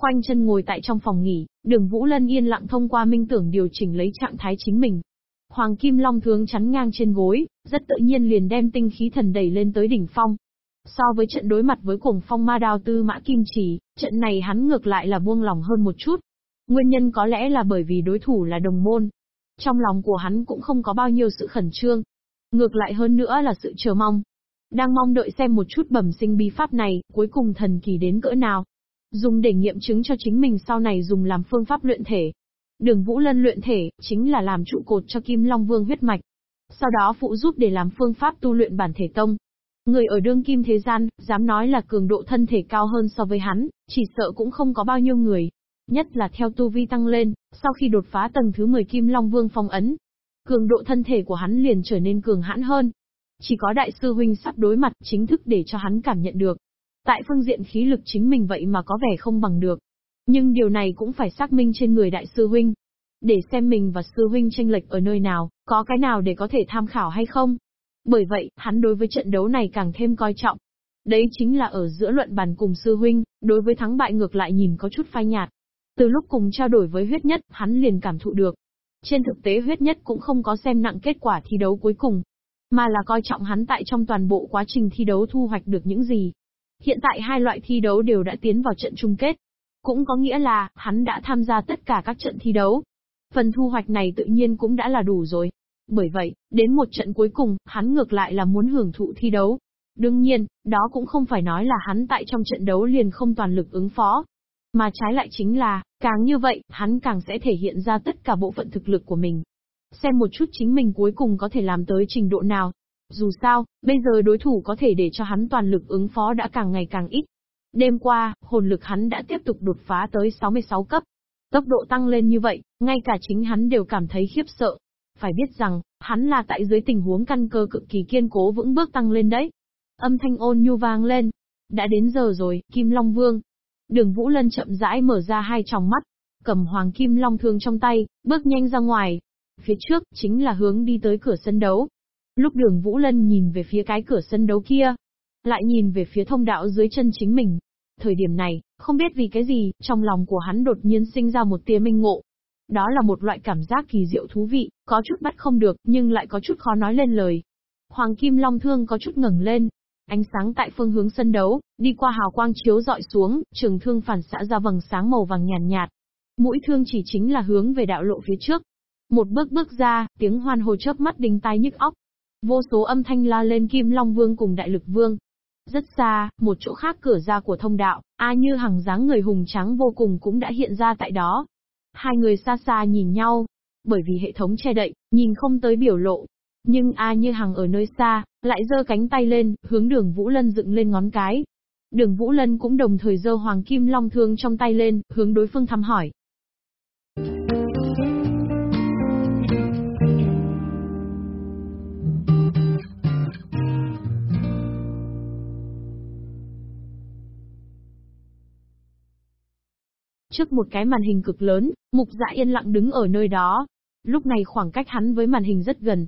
Khoanh chân ngồi tại trong phòng nghỉ, đường Vũ Lân yên lặng thông qua minh tưởng điều chỉnh lấy trạng thái chính mình. Hoàng Kim Long thương chắn ngang trên gối, rất tự nhiên liền đem tinh khí thần đẩy lên tới đỉnh phong. So với trận đối mặt với cuồng phong ma đao tư mã kim chỉ, trận này hắn ngược lại là buông lòng hơn một chút. Nguyên nhân có lẽ là bởi vì đối thủ là đồng môn. Trong lòng của hắn cũng không có bao nhiêu sự khẩn trương. Ngược lại hơn nữa là sự chờ mong. Đang mong đợi xem một chút bẩm sinh bí pháp này, cuối cùng thần kỳ đến cỡ nào. Dùng để nghiệm chứng cho chính mình sau này dùng làm phương pháp luyện thể. Đường Vũ Lân luyện thể, chính là làm trụ cột cho Kim Long Vương huyết mạch. Sau đó phụ giúp để làm phương pháp tu luyện bản thể tông. Người ở đương kim thế gian, dám nói là cường độ thân thể cao hơn so với hắn, chỉ sợ cũng không có bao nhiêu người. Nhất là theo tu vi tăng lên, sau khi đột phá tầng thứ 10 Kim Long Vương phong ấn. Cường độ thân thể của hắn liền trở nên cường hãn hơn. Chỉ có đại sư huynh sắp đối mặt chính thức để cho hắn cảm nhận được. Tại phương diện khí lực chính mình vậy mà có vẻ không bằng được. Nhưng điều này cũng phải xác minh trên người đại sư huynh. Để xem mình và sư huynh tranh lệch ở nơi nào, có cái nào để có thể tham khảo hay không. Bởi vậy, hắn đối với trận đấu này càng thêm coi trọng. Đấy chính là ở giữa luận bàn cùng sư huynh, đối với thắng bại ngược lại nhìn có chút phai nhạt. Từ lúc cùng trao đổi với huyết nhất, hắn liền cảm thụ được. Trên thực tế huyết nhất cũng không có xem nặng kết quả thi đấu cuối cùng, mà là coi trọng hắn tại trong toàn bộ quá trình thi đấu thu hoạch được những gì. Hiện tại hai loại thi đấu đều đã tiến vào trận chung kết. Cũng có nghĩa là, hắn đã tham gia tất cả các trận thi đấu. Phần thu hoạch này tự nhiên cũng đã là đủ rồi. Bởi vậy, đến một trận cuối cùng, hắn ngược lại là muốn hưởng thụ thi đấu. Đương nhiên, đó cũng không phải nói là hắn tại trong trận đấu liền không toàn lực ứng phó. Mà trái lại chính là, càng như vậy, hắn càng sẽ thể hiện ra tất cả bộ phận thực lực của mình. Xem một chút chính mình cuối cùng có thể làm tới trình độ nào. Dù sao, bây giờ đối thủ có thể để cho hắn toàn lực ứng phó đã càng ngày càng ít. Đêm qua, hồn lực hắn đã tiếp tục đột phá tới 66 cấp. Tốc độ tăng lên như vậy, ngay cả chính hắn đều cảm thấy khiếp sợ. Phải biết rằng, hắn là tại dưới tình huống căn cơ cực kỳ kiên cố vững bước tăng lên đấy. Âm thanh ôn nhu vang lên. Đã đến giờ rồi, Kim Long Vương. Đường Vũ Lân chậm rãi mở ra hai tròng mắt, cầm hoàng kim long thương trong tay, bước nhanh ra ngoài. Phía trước, chính là hướng đi tới cửa sân đấu. Lúc đường Vũ Lân nhìn về phía cái cửa sân đấu kia, lại nhìn về phía thông đạo dưới chân chính mình. Thời điểm này, không biết vì cái gì, trong lòng của hắn đột nhiên sinh ra một tia minh ngộ. Đó là một loại cảm giác kỳ diệu thú vị, có chút bắt không được, nhưng lại có chút khó nói lên lời. Hoàng Kim Long Thương có chút ngẩng lên. Ánh sáng tại phương hướng sân đấu, đi qua hào quang chiếu dọi xuống, trường thương phản xạ ra vầng sáng màu vàng nhàn nhạt, nhạt. Mũi thương chỉ chính là hướng về đạo lộ phía trước. Một bước bước ra, tiếng hoan hồ chớp mắt đinh tai nhức óc. Vô số âm thanh la lên Kim Long Vương cùng Đại Lực Vương. Rất xa, một chỗ khác cửa ra của thông đạo, A Như Hằng dáng người hùng trắng vô cùng cũng đã hiện ra tại đó. Hai người xa xa nhìn nhau, bởi vì hệ thống che đậy, nhìn không tới biểu lộ. Nhưng A Như Hằng ở nơi xa, lại giơ cánh tay lên, hướng đường Vũ Lân dựng lên ngón cái. Đường Vũ Lân cũng đồng thời giơ hoàng kim long thương trong tay lên, hướng đối phương thăm hỏi. Trước một cái màn hình cực lớn, mục dạ yên lặng đứng ở nơi đó. Lúc này khoảng cách hắn với màn hình rất gần.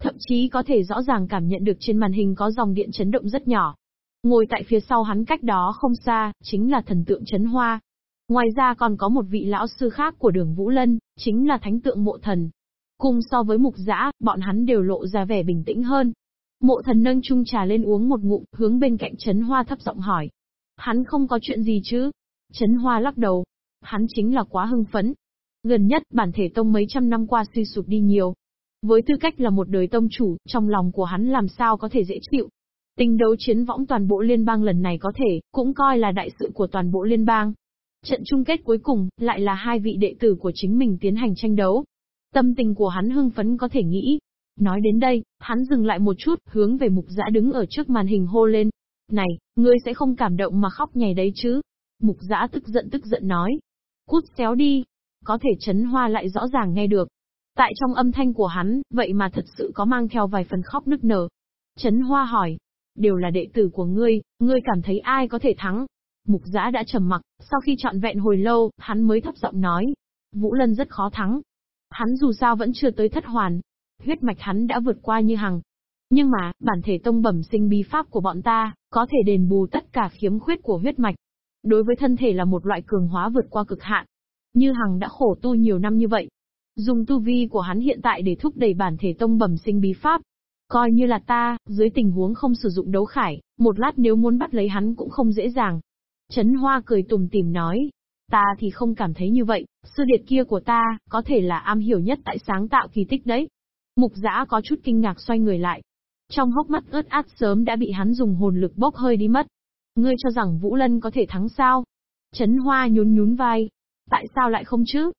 Thậm chí có thể rõ ràng cảm nhận được trên màn hình có dòng điện chấn động rất nhỏ. Ngồi tại phía sau hắn cách đó không xa, chính là thần tượng chấn hoa. Ngoài ra còn có một vị lão sư khác của đường Vũ Lân, chính là thánh tượng mộ thần. Cùng so với mục dã, bọn hắn đều lộ ra vẻ bình tĩnh hơn. Mộ thần nâng chung trà lên uống một ngụm, hướng bên cạnh chấn hoa thấp giọng hỏi. Hắn không có chuyện gì chứ? Chấn hoa lắc đầu, Hắn chính là quá hưng phấn. Gần nhất, bản thể tông mấy trăm năm qua suy sụp đi nhiều. Với tư cách là một đời tông chủ, trong lòng của hắn làm sao có thể dễ chịu. Tình đấu chiến võng toàn bộ liên bang lần này có thể, cũng coi là đại sự của toàn bộ liên bang. Trận chung kết cuối cùng, lại là hai vị đệ tử của chính mình tiến hành tranh đấu. Tâm tình của hắn hưng phấn có thể nghĩ. Nói đến đây, hắn dừng lại một chút, hướng về mục giã đứng ở trước màn hình hô lên. Này, ngươi sẽ không cảm động mà khóc nhảy đấy chứ? Mục giã tức giận tức giận nói. Cút xéo đi. Có thể chấn hoa lại rõ ràng nghe được. Tại trong âm thanh của hắn, vậy mà thật sự có mang theo vài phần khóc nức nở. Chấn hoa hỏi. Đều là đệ tử của ngươi, ngươi cảm thấy ai có thể thắng? Mục giã đã trầm mặc, sau khi chọn vẹn hồi lâu, hắn mới thấp giọng nói. Vũ Lân rất khó thắng. Hắn dù sao vẫn chưa tới thất hoàn. Huyết mạch hắn đã vượt qua như hằng. Nhưng mà, bản thể tông bẩm sinh bí pháp của bọn ta, có thể đền bù tất cả khiếm khuyết của huyết mạch đối với thân thể là một loại cường hóa vượt qua cực hạn. Như Hằng đã khổ tu nhiều năm như vậy. Dùng tu vi của hắn hiện tại để thúc đẩy bản thể tông bẩm sinh bí pháp. Coi như là ta, dưới tình huống không sử dụng đấu khải, một lát nếu muốn bắt lấy hắn cũng không dễ dàng. Trấn Hoa cười tùm tìm nói, ta thì không cảm thấy như vậy, sư điệt kia của ta, có thể là am hiểu nhất tại sáng tạo kỳ tích đấy. Mục giã có chút kinh ngạc xoay người lại. Trong hốc mắt ướt át sớm đã bị hắn dùng hồn lực bốc hơi đi mất. Ngươi cho rằng Vũ Lân có thể thắng sao? Trấn Hoa nhún nhún vai. Tại sao lại không chứ?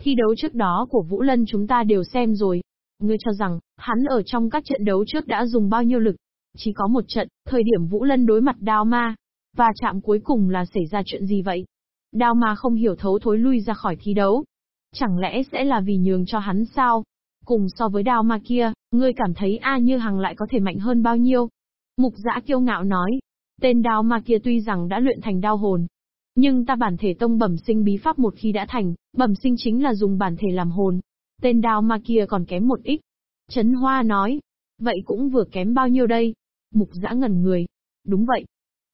Thi đấu trước đó của Vũ Lân chúng ta đều xem rồi. Ngươi cho rằng, hắn ở trong các trận đấu trước đã dùng bao nhiêu lực? Chỉ có một trận, thời điểm Vũ Lân đối mặt đao ma. Và chạm cuối cùng là xảy ra chuyện gì vậy? Đao ma không hiểu thấu thối lui ra khỏi thi đấu. Chẳng lẽ sẽ là vì nhường cho hắn sao? Cùng so với đao ma kia, ngươi cảm thấy A Như Hằng lại có thể mạnh hơn bao nhiêu? Mục giã kiêu ngạo nói. Tên đao ma kia tuy rằng đã luyện thành đao hồn. Nhưng ta bản thể tông bẩm sinh bí pháp một khi đã thành, bẩm sinh chính là dùng bản thể làm hồn. Tên đao ma kia còn kém một ít. Trấn Hoa nói. Vậy cũng vừa kém bao nhiêu đây? Mục giã ngẩn người. Đúng vậy.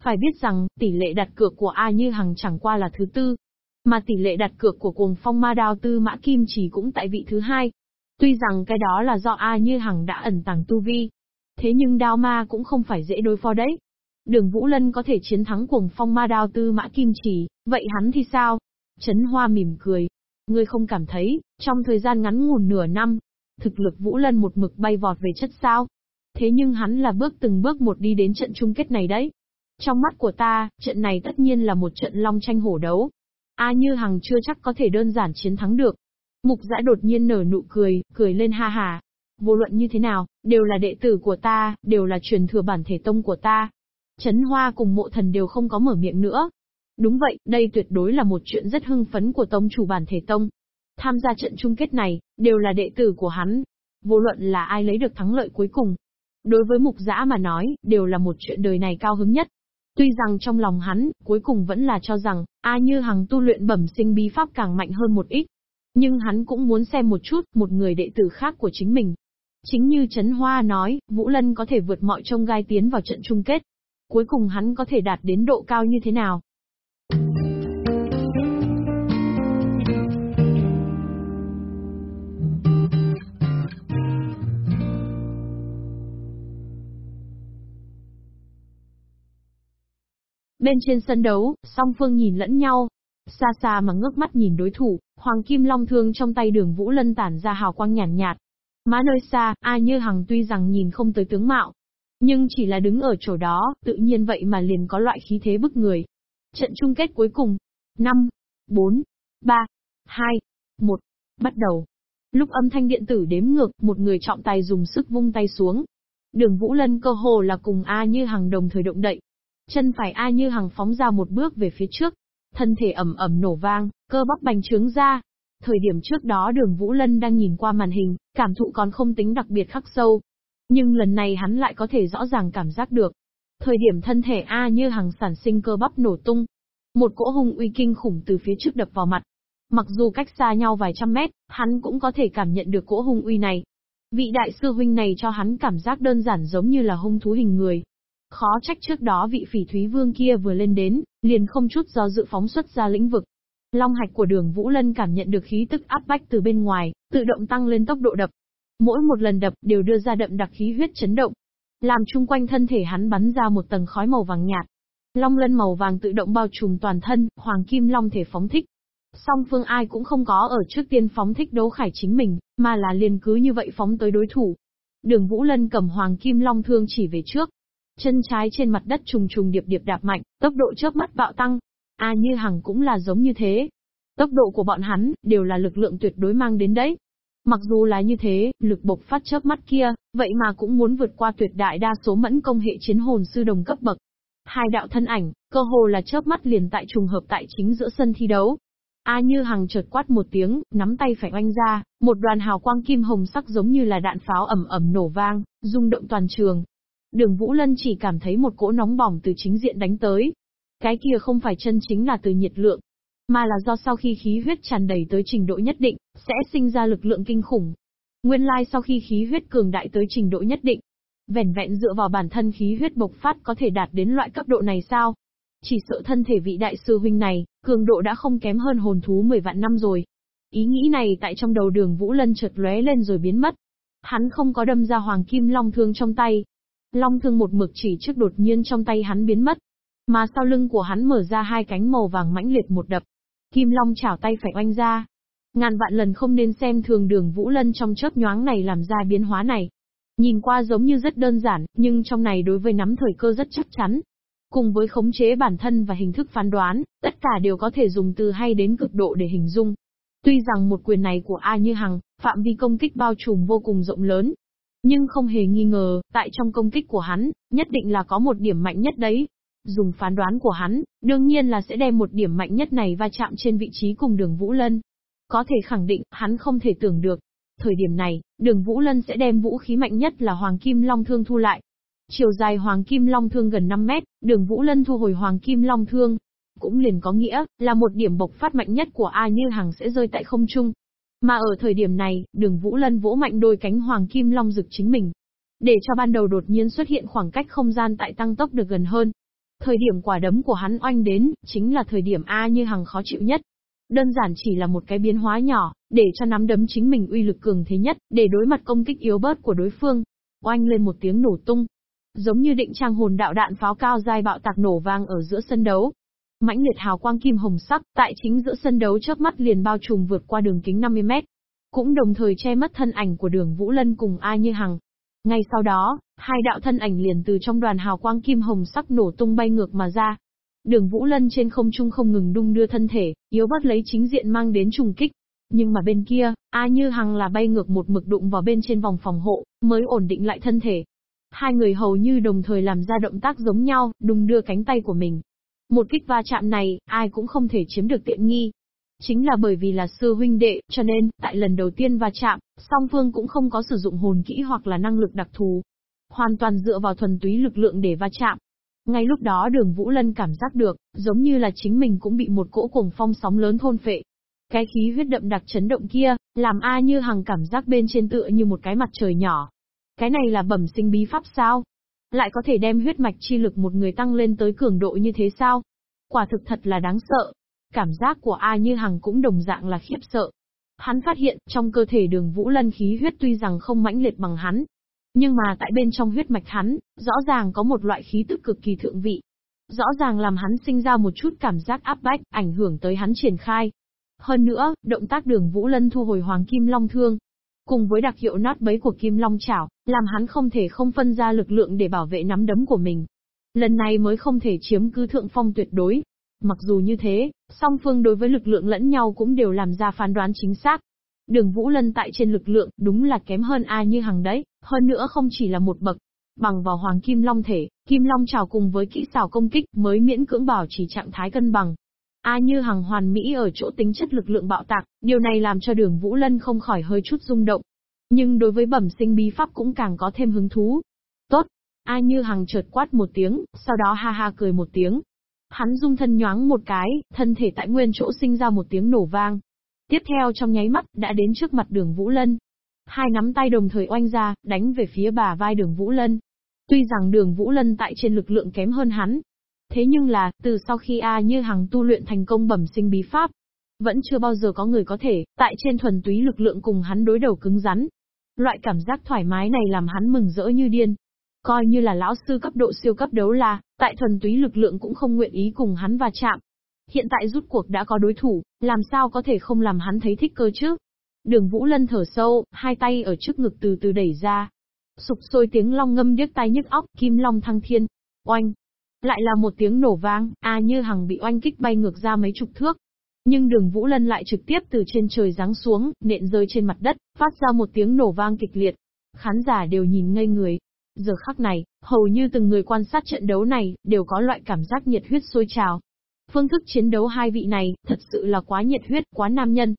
Phải biết rằng, tỷ lệ đặt cược của A Như Hằng chẳng qua là thứ tư. Mà tỷ lệ đặt cược của cuồng phong ma đao tư mã kim chỉ cũng tại vị thứ hai. Tuy rằng cái đó là do A Như Hằng đã ẩn tàng tu vi. Thế nhưng đao ma cũng không phải dễ đối phó đấy. Đường Vũ Lân có thể chiến thắng cuồng phong ma đao tư mã kim chỉ, vậy hắn thì sao? Trấn Hoa mỉm cười. Ngươi không cảm thấy, trong thời gian ngắn ngủn nửa năm, thực lực Vũ Lân một mực bay vọt về chất sao? Thế nhưng hắn là bước từng bước một đi đến trận chung kết này đấy. Trong mắt của ta, trận này tất nhiên là một trận long tranh hổ đấu. A Như Hằng chưa chắc có thể đơn giản chiến thắng được. Mục giã đột nhiên nở nụ cười, cười lên ha hà. Vô luận như thế nào, đều là đệ tử của ta, đều là truyền thừa bản thể tông của ta. Trấn Hoa cùng mộ thần đều không có mở miệng nữa. Đúng vậy, đây tuyệt đối là một chuyện rất hưng phấn của tông chủ bản thể tông. Tham gia trận chung kết này, đều là đệ tử của hắn. Vô luận là ai lấy được thắng lợi cuối cùng. Đối với mục giã mà nói, đều là một chuyện đời này cao hứng nhất. Tuy rằng trong lòng hắn, cuối cùng vẫn là cho rằng, A Như Hằng tu luyện bẩm sinh bí pháp càng mạnh hơn một ít. Nhưng hắn cũng muốn xem một chút, một người đệ tử khác của chính mình. Chính như Trấn Hoa nói, Vũ Lân có thể vượt mọi trông gai tiến vào trận chung kết. Cuối cùng hắn có thể đạt đến độ cao như thế nào? Bên trên sân đấu, song phương nhìn lẫn nhau. Xa xa mà ngước mắt nhìn đối thủ, Hoàng Kim Long thương trong tay đường Vũ Lân tản ra hào quang nhàn nhạt, nhạt. Má nơi xa, A Như Hằng tuy rằng nhìn không tới tướng mạo, nhưng chỉ là đứng ở chỗ đó, tự nhiên vậy mà liền có loại khí thế bức người. Trận chung kết cuối cùng. 5, 4, 3, 2, 1, bắt đầu. Lúc âm thanh điện tử đếm ngược, một người trọng tài dùng sức vung tay xuống. Đường Vũ Lân cơ hồ là cùng A Như Hằng đồng thời động đậy. Chân phải A Như Hằng phóng ra một bước về phía trước. Thân thể ẩm ẩm nổ vang, cơ bắp bành trướng ra. Thời điểm trước đó đường Vũ Lân đang nhìn qua màn hình, cảm thụ còn không tính đặc biệt khắc sâu. Nhưng lần này hắn lại có thể rõ ràng cảm giác được. Thời điểm thân thể A Như hàng sản sinh cơ bắp nổ tung. Một cỗ hung uy kinh khủng từ phía trước đập vào mặt. Mặc dù cách xa nhau vài trăm mét, hắn cũng có thể cảm nhận được cỗ hung uy này. Vị đại sư huynh này cho hắn cảm giác đơn giản giống như là hung thú hình người, Khó trách trước đó vị phỉ thúy vương kia vừa lên đến, liền không chút do dự phóng xuất ra lĩnh vực. Long hạch của đường Vũ Lân cảm nhận được khí tức áp bách từ bên ngoài, tự động tăng lên tốc độ đập. Mỗi một lần đập đều đưa ra đậm đặc khí huyết chấn động. Làm chung quanh thân thể hắn bắn ra một tầng khói màu vàng nhạt. Long lân màu vàng tự động bao trùm toàn thân, hoàng kim long thể phóng thích. Song phương ai cũng không có ở trước tiên phóng thích đấu khải chính mình, mà là liền cứ như vậy phóng tới đối thủ. Đường Vũ Lân cầm hoàng kim long thương chỉ về trước, Chân trái trên mặt đất trùng trùng điệp điệp đạp mạnh, tốc độ chớp mắt bạo tăng. A Như Hằng cũng là giống như thế. Tốc độ của bọn hắn, đều là lực lượng tuyệt đối mang đến đấy. Mặc dù là như thế, lực bộc phát chớp mắt kia, vậy mà cũng muốn vượt qua tuyệt đại đa số mẫn công hệ chiến hồn sư đồng cấp bậc. Hai đạo thân ảnh, cơ hồ là chớp mắt liền tại trùng hợp tại chính giữa sân thi đấu. A Như Hằng chợt quát một tiếng, nắm tay phải oanh ra, một đoàn hào quang kim hồng sắc giống như là đạn pháo ầm ầm nổ vang, rung động toàn trường, Đường Vũ Lân chỉ cảm thấy một cỗ nóng bỏng từ chính diện đánh tới. Cái kia không phải chân chính là từ nhiệt lượng, mà là do sau khi khí huyết tràn đầy tới trình độ nhất định, sẽ sinh ra lực lượng kinh khủng. Nguyên lai sau khi khí huyết cường đại tới trình độ nhất định, vẻn vẹn dựa vào bản thân khí huyết bộc phát có thể đạt đến loại cấp độ này sao? Chỉ sợ thân thể vị đại sư huynh này, cường độ đã không kém hơn hồn thú 10 vạn năm rồi. Ý nghĩ này tại trong đầu đường Vũ Lân chợt lóe lên rồi biến mất. Hắn không có đâm ra hoàng kim long thương trong tay. Long thương một mực chỉ trước đột nhiên trong tay hắn biến mất. Mà sau lưng của hắn mở ra hai cánh màu vàng mãnh liệt một đập. Kim long chảo tay phải oanh ra. Ngàn vạn lần không nên xem thường đường Vũ Lân trong chớp nhoáng này làm ra biến hóa này. Nhìn qua giống như rất đơn giản, nhưng trong này đối với nắm thời cơ rất chắc chắn. Cùng với khống chế bản thân và hình thức phán đoán, tất cả đều có thể dùng từ hay đến cực độ để hình dung. Tuy rằng một quyền này của A Như Hằng, phạm vi công kích bao trùm vô cùng rộng lớn. Nhưng không hề nghi ngờ, tại trong công kích của hắn, nhất định là có một điểm mạnh nhất đấy. Dùng phán đoán của hắn, đương nhiên là sẽ đem một điểm mạnh nhất này va chạm trên vị trí cùng đường Vũ Lân. Có thể khẳng định, hắn không thể tưởng được. Thời điểm này, đường Vũ Lân sẽ đem vũ khí mạnh nhất là Hoàng Kim Long Thương thu lại. Chiều dài Hoàng Kim Long Thương gần 5 mét, đường Vũ Lân thu hồi Hoàng Kim Long Thương. Cũng liền có nghĩa, là một điểm bộc phát mạnh nhất của A Như Hằng sẽ rơi tại không trung. Mà ở thời điểm này, đường Vũ Lân vỗ mạnh đôi cánh Hoàng Kim Long rực chính mình. Để cho ban đầu đột nhiên xuất hiện khoảng cách không gian tại tăng tốc được gần hơn. Thời điểm quả đấm của hắn oanh đến, chính là thời điểm A Như Hằng khó chịu nhất. Đơn giản chỉ là một cái biến hóa nhỏ, để cho nắm đấm chính mình uy lực cường thế nhất, để đối mặt công kích yếu bớt của đối phương. Oanh lên một tiếng nổ tung. Giống như định trang hồn đạo đạn pháo cao dai bạo tạc nổ vang ở giữa sân đấu. Mãnh liệt hào quang kim hồng sắc, tại chính giữa sân đấu chớp mắt liền bao trùm vượt qua đường kính 50 mét. Cũng đồng thời che mất thân ảnh của đường Vũ Lân cùng A Như Hằng. Ngay sau đó, hai đạo thân ảnh liền từ trong đoàn hào quang kim hồng sắc nổ tung bay ngược mà ra, Đường Vũ Lân trên không trung không ngừng đung đưa thân thể, yếu bắt lấy chính diện mang đến trùng kích. Nhưng mà bên kia, A Như Hằng là bay ngược một mực đụng vào bên trên vòng phòng hộ, mới ổn định lại thân thể. Hai người hầu như đồng thời làm ra động tác giống nhau, đung đưa cánh tay của mình. Một kích va chạm này, ai cũng không thể chiếm được tiện nghi. Chính là bởi vì là sư huynh đệ, cho nên, tại lần đầu tiên va chạm, song phương cũng không có sử dụng hồn kỹ hoặc là năng lực đặc thù. Hoàn toàn dựa vào thuần túy lực lượng để va chạm. Ngay lúc đó đường Vũ Lân cảm giác được, giống như là chính mình cũng bị một cỗ cuồng phong sóng lớn thôn phệ. Cái khí huyết đậm đặc chấn động kia, làm A như hằng cảm giác bên trên tựa như một cái mặt trời nhỏ. Cái này là bẩm sinh bí pháp sao? Lại có thể đem huyết mạch chi lực một người tăng lên tới cường độ như thế sao? Quả thực thật là đáng sợ. Cảm giác của A như hằng cũng đồng dạng là khiếp sợ. Hắn phát hiện, trong cơ thể đường Vũ Lân khí huyết tuy rằng không mãnh liệt bằng hắn, nhưng mà tại bên trong huyết mạch hắn, rõ ràng có một loại khí tức cực kỳ thượng vị. Rõ ràng làm hắn sinh ra một chút cảm giác áp bách, ảnh hưởng tới hắn triển khai. Hơn nữa, động tác đường Vũ Lân thu hồi Hoàng Kim Long Thương, cùng với đặc hiệu nát bấy của Kim Long Chảo, làm hắn không thể không phân ra lực lượng để bảo vệ nắm đấm của mình. Lần này mới không thể chiếm cứ thượng phong tuyệt đối. Mặc dù như thế, song phương đối với lực lượng lẫn nhau cũng đều làm ra phán đoán chính xác. Đường Vũ Lân tại trên lực lượng, đúng là kém hơn A như hàng đấy, hơn nữa không chỉ là một bậc. Bằng vào Hoàng Kim Long thể, Kim Long trào cùng với kỹ xảo công kích mới miễn cưỡng bảo chỉ trạng thái cân bằng. A như hàng hoàn mỹ ở chỗ tính chất lực lượng bạo tạc, điều này làm cho đường Vũ Lân không khỏi hơi chút rung động. Nhưng đối với bẩm sinh bí pháp cũng càng có thêm hứng thú. Tốt. A như hàng chợt quát một tiếng, sau đó ha ha cười một tiếng. Hắn dung thân nhoáng một cái, thân thể tại nguyên chỗ sinh ra một tiếng nổ vang. Tiếp theo trong nháy mắt, đã đến trước mặt đường Vũ Lân. Hai nắm tay đồng thời oanh ra, đánh về phía bà vai đường Vũ Lân. Tuy rằng đường Vũ Lân tại trên lực lượng kém hơn hắn. Thế nhưng là, từ sau khi A như Hằng tu luyện thành công bẩm sinh bí pháp, vẫn chưa bao giờ có người có thể, tại trên thuần túy lực lượng cùng hắn đối đầu cứng rắn. Loại cảm giác thoải mái này làm hắn mừng rỡ như điên. Coi như là lão sư cấp độ siêu cấp đấu la, tại thuần túy lực lượng cũng không nguyện ý cùng hắn va chạm. Hiện tại rút cuộc đã có đối thủ, làm sao có thể không làm hắn thấy thích cơ chứ? Đường Vũ Lân thở sâu, hai tay ở trước ngực từ từ đẩy ra. Sục sôi tiếng long ngâm điếc tai nhức óc, kim long thăng thiên. Oanh! Lại là một tiếng nổ vang, a như hằng bị oanh kích bay ngược ra mấy chục thước. Nhưng đường Vũ Lân lại trực tiếp từ trên trời giáng xuống, nện rơi trên mặt đất, phát ra một tiếng nổ vang kịch liệt. Khán giả đều nhìn ngây người. Giờ khắc này, hầu như từng người quan sát trận đấu này, đều có loại cảm giác nhiệt huyết sôi trào. Phương thức chiến đấu hai vị này, thật sự là quá nhiệt huyết, quá nam nhân.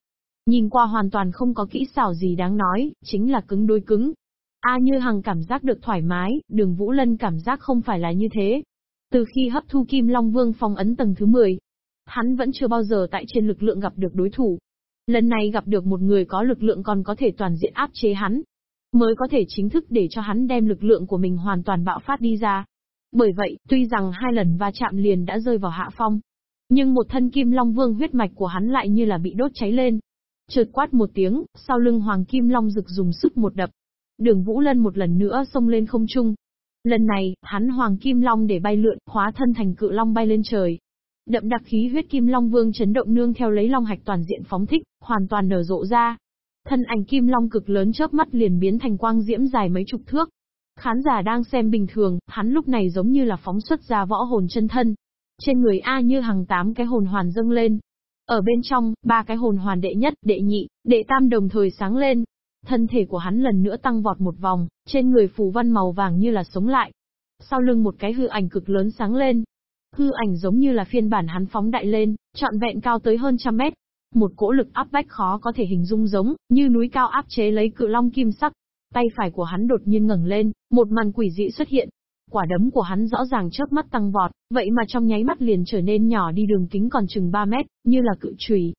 Nhìn qua hoàn toàn không có kỹ xảo gì đáng nói, chính là cứng đôi cứng. A như hằng cảm giác được thoải mái, đường Vũ Lân cảm giác không phải là như thế. Từ khi hấp thu Kim Long Vương phong ấn tầng thứ 10, hắn vẫn chưa bao giờ tại trên lực lượng gặp được đối thủ. Lần này gặp được một người có lực lượng còn có thể toàn diện áp chế hắn, mới có thể chính thức để cho hắn đem lực lượng của mình hoàn toàn bạo phát đi ra. Bởi vậy, tuy rằng hai lần va chạm liền đã rơi vào hạ phong, nhưng một thân kim long vương huyết mạch của hắn lại như là bị đốt cháy lên. Chợt quát một tiếng, sau lưng hoàng kim long rực dùng sức một đập. Đường Vũ Lân một lần nữa xông lên không trung. Lần này, hắn hoàng kim long để bay lượn, hóa thân thành cự long bay lên trời. Đậm đặc khí huyết kim long vương chấn động nương theo lấy long hạch toàn diện phóng thích, hoàn toàn nở rộ ra. Thân ảnh kim long cực lớn chớp mắt liền biến thành quang diễm dài mấy chục thước. Khán giả đang xem bình thường, hắn lúc này giống như là phóng xuất ra võ hồn chân thân, trên người A như hàng tám cái hồn hoàn dâng lên. Ở bên trong, ba cái hồn hoàn đệ nhất, đệ nhị, đệ tam đồng thời sáng lên. Thân thể của hắn lần nữa tăng vọt một vòng, trên người phù văn màu vàng như là sống lại. Sau lưng một cái hư ảnh cực lớn sáng lên. Hư ảnh giống như là phiên bản hắn phóng đại lên, trọn vẹn cao tới hơn trăm mét. Một cỗ lực áp bách khó có thể hình dung giống, như núi cao áp chế lấy cự long kim sắc. Tay phải của hắn đột nhiên ngẩng lên, một màn quỷ dị xuất hiện, Quả đấm của hắn rõ ràng chớp mắt tăng vọt, vậy mà trong nháy mắt liền trở nên nhỏ đi đường kính còn chừng 3 mét, như là cự chùy.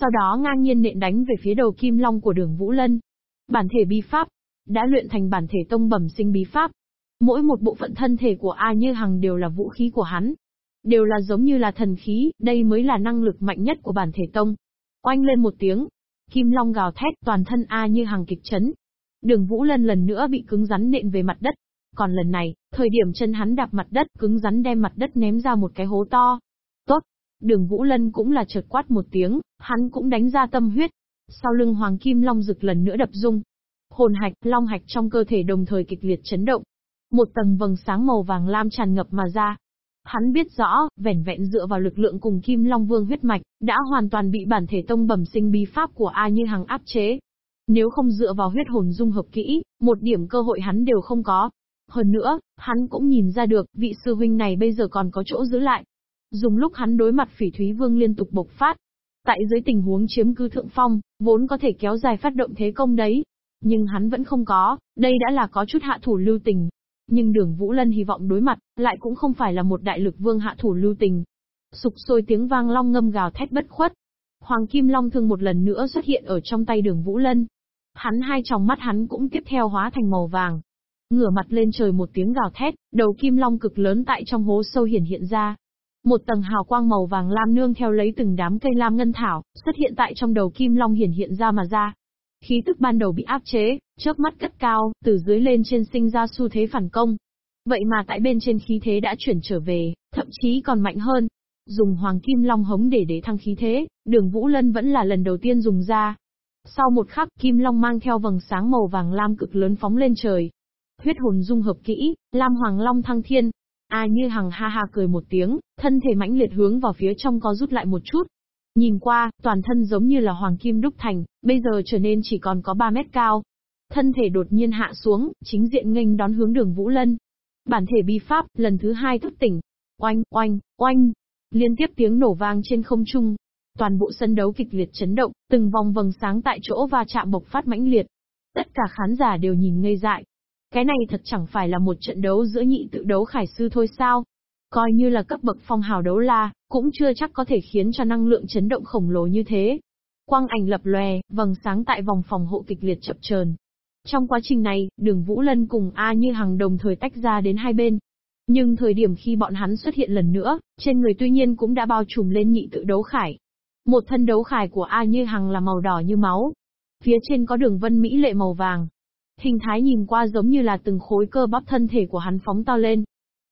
Sau đó ngang nhiên nện đánh về phía đầu kim long của đường Vũ Lân. Bản thể bi pháp, đã luyện thành bản thể tông bẩm sinh bí pháp. Mỗi một bộ phận thân thể của A Như Hằng đều là vũ khí của hắn. Đều là giống như là thần khí, đây mới là năng lực mạnh nhất của bản thể tông. Oanh lên một tiếng, kim long gào thét toàn thân A Như hàng kịch chấn. Đường Vũ Lân lần nữa bị cứng rắn nện về mặt đất, còn lần này, thời điểm chân hắn đạp mặt đất cứng rắn đem mặt đất ném ra một cái hố to. Tốt! Đường Vũ Lân cũng là chợt quát một tiếng, hắn cũng đánh ra tâm huyết. Sau lưng Hoàng Kim Long rực lần nữa đập rung. Hồn hạch, long hạch trong cơ thể đồng thời kịch liệt chấn động. Một tầng vầng sáng màu vàng lam tràn ngập mà ra, Hắn biết rõ, vẻn vẹn dựa vào lực lượng cùng Kim Long Vương huyết mạch, đã hoàn toàn bị bản thể tông bẩm sinh bí pháp của A Như Hằng áp chế. Nếu không dựa vào huyết hồn dung hợp kỹ, một điểm cơ hội hắn đều không có. Hơn nữa, hắn cũng nhìn ra được, vị sư huynh này bây giờ còn có chỗ giữ lại. Dùng lúc hắn đối mặt phỉ thúy vương liên tục bộc phát. Tại dưới tình huống chiếm cư thượng phong, vốn có thể kéo dài phát động thế công đấy. Nhưng hắn vẫn không có, đây đã là có chút hạ thủ lưu tình. Nhưng đường Vũ Lân hy vọng đối mặt, lại cũng không phải là một đại lực vương hạ thủ lưu tình. Sục sôi tiếng vang long ngâm gào thét bất khuất. Hoàng Kim Long thương một lần nữa xuất hiện ở trong tay đường Vũ Lân. Hắn hai tròng mắt hắn cũng tiếp theo hóa thành màu vàng, Ngửa mặt lên trời một tiếng gào thét, đầu kim long cực lớn tại trong hố sâu hiển hiện ra. Một tầng hào quang màu vàng lam nương theo lấy từng đám cây lam ngân thảo, xuất hiện tại trong đầu kim long hiển hiện ra mà ra. Khí tức ban đầu bị áp chế, chớp mắt cất cao, từ dưới lên trên sinh ra xu thế phản công. Vậy mà tại bên trên khí thế đã chuyển trở về, thậm chí còn mạnh hơn. Dùng hoàng kim long hống để để thăng khí thế, đường Vũ Lân vẫn là lần đầu tiên dùng ra. Sau một khắc, kim long mang theo vầng sáng màu vàng lam cực lớn phóng lên trời, Huyết hồn dung hợp kỹ, Lam Hoàng Long thăng thiên. A như hằng ha ha cười một tiếng, thân thể mãnh liệt hướng vào phía trong có rút lại một chút. Nhìn qua, toàn thân giống như là hoàng kim đúc thành, bây giờ trở nên chỉ còn có 3 mét cao. Thân thể đột nhiên hạ xuống, chính diện nghênh đón hướng đường Vũ Lân. Bản thể bi pháp, lần thứ hai thức tỉnh. Oanh, oanh, oanh. Liên tiếp tiếng nổ vang trên không trung. Toàn bộ sân đấu kịch liệt chấn động, từng vòng vầng sáng tại chỗ va chạm bộc phát mãnh liệt. Tất cả khán giả đều nhìn ngây dại, cái này thật chẳng phải là một trận đấu giữa nhị tự đấu khải sư thôi sao? Coi như là cấp bậc phong hào đấu la, cũng chưa chắc có thể khiến cho năng lượng chấn động khổng lồ như thế. Quang ảnh lập lòe, vầng sáng tại vòng phòng hộ kịch liệt chập chờn. Trong quá trình này, đường Vũ Lân cùng A như hàng đồng thời tách ra đến hai bên. Nhưng thời điểm khi bọn hắn xuất hiện lần nữa, trên người tuy nhiên cũng đã bao trùm lên nhị tự đấu khải. Một thân đấu khải của A như hằng là màu đỏ như máu. Phía trên có đường vân mỹ lệ màu vàng, Hình thái nhìn qua giống như là từng khối cơ bắp thân thể của hắn phóng to lên.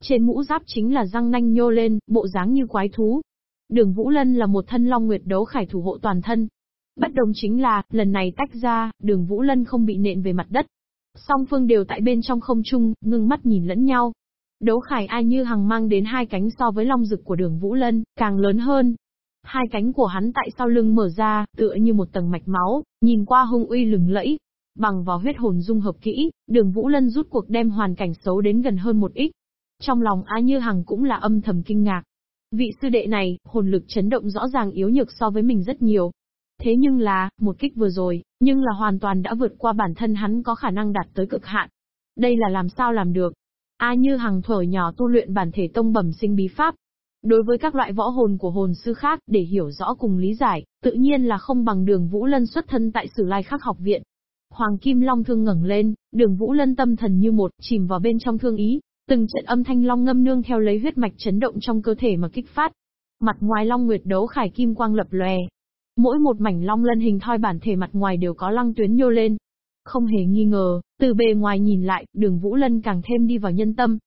Trên mũ giáp chính là răng nanh nhô lên, bộ dáng như quái thú. Đường Vũ Lân là một thân long nguyệt đấu khải thủ hộ toàn thân. Bất đồng chính là, lần này tách ra, đường Vũ Lân không bị nện về mặt đất. Song phương đều tại bên trong không trung, ngưng mắt nhìn lẫn nhau. Đấu khải ai như hằng mang đến hai cánh so với long rực của đường Vũ Lân, càng lớn hơn. Hai cánh của hắn tại sau lưng mở ra, tựa như một tầng mạch máu, nhìn qua hung uy lừng lẫy, Bằng vào huyết hồn dung hợp kỹ, đường Vũ Lân rút cuộc đem hoàn cảnh xấu đến gần hơn một ít. Trong lòng Á Như Hằng cũng là âm thầm kinh ngạc. Vị sư đệ này, hồn lực chấn động rõ ràng yếu nhược so với mình rất nhiều. Thế nhưng là, một kích vừa rồi, nhưng là hoàn toàn đã vượt qua bản thân hắn có khả năng đạt tới cực hạn. Đây là làm sao làm được? A Như Hằng thở nhỏ tu luyện bản thể tông bẩm sinh bí pháp. Đối với các loại võ hồn của hồn sư khác để hiểu rõ cùng lý giải, tự nhiên là không bằng đường Vũ Lân xuất thân tại Sử Lai Khắc học viện. Hoàng Kim Long thương ngẩng lên, đường Vũ Lân tâm thần như một, chìm vào bên trong thương ý. Từng trận âm thanh long ngâm nương theo lấy huyết mạch chấn động trong cơ thể mà kích phát. Mặt ngoài long nguyệt đấu khải kim quang lập lòe. Mỗi một mảnh long lân hình thoi bản thể mặt ngoài đều có lăng tuyến nhô lên. Không hề nghi ngờ, từ bề ngoài nhìn lại, đường Vũ Lân càng thêm đi vào nhân tâm.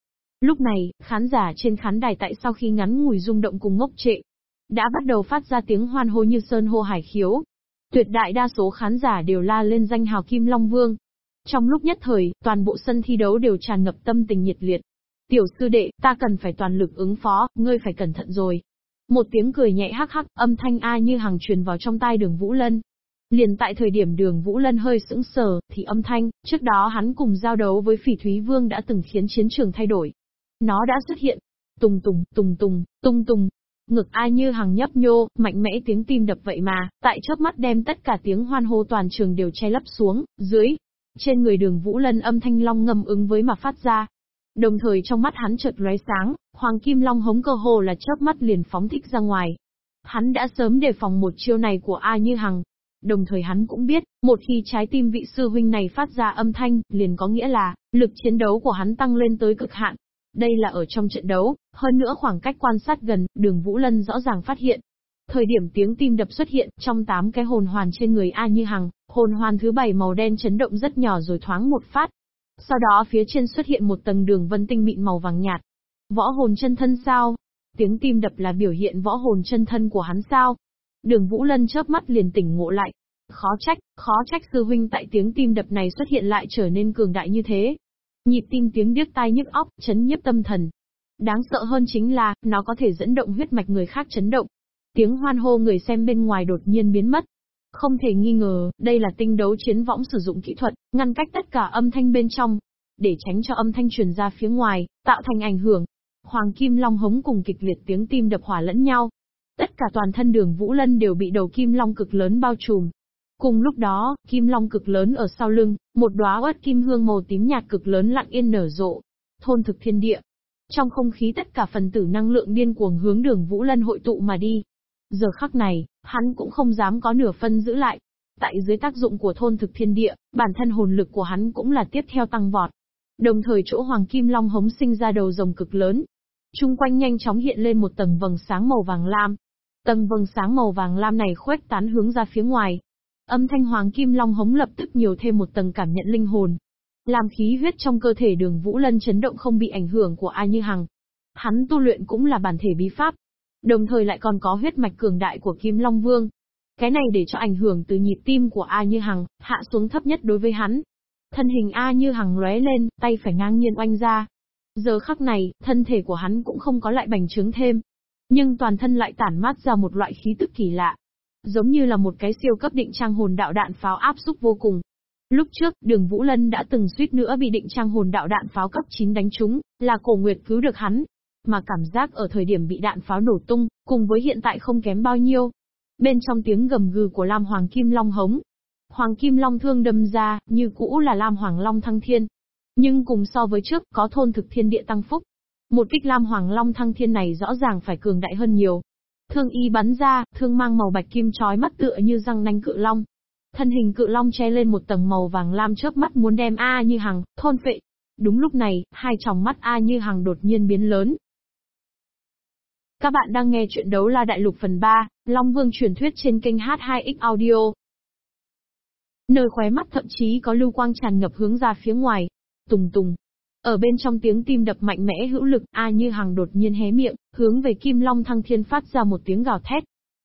Lúc này, khán giả trên khán đài tại sau khi ngắn ngủi rung động cùng ngốc trệ, đã bắt đầu phát ra tiếng hoan hô như sơn hô hải khiếu. Tuyệt đại đa số khán giả đều la lên danh hào Kim Long Vương. Trong lúc nhất thời, toàn bộ sân thi đấu đều tràn ngập tâm tình nhiệt liệt. Tiểu sư đệ, ta cần phải toàn lực ứng phó, ngươi phải cẩn thận rồi. Một tiếng cười nhẹ hắc hắc, âm thanh A như hàng truyền vào trong tai đường Vũ Lân. Liền tại thời điểm đường Vũ Lân hơi sững sờ, thì âm thanh, trước đó hắn cùng giao đấu với Phỉ Thúy Vương đã từng khiến chiến trường thay đổi. Nó đã xuất hiện. Tùng tùng, tùng tùng, tung tùng. Ngực ai như hàng nhấp nhô, mạnh mẽ tiếng tim đập vậy mà, tại chớp mắt đem tất cả tiếng hoan hô toàn trường đều che lấp xuống, dưới. Trên người đường Vũ Lân âm thanh long ngâm ứng với mà phát ra, Đồng thời trong mắt hắn chợt lóe sáng, Hoàng Kim Long hống cơ hồ là chớp mắt liền phóng thích ra ngoài. Hắn đã sớm đề phòng một chiêu này của A Như Hằng. Đồng thời hắn cũng biết, một khi trái tim vị sư huynh này phát ra âm thanh, liền có nghĩa là, lực chiến đấu của hắn tăng lên tới cực hạn. Đây là ở trong trận đấu, hơn nữa khoảng cách quan sát gần, đường Vũ Lân rõ ràng phát hiện. Thời điểm tiếng tim đập xuất hiện, trong tám cái hồn hoàn trên người A Như Hằng, hồn hoàn thứ bảy màu đen chấn động rất nhỏ rồi thoáng một phát, sau đó phía trên xuất hiện một tầng đường vân tinh mịn màu vàng nhạt. Võ hồn chân thân sao? Tiếng tim đập là biểu hiện võ hồn chân thân của hắn sao? Đường Vũ Lân chớp mắt liền tỉnh ngộ lại. Khó trách, khó trách sư huynh tại tiếng tim đập này xuất hiện lại trở nên cường đại như thế. Nhịp tim tiếng điếc tai nhức óc, chấn nhiếp tâm thần. Đáng sợ hơn chính là, nó có thể dẫn động huyết mạch người khác chấn động. Tiếng hoan hô người xem bên ngoài đột nhiên biến mất, không thể nghi ngờ, đây là tinh đấu chiến võng sử dụng kỹ thuật, ngăn cách tất cả âm thanh bên trong, để tránh cho âm thanh truyền ra phía ngoài, tạo thành ảnh hưởng. Hoàng Kim Long hống cùng kịch liệt tiếng tim đập hỏa lẫn nhau. Tất cả toàn thân đường Vũ Lân đều bị đầu Kim Long cực lớn bao trùm. Cùng lúc đó, Kim Long cực lớn ở sau lưng, một đóa uất kim hương màu tím nhạt cực lớn lặng yên nở rộ. Thôn thực thiên địa. Trong không khí tất cả phần tử năng lượng điên cuồng hướng đường Vũ Lân hội tụ mà đi. Giờ khắc này, hắn cũng không dám có nửa phân giữ lại. Tại dưới tác dụng của thôn thực thiên địa, bản thân hồn lực của hắn cũng là tiếp theo tăng vọt. Đồng thời chỗ Hoàng Kim Long hống sinh ra đầu rồng cực lớn. Trung quanh nhanh chóng hiện lên một tầng vầng sáng màu vàng lam. Tầng vầng sáng màu vàng lam này khuếch tán hướng ra phía ngoài. Âm thanh Hoàng Kim Long hống lập tức nhiều thêm một tầng cảm nhận linh hồn. Làm khí huyết trong cơ thể đường Vũ Lân chấn động không bị ảnh hưởng của ai như hằng. Hắn tu luyện cũng là bản thể bí pháp, Đồng thời lại còn có huyết mạch cường đại của Kim Long Vương. Cái này để cho ảnh hưởng từ nhịp tim của A Như Hằng, hạ xuống thấp nhất đối với hắn. Thân hình A Như Hằng lóe lên, tay phải ngang nhiên oanh ra. Giờ khắc này, thân thể của hắn cũng không có lại bành trướng thêm. Nhưng toàn thân lại tản mát ra một loại khí tức kỳ lạ. Giống như là một cái siêu cấp định trang hồn đạo đạn pháo áp xúc vô cùng. Lúc trước, đường Vũ Lân đã từng suýt nữa bị định trang hồn đạo đạn pháo cấp 9 đánh trúng, là cổ nguyệt cứu được hắn, mà cảm giác ở thời điểm bị đạn pháo nổ tung, cùng với hiện tại không kém bao nhiêu. Bên trong tiếng gầm gừ của Lam Hoàng Kim Long hống, Hoàng Kim Long thương đâm ra, như cũ là Lam Hoàng Long thăng thiên. Nhưng cùng so với trước, có thôn thực thiên địa tăng phúc. Một kích Lam Hoàng Long thăng thiên này rõ ràng phải cường đại hơn nhiều. Thương y bắn ra, thương mang màu bạch kim chói mắt tựa như răng nanh cự long. Thân hình cự long che lên một tầng màu vàng lam chớp mắt muốn đem A như hằng, thôn phệ. Đúng lúc này, hai tròng mắt A như hằng đột nhiên biến lớn, các bạn đang nghe chuyện đấu la đại lục phần 3, Long Vương truyền thuyết trên kênh H2X Audio. Nơi khóe mắt thậm chí có lưu quang tràn ngập hướng ra phía ngoài. Tùng tùng. Ở bên trong tiếng tim đập mạnh mẽ hữu lực, A Như Hằng đột nhiên hé miệng, hướng về Kim Long Thăng Thiên phát ra một tiếng gào thét.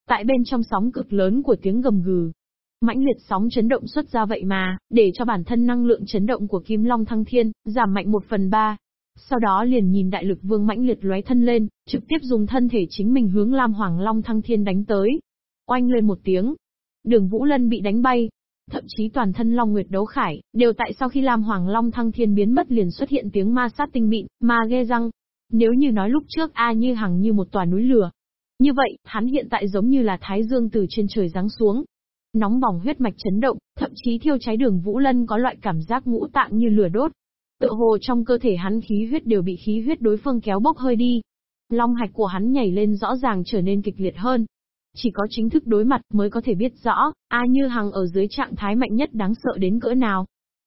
Tại bên trong sóng cực lớn của tiếng gầm gừ, mãnh liệt sóng chấn động xuất ra vậy mà, để cho bản thân năng lượng chấn động của Kim Long Thăng Thiên giảm mạnh một phần ba. Sau đó liền nhìn đại lực vương mãnh liệt lóe thân lên, trực tiếp dùng thân thể chính mình hướng Lam Hoàng Long Thăng Thiên đánh tới. Oanh lên một tiếng. Đường Vũ Lân bị đánh bay. Thậm chí toàn thân Long Nguyệt đấu khải, đều tại sau khi Lam Hoàng Long Thăng Thiên biến mất liền xuất hiện tiếng ma sát tinh mịn, ma ghê răng. Nếu như nói lúc trước A như hằng như một tòa núi lửa. Như vậy, hắn hiện tại giống như là thái dương từ trên trời giáng xuống, nóng bỏng huyết mạch chấn động, thậm chí thiêu cháy đường Vũ Lân có loại cảm giác ngũ tạng như lửa đốt. Tự hồ trong cơ thể hắn khí huyết đều bị khí huyết đối phương kéo bốc hơi đi. Long hạch của hắn nhảy lên rõ ràng trở nên kịch liệt hơn. Chỉ có chính thức đối mặt mới có thể biết rõ, A Như Hằng ở dưới trạng thái mạnh nhất đáng sợ đến cỡ nào.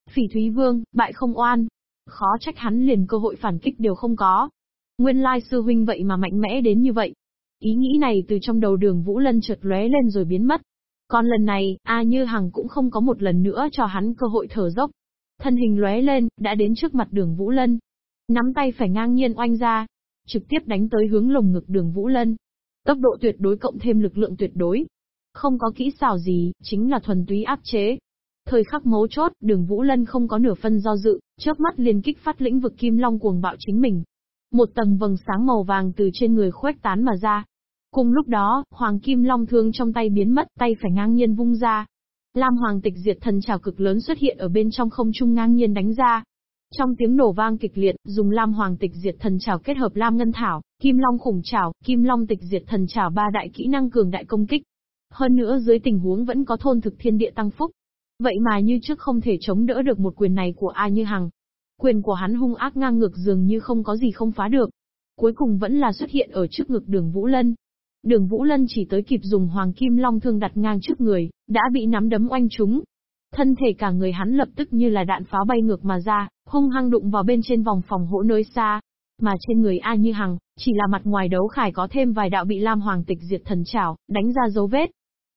Phỉ Thúy Vương, bại không oan. Khó trách hắn liền cơ hội phản kích đều không có. Nguyên lai sư huynh vậy mà mạnh mẽ đến như vậy. Ý nghĩ này từ trong đầu đường Vũ Lân chợt lóe lên rồi biến mất. Còn lần này, A Như Hằng cũng không có một lần nữa cho hắn cơ hội thở dốc. Thân hình lóe lên, đã đến trước mặt đường Vũ Lân. Nắm tay phải ngang nhiên oanh ra, trực tiếp đánh tới hướng lồng ngực đường Vũ Lân. Tốc độ tuyệt đối cộng thêm lực lượng tuyệt đối. Không có kỹ xảo gì, chính là thuần túy áp chế. Thời khắc mấu chốt, đường Vũ Lân không có nửa phân do dự, chớp mắt liền kích phát lĩnh vực kim long cuồng bạo chính mình. Một tầng vầng sáng màu vàng từ trên người khuếch tán mà ra. Cùng lúc đó, hoàng kim long thương trong tay biến mất, tay phải ngang nhiên vung ra. Lam hoàng tịch diệt thần trào cực lớn xuất hiện ở bên trong không trung ngang nhiên đánh ra. Trong tiếng nổ vang kịch liệt, dùng Lam Hoàng Tịch Diệt Thần trào kết hợp Lam Ngân Thảo, Kim Long Khủng trào, Kim Long Tịch Diệt Thần trào ba đại kỹ năng cường đại công kích. Hơn nữa dưới tình huống vẫn có thôn thực thiên địa tăng phúc. Vậy mà như trước không thể chống đỡ được một quyền này của A Như Hằng. Quyền của hắn hung ác ngang ngược dường như không có gì không phá được. Cuối cùng vẫn là xuất hiện ở trước ngực đường Vũ Lân. Đường Vũ Lân chỉ tới kịp dùng Hoàng Kim Long thương đặt ngang trước người, đã bị nắm đấm oanh trúng, Thân thể cả người hắn lập tức như là đạn pháo bay ngược mà ra, hung hăng đụng vào bên trên vòng phòng hộ nơi xa. Mà trên người A Như Hằng, chỉ là mặt ngoài đấu khải có thêm vài đạo bị Lam Hoàng tịch diệt thần trảo, đánh ra dấu vết.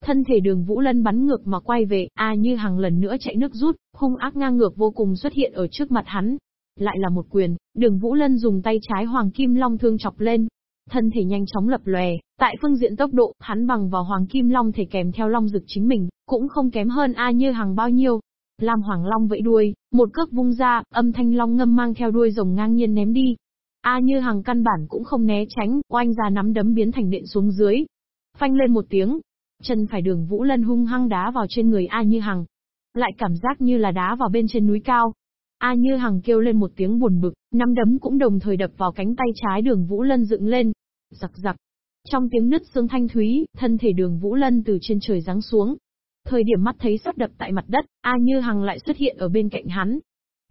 Thân thể đường Vũ Lân bắn ngược mà quay về, A Như Hằng lần nữa chạy nước rút, hung ác ngang ngược vô cùng xuất hiện ở trước mặt hắn. Lại là một quyền, đường Vũ Lân dùng tay trái Hoàng Kim Long thương chọc lên, thân thể nhanh chóng lập lòe, tại phương diện tốc độ, hắn bằng vào Hoàng Kim Long thể kèm theo Long Dực chính mình, cũng không kém hơn A Như Hằng bao nhiêu. Lam Hoàng Long vẫy đuôi, một cước vung ra, âm thanh long ngâm mang theo đuôi rồng ngang nhiên ném đi. A Như Hằng căn bản cũng không né tránh, oanh ra nắm đấm biến thành điện xuống dưới. Phanh lên một tiếng, chân phải đường Vũ Lân hung hăng đá vào trên người A Như Hằng. Lại cảm giác như là đá vào bên trên núi cao. A Như Hằng kêu lên một tiếng buồn bực, nắm đấm cũng đồng thời đập vào cánh tay trái đường Vũ Lân dựng lên. Giặc giặc. Trong tiếng nứt xương thanh thúy, thân thể đường Vũ Lân từ trên trời giáng xuống, Thời điểm mắt thấy sắp đập tại mặt đất, A Như Hằng lại xuất hiện ở bên cạnh hắn.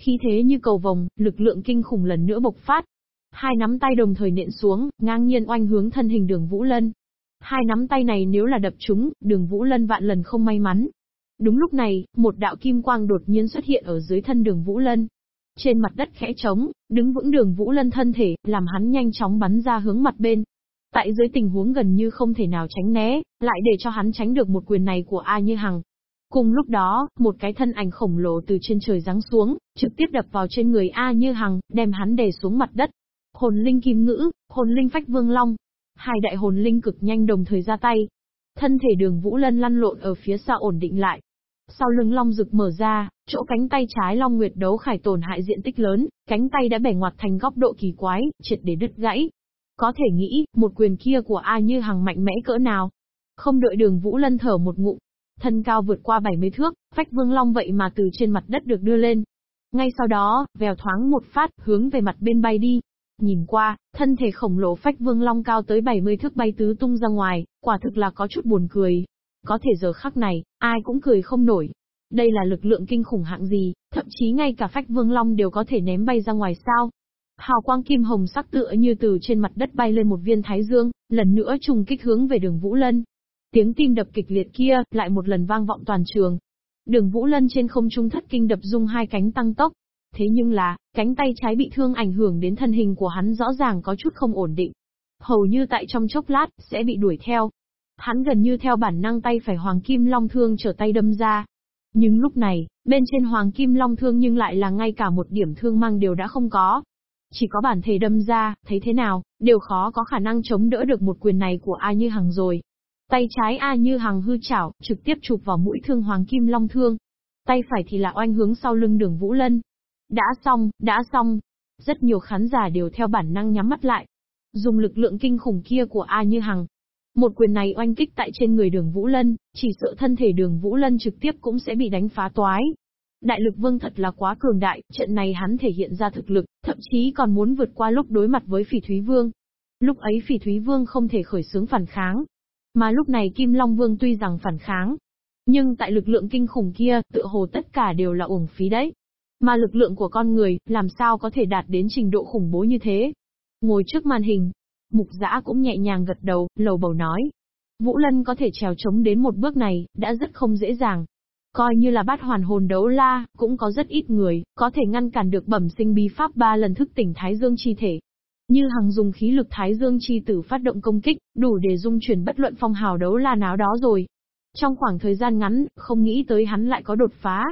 Khi thế như cầu vồng, lực lượng kinh khủng lần nữa bộc phát. Hai nắm tay đồng thời nện xuống, ngang nhiên oanh hướng thân hình đường Vũ Lân. Hai nắm tay này nếu là đập chúng, đường Vũ Lân vạn lần không may mắn. Đúng lúc này, một đạo kim quang đột nhiên xuất hiện ở dưới thân đường Vũ Lân. Trên mặt đất khẽ trống, đứng vững đường Vũ Lân thân thể, làm hắn nhanh chóng bắn ra hướng mặt bên, Tại dưới tình huống gần như không thể nào tránh né, lại để cho hắn tránh được một quyền này của A Như Hằng. Cùng lúc đó, một cái thân ảnh khổng lồ từ trên trời giáng xuống, trực tiếp đập vào trên người A Như Hằng, đem hắn đè xuống mặt đất. Hồn linh kim ngữ, hồn linh phách vương long. Hai đại hồn linh cực nhanh đồng thời ra tay. Thân thể đường Vũ Lân lăn lộn ở phía sau ổn định lại. Sau lưng long rực mở ra, chỗ cánh tay trái long nguyệt đấu khải tổn hại diện tích lớn, cánh tay đã bẻ ngoặt thành góc độ kỳ quái, triệt để đứt gãy. Có thể nghĩ, một quyền kia của A Như Hằng mạnh mẽ cỡ nào. Không đợi đường Vũ Lân thở một ngụm. Thân cao vượt qua 70 thước, phách vương long vậy mà từ trên mặt đất được đưa lên. Ngay sau đó, vèo thoáng một phát, hướng về mặt bên bay đi. Nhìn qua, thân thể khổng lồ phách vương long cao tới 70 thước bay tứ tung ra ngoài, quả thực là có chút buồn cười. Có thể giờ khắc này, ai cũng cười không nổi. Đây là lực lượng kinh khủng hạng gì, thậm chí ngay cả phách vương long đều có thể ném bay ra ngoài sao. Hào quang kim hồng sắc tựa như từ trên mặt đất bay lên một viên thái dương, lần nữa trùng kích hướng về đường Vũ Lân. Tiếng tim đập kịch liệt kia, lại một lần vang vọng toàn trường. Đường Vũ Lân trên không trung thất kinh đập dung hai cánh tăng tốc. Thế nhưng là, cánh tay trái bị thương ảnh hưởng đến thân hình của hắn rõ ràng có chút không ổn định. Hầu như tại trong chốc lát, sẽ bị đuổi theo. Hắn gần như theo bản năng tay phải Hoàng Kim Long Thương trở tay đâm ra. Nhưng lúc này, bên trên Hoàng Kim Long Thương nhưng lại là ngay cả một điểm thương mang đều đã không có. Chỉ có bản thể đâm ra, thấy thế nào, đều khó có khả năng chống đỡ được một quyền này của A Như Hằng rồi. Tay trái A Như Hằng hư chảo, trực tiếp chụp vào mũi thương Hoàng Kim Long Thương. Tay phải thì là oanh hướng sau lưng đường Vũ Lân. Đã xong, đã xong. Rất nhiều khán giả đều theo bản năng nhắm mắt lại. Dùng lực lượng kinh khủng kia của A Như Hằng. Một quyền này oanh kích tại trên người đường Vũ Lân, chỉ sợ thân thể đường Vũ Lân trực tiếp cũng sẽ bị đánh phá toái. Đại lực vương thật là quá cường đại, trận này hắn thể hiện ra thực lực, thậm chí còn muốn vượt qua lúc đối mặt với phỉ thúy vương. Lúc ấy phỉ thúy vương không thể khởi xướng phản kháng. Mà lúc này Kim Long Vương tuy rằng phản kháng, nhưng tại lực lượng kinh khủng kia, tựa hồ tất cả đều là uổng phí đấy. Mà lực lượng của con người, làm sao có thể đạt đến trình độ khủng bố như thế? Ngồi trước màn hình, mục giã cũng nhẹ nhàng gật đầu, lầu bầu nói. Vũ Lân có thể trèo chống đến một bước này, đã rất không dễ dàng. Coi như là bát hoàn hồn đấu la, cũng có rất ít người, có thể ngăn cản được bẩm sinh bí pháp ba lần thức tỉnh Thái Dương chi thể. Như Hằng dùng khí lực Thái Dương chi tử phát động công kích, đủ để dung chuyển bất luận phong hào đấu la nào đó rồi. Trong khoảng thời gian ngắn, không nghĩ tới hắn lại có đột phá.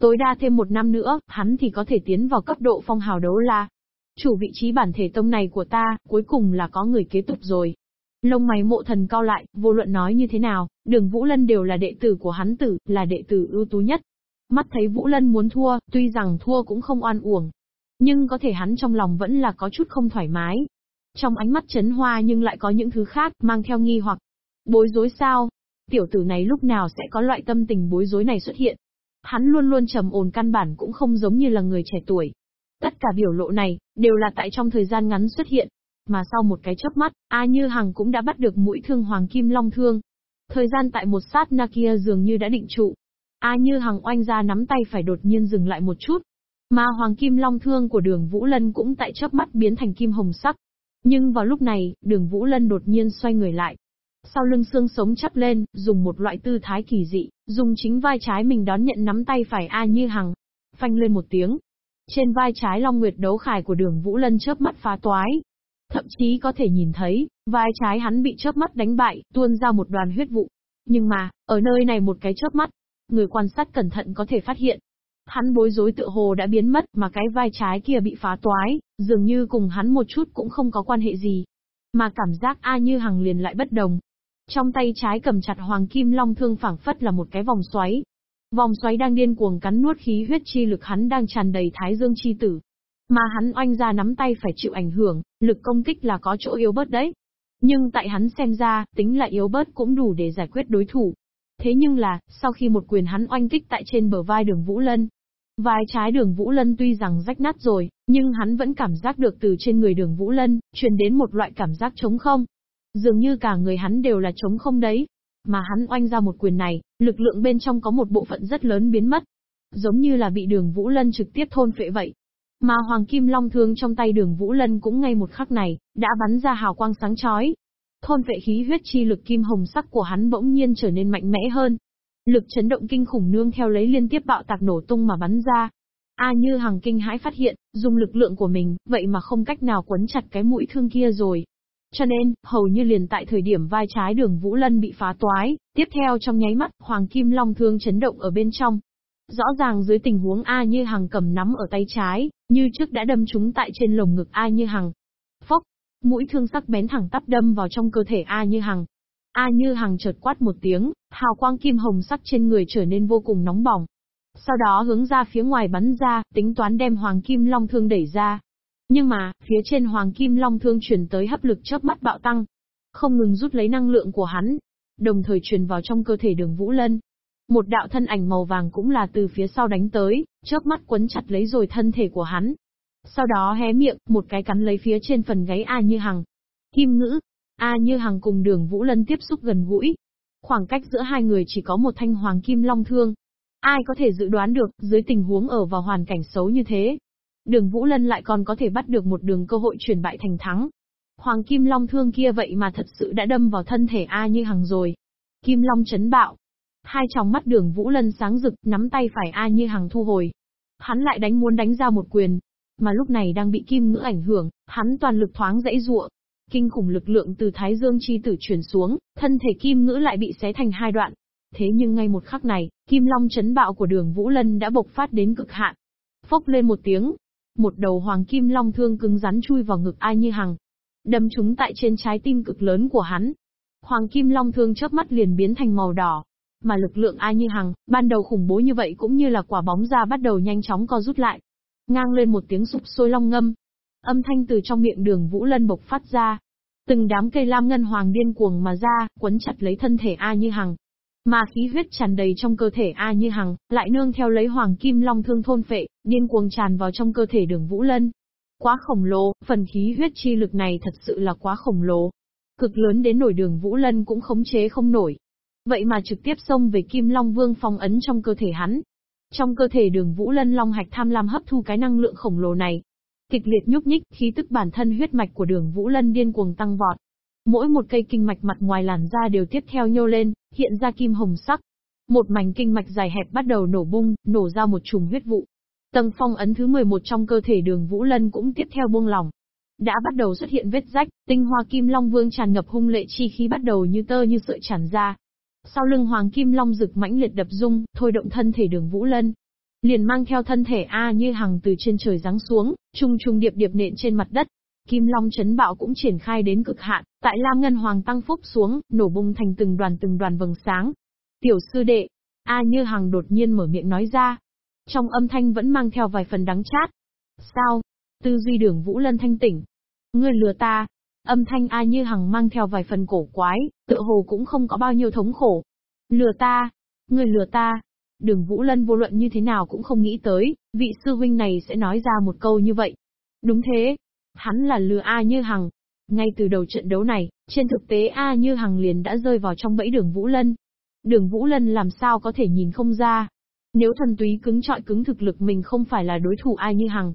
Tối đa thêm một năm nữa, hắn thì có thể tiến vào cấp độ phong hào đấu la. Chủ vị trí bản thể tông này của ta, cuối cùng là có người kế tục rồi. Lông mày mộ thần cao lại, vô luận nói như thế nào, đường Vũ Lân đều là đệ tử của hắn tử, là đệ tử ưu tú nhất. Mắt thấy Vũ Lân muốn thua, tuy rằng thua cũng không oan uổng. Nhưng có thể hắn trong lòng vẫn là có chút không thoải mái. Trong ánh mắt chấn hoa nhưng lại có những thứ khác, mang theo nghi hoặc. Bối rối sao? Tiểu tử này lúc nào sẽ có loại tâm tình bối rối này xuất hiện? Hắn luôn luôn trầm ổn căn bản cũng không giống như là người trẻ tuổi. Tất cả biểu lộ này, đều là tại trong thời gian ngắn xuất hiện, mà sau một cái chớp mắt, A Như Hằng cũng đã bắt được mũi thương Hoàng Kim Long Thương. Thời gian tại một sát na kia dường như đã định trụ. A Như Hằng oanh ra nắm tay phải đột nhiên dừng lại một chút. Mà Hoàng Kim Long Thương của đường Vũ Lân cũng tại chớp mắt biến thành kim hồng sắc. Nhưng vào lúc này, đường Vũ Lân đột nhiên xoay người lại. Sau lưng xương sống chắp lên, dùng một loại tư thái kỳ dị, dùng chính vai trái mình đón nhận nắm tay phải A Như Hằng. Phanh lên một tiếng, trên vai trái Long Nguyệt đấu khải của đường Vũ Lân chớp mắt phá toái, Thậm chí có thể nhìn thấy, vai trái hắn bị chớp mắt đánh bại, tuôn ra một đoàn huyết vụ. Nhưng mà, ở nơi này một cái chớp mắt, người quan sát cẩn thận có thể phát hiện. Hắn bối rối tựa hồ đã biến mất mà cái vai trái kia bị phá toái, dường như cùng hắn một chút cũng không có quan hệ gì. Mà cảm giác A như hằng liền lại bất đồng. Trong tay trái cầm chặt hoàng kim long thương phảng phất là một cái vòng xoáy. Vòng xoáy đang điên cuồng cắn nuốt khí huyết chi lực hắn đang tràn đầy thái dương chi tử, mà hắn oanh ra nắm tay phải chịu ảnh hưởng, lực công kích là có chỗ yếu bớt đấy. Nhưng tại hắn xem ra, tính là yếu bớt cũng đủ để giải quyết đối thủ. Thế nhưng là, sau khi một quyền hắn oanh kích tại trên bờ vai đường Vũ Lân, vai trái đường Vũ Lân tuy rằng rách nát rồi, nhưng hắn vẫn cảm giác được từ trên người đường Vũ Lân, truyền đến một loại cảm giác trống không. Dường như cả người hắn đều là trống không đấy. Mà hắn oanh ra một quyền này, lực lượng bên trong có một bộ phận rất lớn biến mất. Giống như là bị đường Vũ Lân trực tiếp thôn phệ vậy. Mà Hoàng Kim Long thương trong tay đường Vũ Lân cũng ngay một khắc này, đã bắn ra hào quang sáng chói. Thôn vệ khí huyết chi lực kim hồng sắc của hắn bỗng nhiên trở nên mạnh mẽ hơn. Lực chấn động kinh khủng nương theo lấy liên tiếp bạo tạc nổ tung mà bắn ra. A như hàng kinh hãi phát hiện, dùng lực lượng của mình, vậy mà không cách nào quấn chặt cái mũi thương kia rồi. Cho nên, hầu như liền tại thời điểm vai trái đường Vũ Lân bị phá toái, tiếp theo trong nháy mắt, Hoàng Kim Long thương chấn động ở bên trong, Rõ ràng dưới tình huống A Như Hằng cầm nắm ở tay trái, như trước đã đâm trúng tại trên lồng ngực A Như Hằng. Phốc, mũi thương sắc bén thẳng tắp đâm vào trong cơ thể A Như Hằng. A Như Hằng chợt quát một tiếng, hào quang kim hồng sắc trên người trở nên vô cùng nóng bỏng. Sau đó hướng ra phía ngoài bắn ra, tính toán đem Hoàng Kim Long Thương đẩy ra. Nhưng mà, phía trên Hoàng Kim Long Thương chuyển tới hấp lực chớp mắt bạo tăng. Không ngừng rút lấy năng lượng của hắn, đồng thời truyền vào trong cơ thể đường Vũ Lân. Một đạo thân ảnh màu vàng cũng là từ phía sau đánh tới, chớp mắt quấn chặt lấy rồi thân thể của hắn. Sau đó hé miệng, một cái cắn lấy phía trên phần gáy A Như Hằng. Kim ngữ. A Như Hằng cùng đường Vũ Lân tiếp xúc gần gũi. Khoảng cách giữa hai người chỉ có một thanh hoàng kim long thương. Ai có thể dự đoán được, dưới tình huống ở vào hoàn cảnh xấu như thế. Đường Vũ Lân lại còn có thể bắt được một đường cơ hội chuyển bại thành thắng. Hoàng kim long thương kia vậy mà thật sự đã đâm vào thân thể A Như Hằng rồi. Kim long chấn bạo, Hai tròng mắt đường Vũ Lân sáng rực, nắm tay phải A Như Hằng thu hồi. Hắn lại đánh muốn đánh ra một quyền. Mà lúc này đang bị kim ngữ ảnh hưởng, hắn toàn lực thoáng dãy ruộng. Kinh khủng lực lượng từ Thái Dương chi tử chuyển xuống, thân thể kim ngữ lại bị xé thành hai đoạn. Thế nhưng ngay một khắc này, kim long chấn bạo của đường Vũ Lân đã bộc phát đến cực hạn. Phốc lên một tiếng, một đầu hoàng kim long thương cứng rắn chui vào ngực A Như Hằng. Đâm trúng tại trên trái tim cực lớn của hắn. Hoàng kim long thương chớp mắt liền biến thành màu đỏ, mà lực lượng A Như Hằng, ban đầu khủng bố như vậy cũng như là quả bóng ra bắt đầu nhanh chóng co rút lại. Ngang lên một tiếng sụp sôi long ngâm. Âm thanh từ trong miệng đường Vũ Lân bộc phát ra. Từng đám cây lam ngân hoàng điên cuồng mà ra, quấn chặt lấy thân thể A Như Hằng. Mà khí huyết tràn đầy trong cơ thể A Như Hằng, lại nương theo lấy hoàng kim long thương thôn phệ, điên cuồng tràn vào trong cơ thể đường Vũ Lân. Quá khổng lồ, phần khí huyết chi lực này thật sự là quá khổng lồ. Cực lớn đến nổi đường Vũ Lân cũng khống chế không nổi. Vậy mà trực tiếp xông về Kim Long Vương phong ấn trong cơ thể hắn. Trong cơ thể đường Vũ Lân Long Hạch tham lam hấp thu cái năng lượng khổng lồ này. Kịch liệt nhúc nhích, khí tức bản thân huyết mạch của đường Vũ Lân điên cuồng tăng vọt. Mỗi một cây kinh mạch mặt ngoài làn da đều tiếp theo nhô lên, hiện ra kim hồng sắc. một mảnh kinh mạch dài hẹp bắt đầu nổ bung, nổ ra một chùm huyết vụ. Tầng phong ấn thứ 11 trong cơ thể đường Vũ Lân cũng tiếp theo buông lỏng. Đã bắt đầu xuất hiện vết rách, tinh hoa kim long vương tràn ngập hung lệ chi khí bắt đầu như tơ như sợi tràn ra. Sau lưng hoàng kim long rực mãnh liệt đập rung, thôi động thân thể đường Vũ Lân. Liền mang theo thân thể A như hằng từ trên trời giáng xuống, trung trung điệp điệp nện trên mặt đất. Kim Long chấn bạo cũng triển khai đến cực hạn, tại Lam Ngân Hoàng tăng phúc xuống, nổ bung thành từng đoàn từng đoàn vầng sáng. Tiểu sư đệ, A Như Hằng đột nhiên mở miệng nói ra. Trong âm thanh vẫn mang theo vài phần đắng chát. Sao? Tư duy đường Vũ Lân thanh tỉnh. Ngươi lừa ta. Âm thanh A Như Hằng mang theo vài phần cổ quái, tựa hồ cũng không có bao nhiêu thống khổ. Lừa ta. người lừa ta. Đường Vũ Lân vô luận như thế nào cũng không nghĩ tới, vị sư huynh này sẽ nói ra một câu như vậy. Đúng thế. Hắn là lừa A Như Hằng. Ngay từ đầu trận đấu này, trên thực tế A Như Hằng liền đã rơi vào trong bẫy đường Vũ Lân. Đường Vũ Lân làm sao có thể nhìn không ra. Nếu thần túy cứng trọi cứng thực lực mình không phải là đối thủ A như hằng.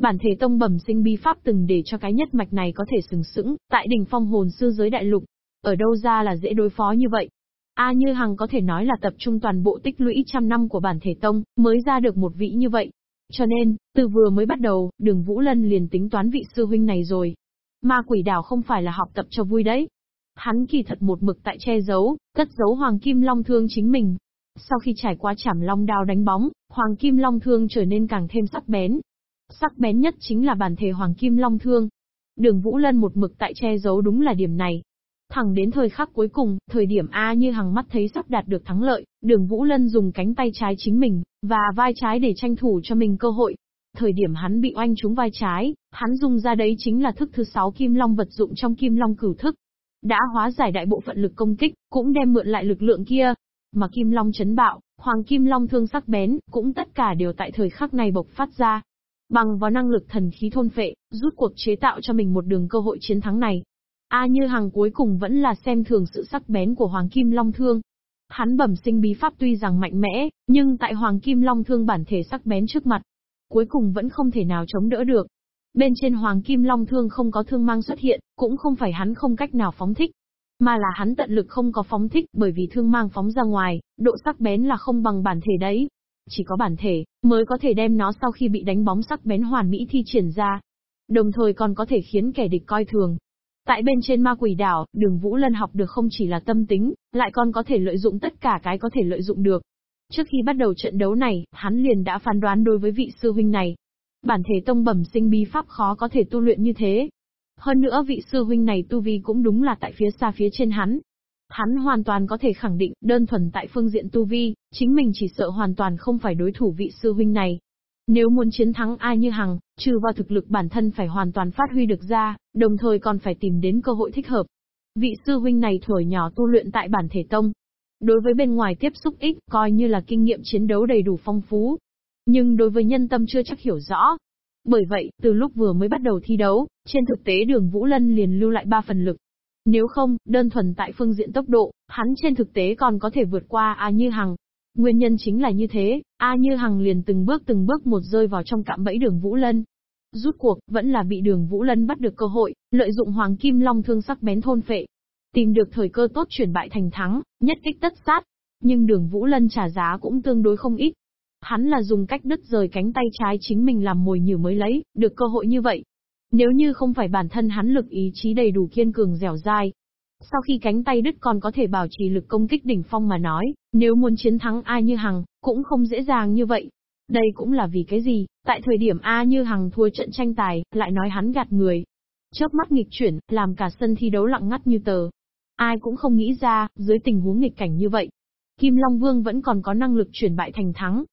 Bản thể tông bẩm sinh bi pháp từng để cho cái nhất mạch này có thể sừng sững, tại đỉnh phong hồn sư giới đại lục. Ở đâu ra là dễ đối phó như vậy? A Như Hằng có thể nói là tập trung toàn bộ tích lũy trăm năm của bản thể tông, mới ra được một vị như vậy. Cho nên, từ vừa mới bắt đầu, đường Vũ Lân liền tính toán vị sư huynh này rồi. Ma quỷ đảo không phải là học tập cho vui đấy, Hắn kỳ thật một mực tại che giấu, cất giấu Hoàng Kim Long Thương chính mình. Sau khi trải qua chảm long đao đánh bóng, Hoàng Kim Long Thương trở nên càng thêm sắc bén. Sắc bén nhất chính là bản thể Hoàng Kim Long Thương. Đường Vũ Lân một mực tại che giấu đúng là điểm này. Thẳng đến thời khắc cuối cùng, thời điểm A như hằng mắt thấy sắp đạt được thắng lợi, đường Vũ Lân dùng cánh tay trái chính mình, và vai trái để tranh thủ cho mình cơ hội. Thời điểm hắn bị oanh trúng vai trái, hắn dùng ra đấy chính là thức thứ sáu kim long vật dụng trong kim long cửu thức đã hóa giải đại bộ phận lực công kích, cũng đem mượn lại lực lượng kia. Mà Kim Long chấn bạo, Hoàng Kim Long thương sắc bén, cũng tất cả đều tại thời khắc này bộc phát ra. Bằng vào năng lực thần khí thôn phệ, rút cuộc chế tạo cho mình một đường cơ hội chiến thắng này. A Như Hằng cuối cùng vẫn là xem thường sự sắc bén của Hoàng Kim Long thương. Hắn bẩm sinh bí pháp tuy rằng mạnh mẽ, nhưng tại Hoàng Kim Long thương bản thể sắc bén trước mặt, cuối cùng vẫn không thể nào chống đỡ được. Bên trên Hoàng Kim Long Thương không có thương mang xuất hiện, cũng không phải hắn không cách nào phóng thích. Mà là hắn tận lực không có phóng thích bởi vì thương mang phóng ra ngoài, độ sắc bén là không bằng bản thể đấy. Chỉ có bản thể, mới có thể đem nó sau khi bị đánh bóng sắc bén hoàn mỹ thi triển ra. Đồng thời còn có thể khiến kẻ địch coi thường. Tại bên trên ma quỷ đảo, đường Vũ Lân học được không chỉ là tâm tính, lại còn có thể lợi dụng tất cả cái có thể lợi dụng được. Trước khi bắt đầu trận đấu này, hắn liền đã phán đoán đối với vị sư huynh này, Bản thể tông bẩm sinh bí pháp khó có thể tu luyện như thế. Hơn nữa vị sư huynh này tu vi cũng đúng là tại phía xa phía trên hắn. Hắn hoàn toàn có thể khẳng định, đơn thuần tại phương diện tu vi, chính mình chỉ sợ hoàn toàn không phải đối thủ vị sư huynh này. Nếu muốn chiến thắng ai như hằng, trừ vào thực lực bản thân phải hoàn toàn phát huy được ra, đồng thời còn phải tìm đến cơ hội thích hợp. Vị sư huynh này tuổi nhỏ tu luyện tại bản thể tông. Đối với bên ngoài tiếp xúc ít, coi như là kinh nghiệm chiến đấu đầy đủ phong phú, nhưng đối với nhân tâm chưa chắc hiểu rõ. Bởi vậy, từ lúc vừa mới bắt đầu thi đấu, trên thực tế đường Vũ Lân liền lưu lại ba phần lực. Nếu không, đơn thuần tại phương diện tốc độ, hắn trên thực tế còn có thể vượt qua A Như Hằng. Nguyên nhân chính là như thế, A Như Hằng liền từng bước từng bước một rơi vào trong cạm bẫy đường Vũ Lân. Rút cuộc, vẫn là bị đường Vũ Lân bắt được cơ hội, lợi dụng Hoàng Kim Long thương sắc bén thôn phệ. Tìm được thời cơ tốt chuyển bại thành thắng, nhất kích tất sát. Nhưng đường Vũ Lân trả giá cũng tương đối không ít. Hắn là dùng cách đứt rời cánh tay trái chính mình làm mồi nhử mới lấy, được cơ hội như vậy. Nếu như không phải bản thân hắn lực ý chí đầy đủ kiên cường dẻo dai, sau khi cánh tay đứt còn có thể bảo trì lực công kích đỉnh phong mà nói, nếu muốn chiến thắng ai như Hằng, cũng không dễ dàng như vậy. Đây cũng là vì cái gì, tại thời điểm A như Hằng thua trận tranh tài, lại nói hắn gạt người. Chớp mắt nghịch chuyển, làm cả sân thi đấu lặng ngắt như tờ. Ai cũng không nghĩ ra, dưới tình huống nghịch cảnh như vậy, Kim Long Vương vẫn còn có năng lực chuyển bại thành thắng,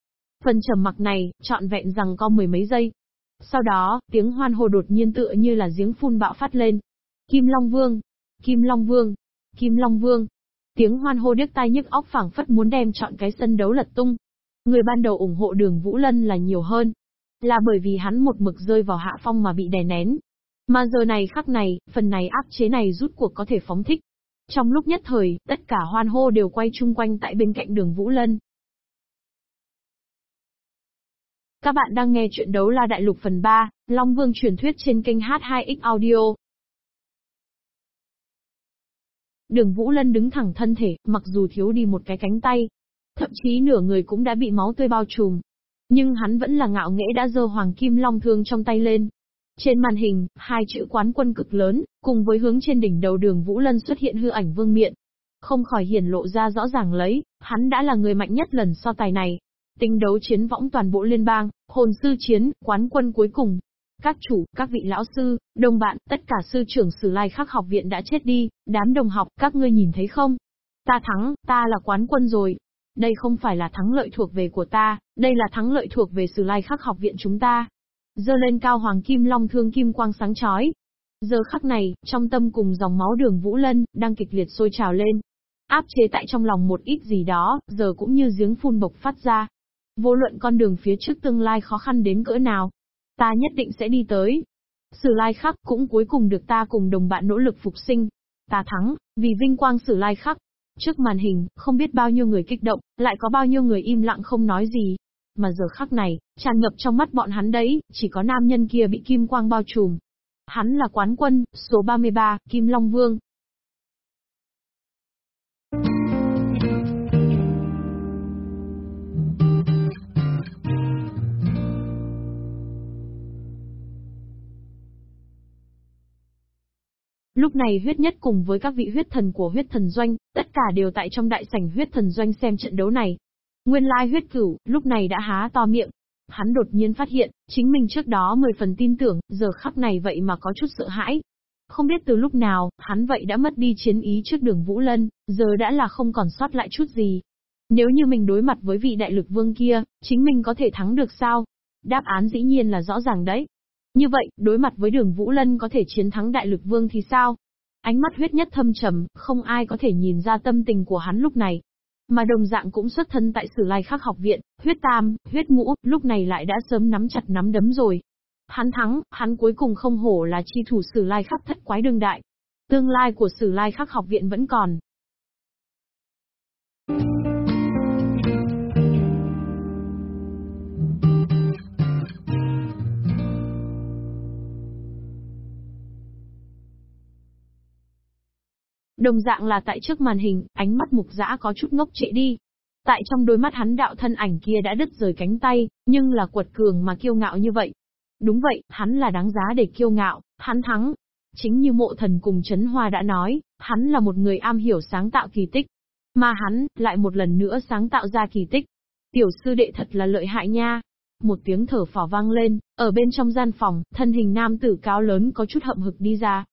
Phần trầm mặc này, trọn vẹn rằng có mười mấy giây. Sau đó, tiếng hoan hô đột nhiên tựa như là giếng phun bạo phát lên. Kim Long Vương! Kim Long Vương! Kim Long Vương! Tiếng hoan hô điếc tai nhức óc phảng phất muốn đem chọn cái sân đấu lật tung. Người ban đầu ủng hộ đường Vũ Lân là nhiều hơn. Là bởi vì hắn một mực rơi vào hạ phong mà bị đè nén. Mà giờ này khắc này, phần này áp chế này rút cuộc có thể phóng thích. Trong lúc nhất thời, tất cả hoan hô đều quay chung quanh tại bên cạnh đường Vũ Lân. Các bạn đang nghe chuyện đấu la đại lục phần 3, Long Vương truyền thuyết trên kênh H2X Audio. Đường Vũ Lân đứng thẳng thân thể, mặc dù thiếu đi một cái cánh tay. thậm chí nửa người cũng đã bị máu tươi bao trùm. Nhưng hắn vẫn là ngạo nghễ đã giơ hoàng kim long thương trong tay lên. Trên màn hình, hai chữ quán quân cực lớn, cùng với hướng trên đỉnh đầu đường Vũ Lân xuất hiện hư ảnh vương miện. Không khỏi hiển lộ ra rõ ràng lấy, hắn đã là người mạnh nhất lần so tài này. Tinh đấu chiến võng toàn bộ liên bang, hồn sư chiến, quán quân cuối cùng. Các chủ, các vị lão sư, đồng bạn, tất cả sư trưởng sử lai khắc học viện đã chết đi, đám đồng học, các ngươi nhìn thấy không? Ta thắng, ta là quán quân rồi. Đây không phải là thắng lợi thuộc về của ta, đây là thắng lợi thuộc về sử lai khắc học viện chúng ta. Dơ lên cao hoàng kim long thương kim quang sáng chói. Giờ khắc này, trong tâm cùng dòng máu đường Vũ Lân, đang kịch liệt sôi trào lên. Áp chế tại trong lòng một ít gì đó, giờ cũng như giếng phun bộc phát ra. Vô luận con đường phía trước tương lai khó khăn đến cỡ nào, ta nhất định sẽ đi tới. Sử lai khắc cũng cuối cùng được ta cùng đồng bạn nỗ lực phục sinh. Ta thắng, vì vinh quang sử lai khắc. Trước màn hình, không biết bao nhiêu người kích động, lại có bao nhiêu người im lặng không nói gì. Mà giờ khắc này, tràn ngập trong mắt bọn hắn đấy, chỉ có nam nhân kia bị kim quang bao trùm. Hắn là quán quân, số 33, Kim Long Vương. Lúc này huyết nhất cùng với các vị huyết thần của huyết thần doanh, tất cả đều tại trong đại sảnh huyết thần doanh xem trận đấu này. Nguyên lai huyết cửu, lúc này đã há to miệng. Hắn đột nhiên phát hiện, chính mình trước đó 10 phần tin tưởng, giờ khắc này vậy mà có chút sợ hãi. Không biết từ lúc nào, hắn vậy đã mất đi chiến ý trước đường Vũ Lân, giờ đã là không còn sót lại chút gì. Nếu như mình đối mặt với vị đại lực vương kia, chính mình có thể thắng được sao? Đáp án dĩ nhiên là rõ ràng đấy. Như vậy, đối mặt với đường Vũ Lân có thể chiến thắng đại lực vương thì sao? Ánh mắt huyết nhất thâm trầm, không ai có thể nhìn ra tâm tình của hắn lúc này. Mà đồng dạng cũng xuất thân tại sử lai khắc học viện, huyết tam, huyết ngũ, lúc này lại đã sớm nắm chặt nắm đấm rồi. Hắn thắng, hắn cuối cùng không hổ là chi thủ sử lai khắc thất quái đương đại. Tương lai của sử lai khắc học viện vẫn còn. Đồng dạng là tại trước màn hình, ánh mắt mục dã có chút ngốc trệ đi. Tại trong đôi mắt hắn đạo thân ảnh kia đã đứt rời cánh tay, nhưng là quật cường mà kiêu ngạo như vậy. Đúng vậy, hắn là đáng giá để kiêu ngạo, hắn thắng. Chính như mộ thần cùng Trấn Hoa đã nói, hắn là một người am hiểu sáng tạo kỳ tích. Mà hắn, lại một lần nữa sáng tạo ra kỳ tích. Tiểu sư đệ thật là lợi hại nha. Một tiếng thở phò vang lên, ở bên trong gian phòng, thân hình nam tử cao lớn có chút hậm hực đi ra,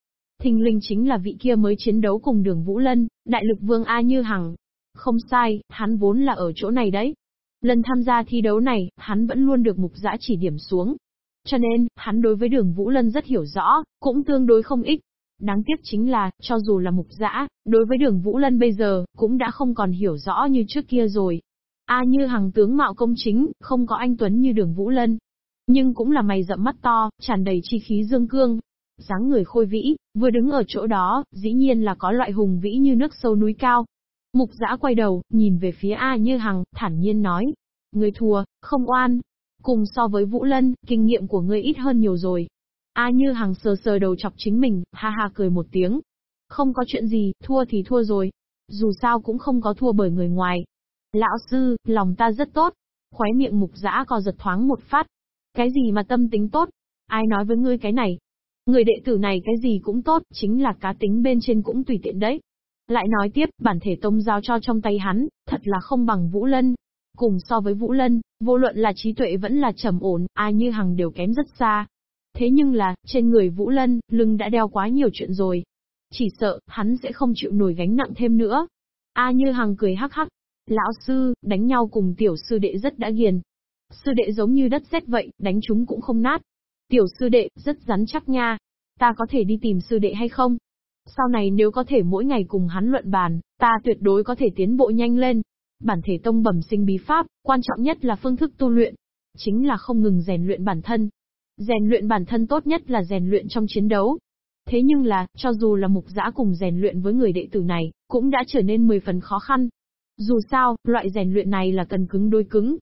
Thình linh chính là vị kia mới chiến đấu cùng đường Vũ Lân, đại lực vương A Như Hằng. Không sai, hắn vốn là ở chỗ này đấy. Lần tham gia thi đấu này, hắn vẫn luôn được mục giã chỉ điểm xuống. Cho nên, hắn đối với đường Vũ Lân rất hiểu rõ, cũng tương đối không ích. Đáng tiếc chính là, cho dù là mục giã, đối với đường Vũ Lân bây giờ, cũng đã không còn hiểu rõ như trước kia rồi. A như hằng tướng mạo công chính, không có anh Tuấn như đường Vũ Lân. Nhưng cũng là mày rậm mắt to, tràn đầy chi khí dương cương, dáng người khôi vĩ, vừa đứng ở chỗ đó, dĩ nhiên là có loại hùng vĩ như nước sâu núi cao. Mục giã quay đầu, nhìn về phía A Như Hằng, thản nhiên nói. Người thua, không oan. Cùng so với Vũ Lân, kinh nghiệm của ngươi ít hơn nhiều rồi. A Như Hằng sờ sờ đầu chọc chính mình, ha ha cười một tiếng. Không có chuyện gì, thua thì thua rồi. Dù sao cũng không có thua bởi người ngoài. Lão sư, lòng ta rất tốt. Khóe miệng mục giã co giật thoáng một phát. Cái gì mà tâm tính tốt? Ai nói với ngươi cái này? Người đệ tử này cái gì cũng tốt, chính là cá tính bên trên cũng tùy tiện đấy. Lại nói tiếp, bản thể tông giao cho trong tay hắn, thật là không bằng Vũ Lân. Cùng so với Vũ Lân, vô luận là trí tuệ vẫn là trầm ổn, ai như hằng đều kém rất xa. Thế nhưng là, trên người Vũ Lân, lưng đã đeo quá nhiều chuyện rồi. Chỉ sợ, hắn sẽ không chịu nổi gánh nặng thêm nữa. A như hằng cười hắc hắc. Lão sư, đánh nhau cùng tiểu sư đệ rất đã ghiền. Sư đệ giống như đất sét vậy, đánh chúng cũng không nát. Tiểu sư đệ, rất rắn chắc nha. Ta có thể đi tìm sư đệ hay không? Sau này nếu có thể mỗi ngày cùng hắn luận bàn, ta tuyệt đối có thể tiến bộ nhanh lên. Bản thể tông bẩm sinh bí pháp, quan trọng nhất là phương thức tu luyện. Chính là không ngừng rèn luyện bản thân. Rèn luyện bản thân tốt nhất là rèn luyện trong chiến đấu. Thế nhưng là, cho dù là mục giã cùng rèn luyện với người đệ tử này, cũng đã trở nên 10 phần khó khăn. Dù sao, loại rèn luyện này là cần cứng đôi cứng.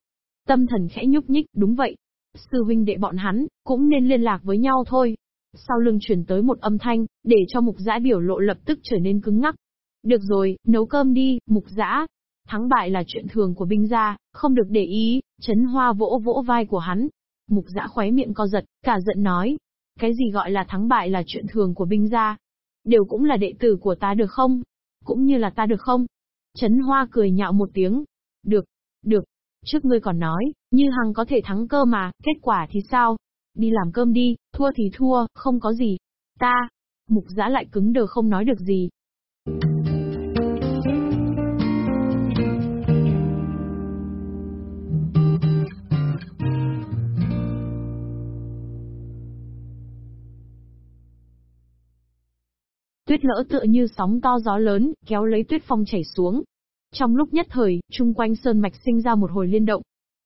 Tâm thần khẽ nhúc nhích, đúng vậy, Sư huynh đệ bọn hắn, cũng nên liên lạc với nhau thôi. Sau lưng chuyển tới một âm thanh, để cho mục giã biểu lộ lập tức trở nên cứng ngắc. Được rồi, nấu cơm đi, mục giã. Thắng bại là chuyện thường của binh gia, không được để ý, chấn hoa vỗ vỗ vai của hắn. Mục giã khóe miệng co giật, cả giận nói. Cái gì gọi là thắng bại là chuyện thường của binh gia? Đều cũng là đệ tử của ta được không? Cũng như là ta được không? Chấn hoa cười nhạo một tiếng. Được, được. Trước ngươi còn nói, như hằng có thể thắng cơ mà, kết quả thì sao? Đi làm cơm đi, thua thì thua, không có gì. Ta, mục giã lại cứng đờ không nói được gì. Tuyết lỡ tựa như sóng to gió lớn, kéo lấy tuyết phong chảy xuống. Trong lúc nhất thời, chung quanh sơn mạch sinh ra một hồi liên động.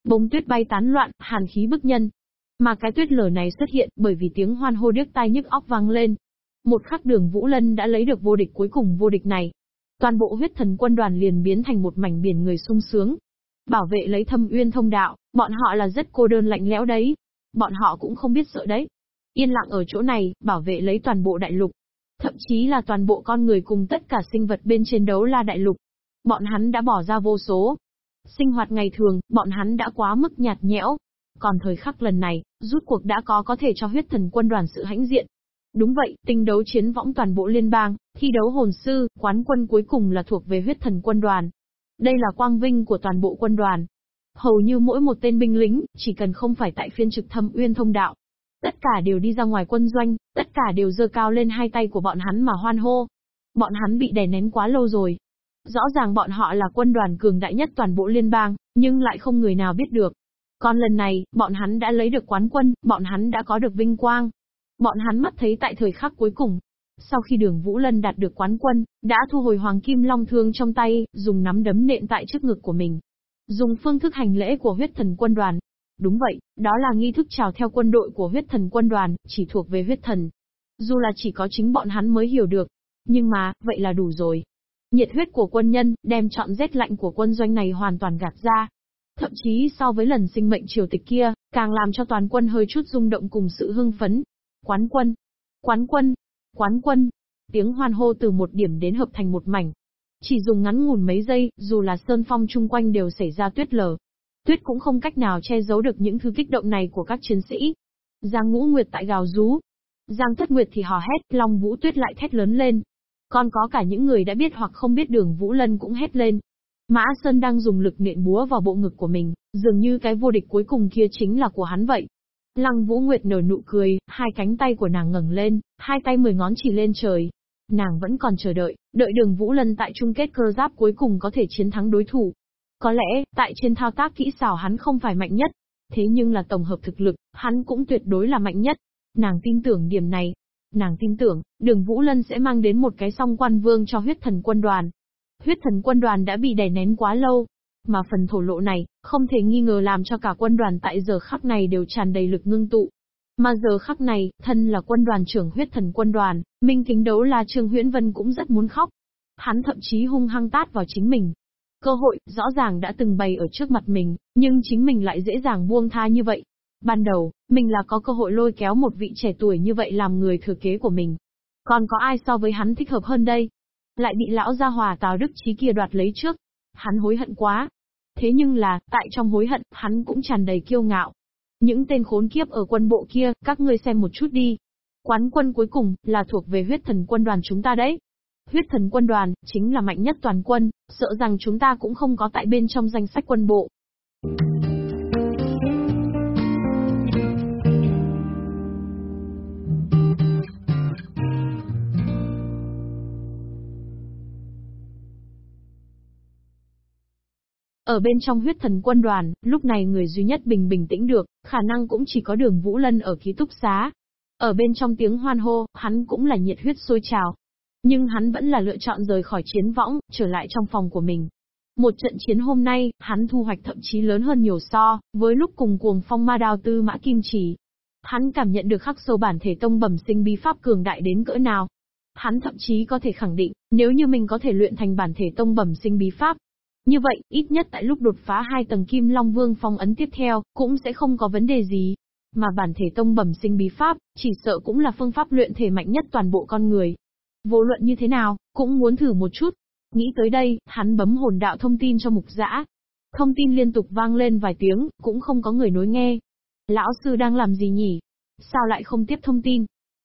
Bông tuyết bay tán loạn, hàn khí bức nhân. Mà cái tuyết lở này xuất hiện bởi vì tiếng hoan hô điếc tai nhức óc vang lên. Một khắc đường Vũ Lân đã lấy được vô địch cuối cùng vô địch này. Toàn bộ huyết thần quân đoàn liền biến thành một mảnh biển người sung sướng. Bảo vệ lấy thâm uyên thông đạo, bọn họ là rất cô đơn lạnh lẽo đấy. Bọn họ cũng không biết sợ đấy. Yên lặng ở chỗ này, bảo vệ lấy toàn bộ đại lục. Thậm chí là toàn bộ con người cùng tất cả sinh vật bên trên đấu la đại lục. Bọn hắn đã bỏ ra vô số. Sinh hoạt ngày thường, bọn hắn đã quá mức nhạt nhẽo. Còn thời khắc lần này, rút cuộc đã có có thể cho huyết thần quân đoàn sự hãnh diện. Đúng vậy, tinh đấu chiến võng toàn bộ liên bang, thi đấu hồn sư, quán quân cuối cùng là thuộc về huyết thần quân đoàn. Đây là quang vinh của toàn bộ quân đoàn. Hầu như mỗi một tên binh lính, chỉ cần không phải tại phiên trực thâm uyên thông đạo, Tất cả đều đi ra ngoài quân doanh, tất cả đều dơ cao lên hai tay của bọn hắn mà hoan hô. Bọn hắn bị đè nén quá lâu rồi. Rõ ràng bọn họ là quân đoàn cường đại nhất toàn bộ liên bang, nhưng lại không người nào biết được. Còn lần này, bọn hắn đã lấy được quán quân, bọn hắn đã có được vinh quang. Bọn hắn mắt thấy tại thời khắc cuối cùng. Sau khi đường Vũ Lân đạt được quán quân, đã thu hồi Hoàng Kim Long Thương trong tay, dùng nắm đấm nện tại trước ngực của mình. Dùng phương thức hành lễ của huyết thần quân đoàn, Đúng vậy, đó là nghi thức chào theo quân đội của huyết thần quân đoàn, chỉ thuộc về huyết thần. Dù là chỉ có chính bọn hắn mới hiểu được. Nhưng mà, vậy là đủ rồi. Nhiệt huyết của quân nhân, đem chọn rét lạnh của quân doanh này hoàn toàn gạt ra. Thậm chí so với lần sinh mệnh triều tịch kia, càng làm cho toàn quân hơi chút rung động cùng sự hưng phấn. Quán quân! Quán quân! Quán quân! Tiếng hoan hô từ một điểm đến hợp thành một mảnh. Chỉ dùng ngắn ngủn mấy giây, dù là sơn phong chung quanh đều xảy ra tuyết lở, Tuyết cũng không cách nào che giấu được những thứ kích động này của các chiến sĩ. Giang Ngũ Nguyệt tại gào rú. Giang Thất Nguyệt thì hò hét, Long Vũ Tuyết lại thét lớn lên. Còn có cả những người đã biết hoặc không biết đường Vũ Lân cũng hét lên. Mã Sơn đang dùng lực nện búa vào bộ ngực của mình, dường như cái vô địch cuối cùng kia chính là của hắn vậy. Lăng Vũ Nguyệt nở nụ cười, hai cánh tay của nàng ngẩng lên, hai tay mười ngón chỉ lên trời. Nàng vẫn còn chờ đợi, đợi đường Vũ Lân tại chung kết cơ giáp cuối cùng có thể chiến thắng đối thủ. Có lẽ, tại trên thao tác kỹ xảo hắn không phải mạnh nhất. Thế nhưng là tổng hợp thực lực, hắn cũng tuyệt đối là mạnh nhất. Nàng tin tưởng điểm này. Nàng tin tưởng, đường Vũ Lân sẽ mang đến một cái song quan vương cho huyết thần quân đoàn. Huyết thần quân đoàn đã bị đè nén quá lâu. Mà phần thổ lộ này, không thể nghi ngờ làm cho cả quân đoàn tại giờ khắc này đều tràn đầy lực ngưng tụ. Mà giờ khắc này, thân là quân đoàn trưởng huyết thần quân đoàn, Minh Kính Đấu là Trương Huyễn Vân cũng rất muốn khóc. Hắn thậm chí hung hăng tát vào chính mình, Cơ hội, rõ ràng đã từng bày ở trước mặt mình, nhưng chính mình lại dễ dàng buông tha như vậy. Ban đầu, mình là có cơ hội lôi kéo một vị trẻ tuổi như vậy làm người thừa kế của mình. Còn có ai so với hắn thích hợp hơn đây? Lại bị lão gia hòa Tào Đức Chí kia đoạt lấy trước. Hắn hối hận quá. Thế nhưng là, tại trong hối hận, hắn cũng tràn đầy kiêu ngạo. Những tên khốn kiếp ở quân bộ kia, các ngươi xem một chút đi. Quán quân cuối cùng, là thuộc về huyết thần quân đoàn chúng ta đấy. Huyết thần quân đoàn, chính là mạnh nhất toàn quân, sợ rằng chúng ta cũng không có tại bên trong danh sách quân bộ. Ở bên trong huyết thần quân đoàn, lúc này người duy nhất bình bình tĩnh được, khả năng cũng chỉ có đường Vũ Lân ở ký túc xá. Ở bên trong tiếng hoan hô, hắn cũng là nhiệt huyết sôi trào, nhưng hắn vẫn là lựa chọn rời khỏi chiến võng, trở lại trong phòng của mình. Một trận chiến hôm nay, hắn thu hoạch thậm chí lớn hơn nhiều so, với lúc cùng cuồng phong ma đao tư mã kim chỉ. Hắn cảm nhận được khắc sâu bản thể tông bẩm sinh bí pháp cường đại đến cỡ nào. Hắn thậm chí có thể khẳng định, nếu như mình có thể luyện thành bản thể tông bẩm sinh bí pháp. Như vậy, ít nhất tại lúc đột phá hai tầng kim long vương phong ấn tiếp theo, cũng sẽ không có vấn đề gì. Mà bản thể tông bẩm sinh bí pháp, chỉ sợ cũng là phương pháp luyện thể mạnh nhất toàn bộ con người. Vô luận như thế nào, cũng muốn thử một chút. Nghĩ tới đây, hắn bấm hồn đạo thông tin cho mục dã Thông tin liên tục vang lên vài tiếng, cũng không có người nối nghe. Lão sư đang làm gì nhỉ? Sao lại không tiếp thông tin?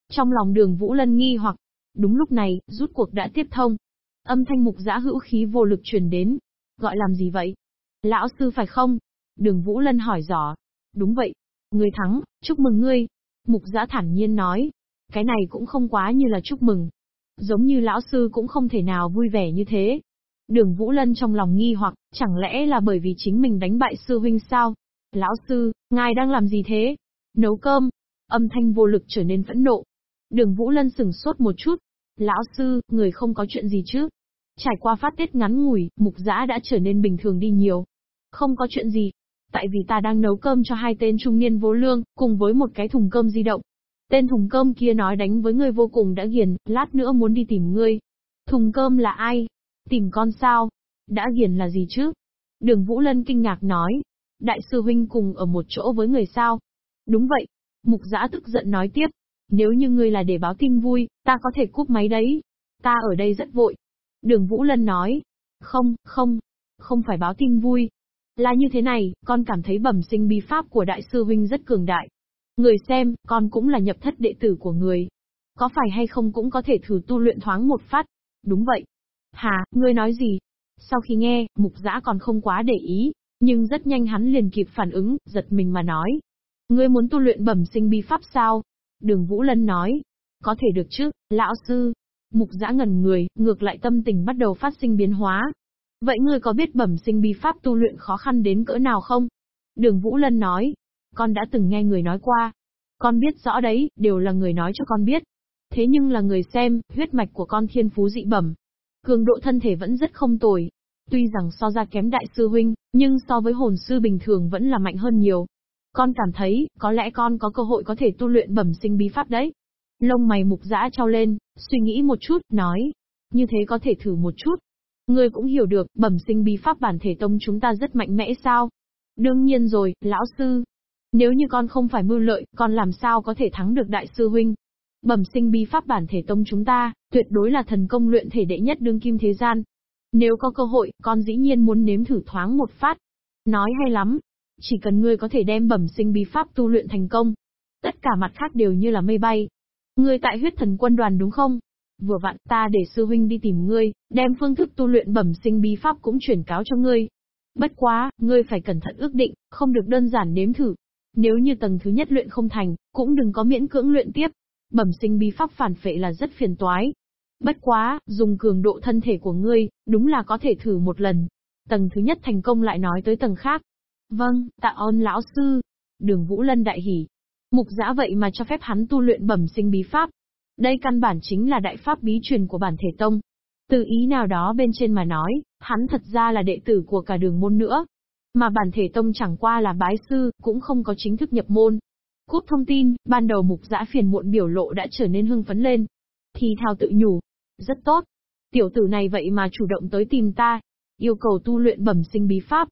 Trong lòng đường Vũ Lân nghi hoặc, đúng lúc này, rút cuộc đã tiếp thông. Âm thanh mục giã hữu khí vô lực truyền đến. Gọi làm gì vậy? Lão sư phải không? Đường Vũ Lân hỏi dò. Đúng vậy. Người thắng, chúc mừng ngươi. Mục giã thản nhiên nói. Cái này cũng không quá như là chúc mừng. Giống như lão sư cũng không thể nào vui vẻ như thế. Đường Vũ Lân trong lòng nghi hoặc, chẳng lẽ là bởi vì chính mình đánh bại sư huynh sao? Lão sư, ngài đang làm gì thế? Nấu cơm. Âm thanh vô lực trở nên phẫn nộ. Đường Vũ Lân sừng sốt một chút. Lão sư, người không có chuyện gì chứ? Trải qua phát tiết ngắn ngủi, mục giã đã trở nên bình thường đi nhiều. Không có chuyện gì. Tại vì ta đang nấu cơm cho hai tên trung niên vô lương, cùng với một cái thùng cơm di động. Tên thùng cơm kia nói đánh với ngươi vô cùng đã ghiền, lát nữa muốn đi tìm ngươi. Thùng cơm là ai? Tìm con sao? Đã ghiền là gì chứ? Đường Vũ Lân kinh ngạc nói. Đại sư huynh cùng ở một chỗ với người sao? Đúng vậy. Mục giã tức giận nói tiếp. Nếu như ngươi là để báo tin vui, ta có thể cúp máy đấy. Ta ở đây rất vội. Đường Vũ Lân nói. Không, không, không phải báo tin vui. Là như thế này, con cảm thấy bẩm sinh bi pháp của đại sư huynh rất cường đại. Người xem, con cũng là nhập thất đệ tử của người. Có phải hay không cũng có thể thử tu luyện thoáng một phát. Đúng vậy. Hà, ngươi nói gì? Sau khi nghe, mục giã còn không quá để ý, nhưng rất nhanh hắn liền kịp phản ứng, giật mình mà nói. Ngươi muốn tu luyện bẩm sinh bi pháp sao? Đường Vũ Lân nói. Có thể được chứ, lão sư. Mục giã ngần người, ngược lại tâm tình bắt đầu phát sinh biến hóa. Vậy ngươi có biết bẩm sinh bi pháp tu luyện khó khăn đến cỡ nào không? Đường Vũ Lân nói. Con đã từng nghe người nói qua. Con biết rõ đấy, đều là người nói cho con biết. Thế nhưng là người xem, huyết mạch của con thiên phú dị bẩm. Cường độ thân thể vẫn rất không tồi. Tuy rằng so ra kém đại sư huynh, nhưng so với hồn sư bình thường vẫn là mạnh hơn nhiều. Con cảm thấy, có lẽ con có cơ hội có thể tu luyện bẩm sinh bí pháp đấy. Lông mày mục dã trao lên, suy nghĩ một chút, nói. Như thế có thể thử một chút. Ngươi cũng hiểu được, bẩm sinh bí pháp bản thể tông chúng ta rất mạnh mẽ sao? Đương nhiên rồi, lão sư. Nếu như con không phải mưu lợi, con làm sao có thể thắng được đại sư huynh? Bẩm sinh bí pháp bản thể tông chúng ta, tuyệt đối là thần công luyện thể đệ nhất đương kim thế gian. Nếu có cơ hội, con dĩ nhiên muốn nếm thử thoáng một phát. Nói hay lắm. Chỉ cần ngươi có thể đem bẩm sinh bí pháp tu luyện thành công. Tất cả mặt khác đều như là mây bay. Ngươi tại huyết thần quân đoàn đúng không? Vừa vặn ta để sư huynh đi tìm ngươi, đem phương thức tu luyện bẩm sinh bí pháp cũng chuyển cáo cho ngươi. Bất quá, ngươi phải cẩn thận ước định, không được đơn giản nếm thử. Nếu như tầng thứ nhất luyện không thành, cũng đừng có miễn cưỡng luyện tiếp. Bẩm sinh bí pháp phản phệ là rất phiền toái. Bất quá, dùng cường độ thân thể của ngươi, đúng là có thể thử một lần. Tầng thứ nhất thành công lại nói tới tầng khác. Vâng, tạ ơn lão sư. Đường Vũ Lân đại hỉ. Mục giã vậy mà cho phép hắn tu luyện bẩm sinh bí pháp. Đây căn bản chính là đại pháp bí truyền của bản thể tông. Từ ý nào đó bên trên mà nói, hắn thật ra là đệ tử của cả đường môn nữa. Mà bản thể tông chẳng qua là bái sư, cũng không có chính thức nhập môn. Cút thông tin, ban đầu mục giã phiền muộn biểu lộ đã trở nên hưng phấn lên. Thì thao tự nhủ. Rất tốt. Tiểu tử này vậy mà chủ động tới tìm ta. Yêu cầu tu luyện bẩm sinh bí pháp.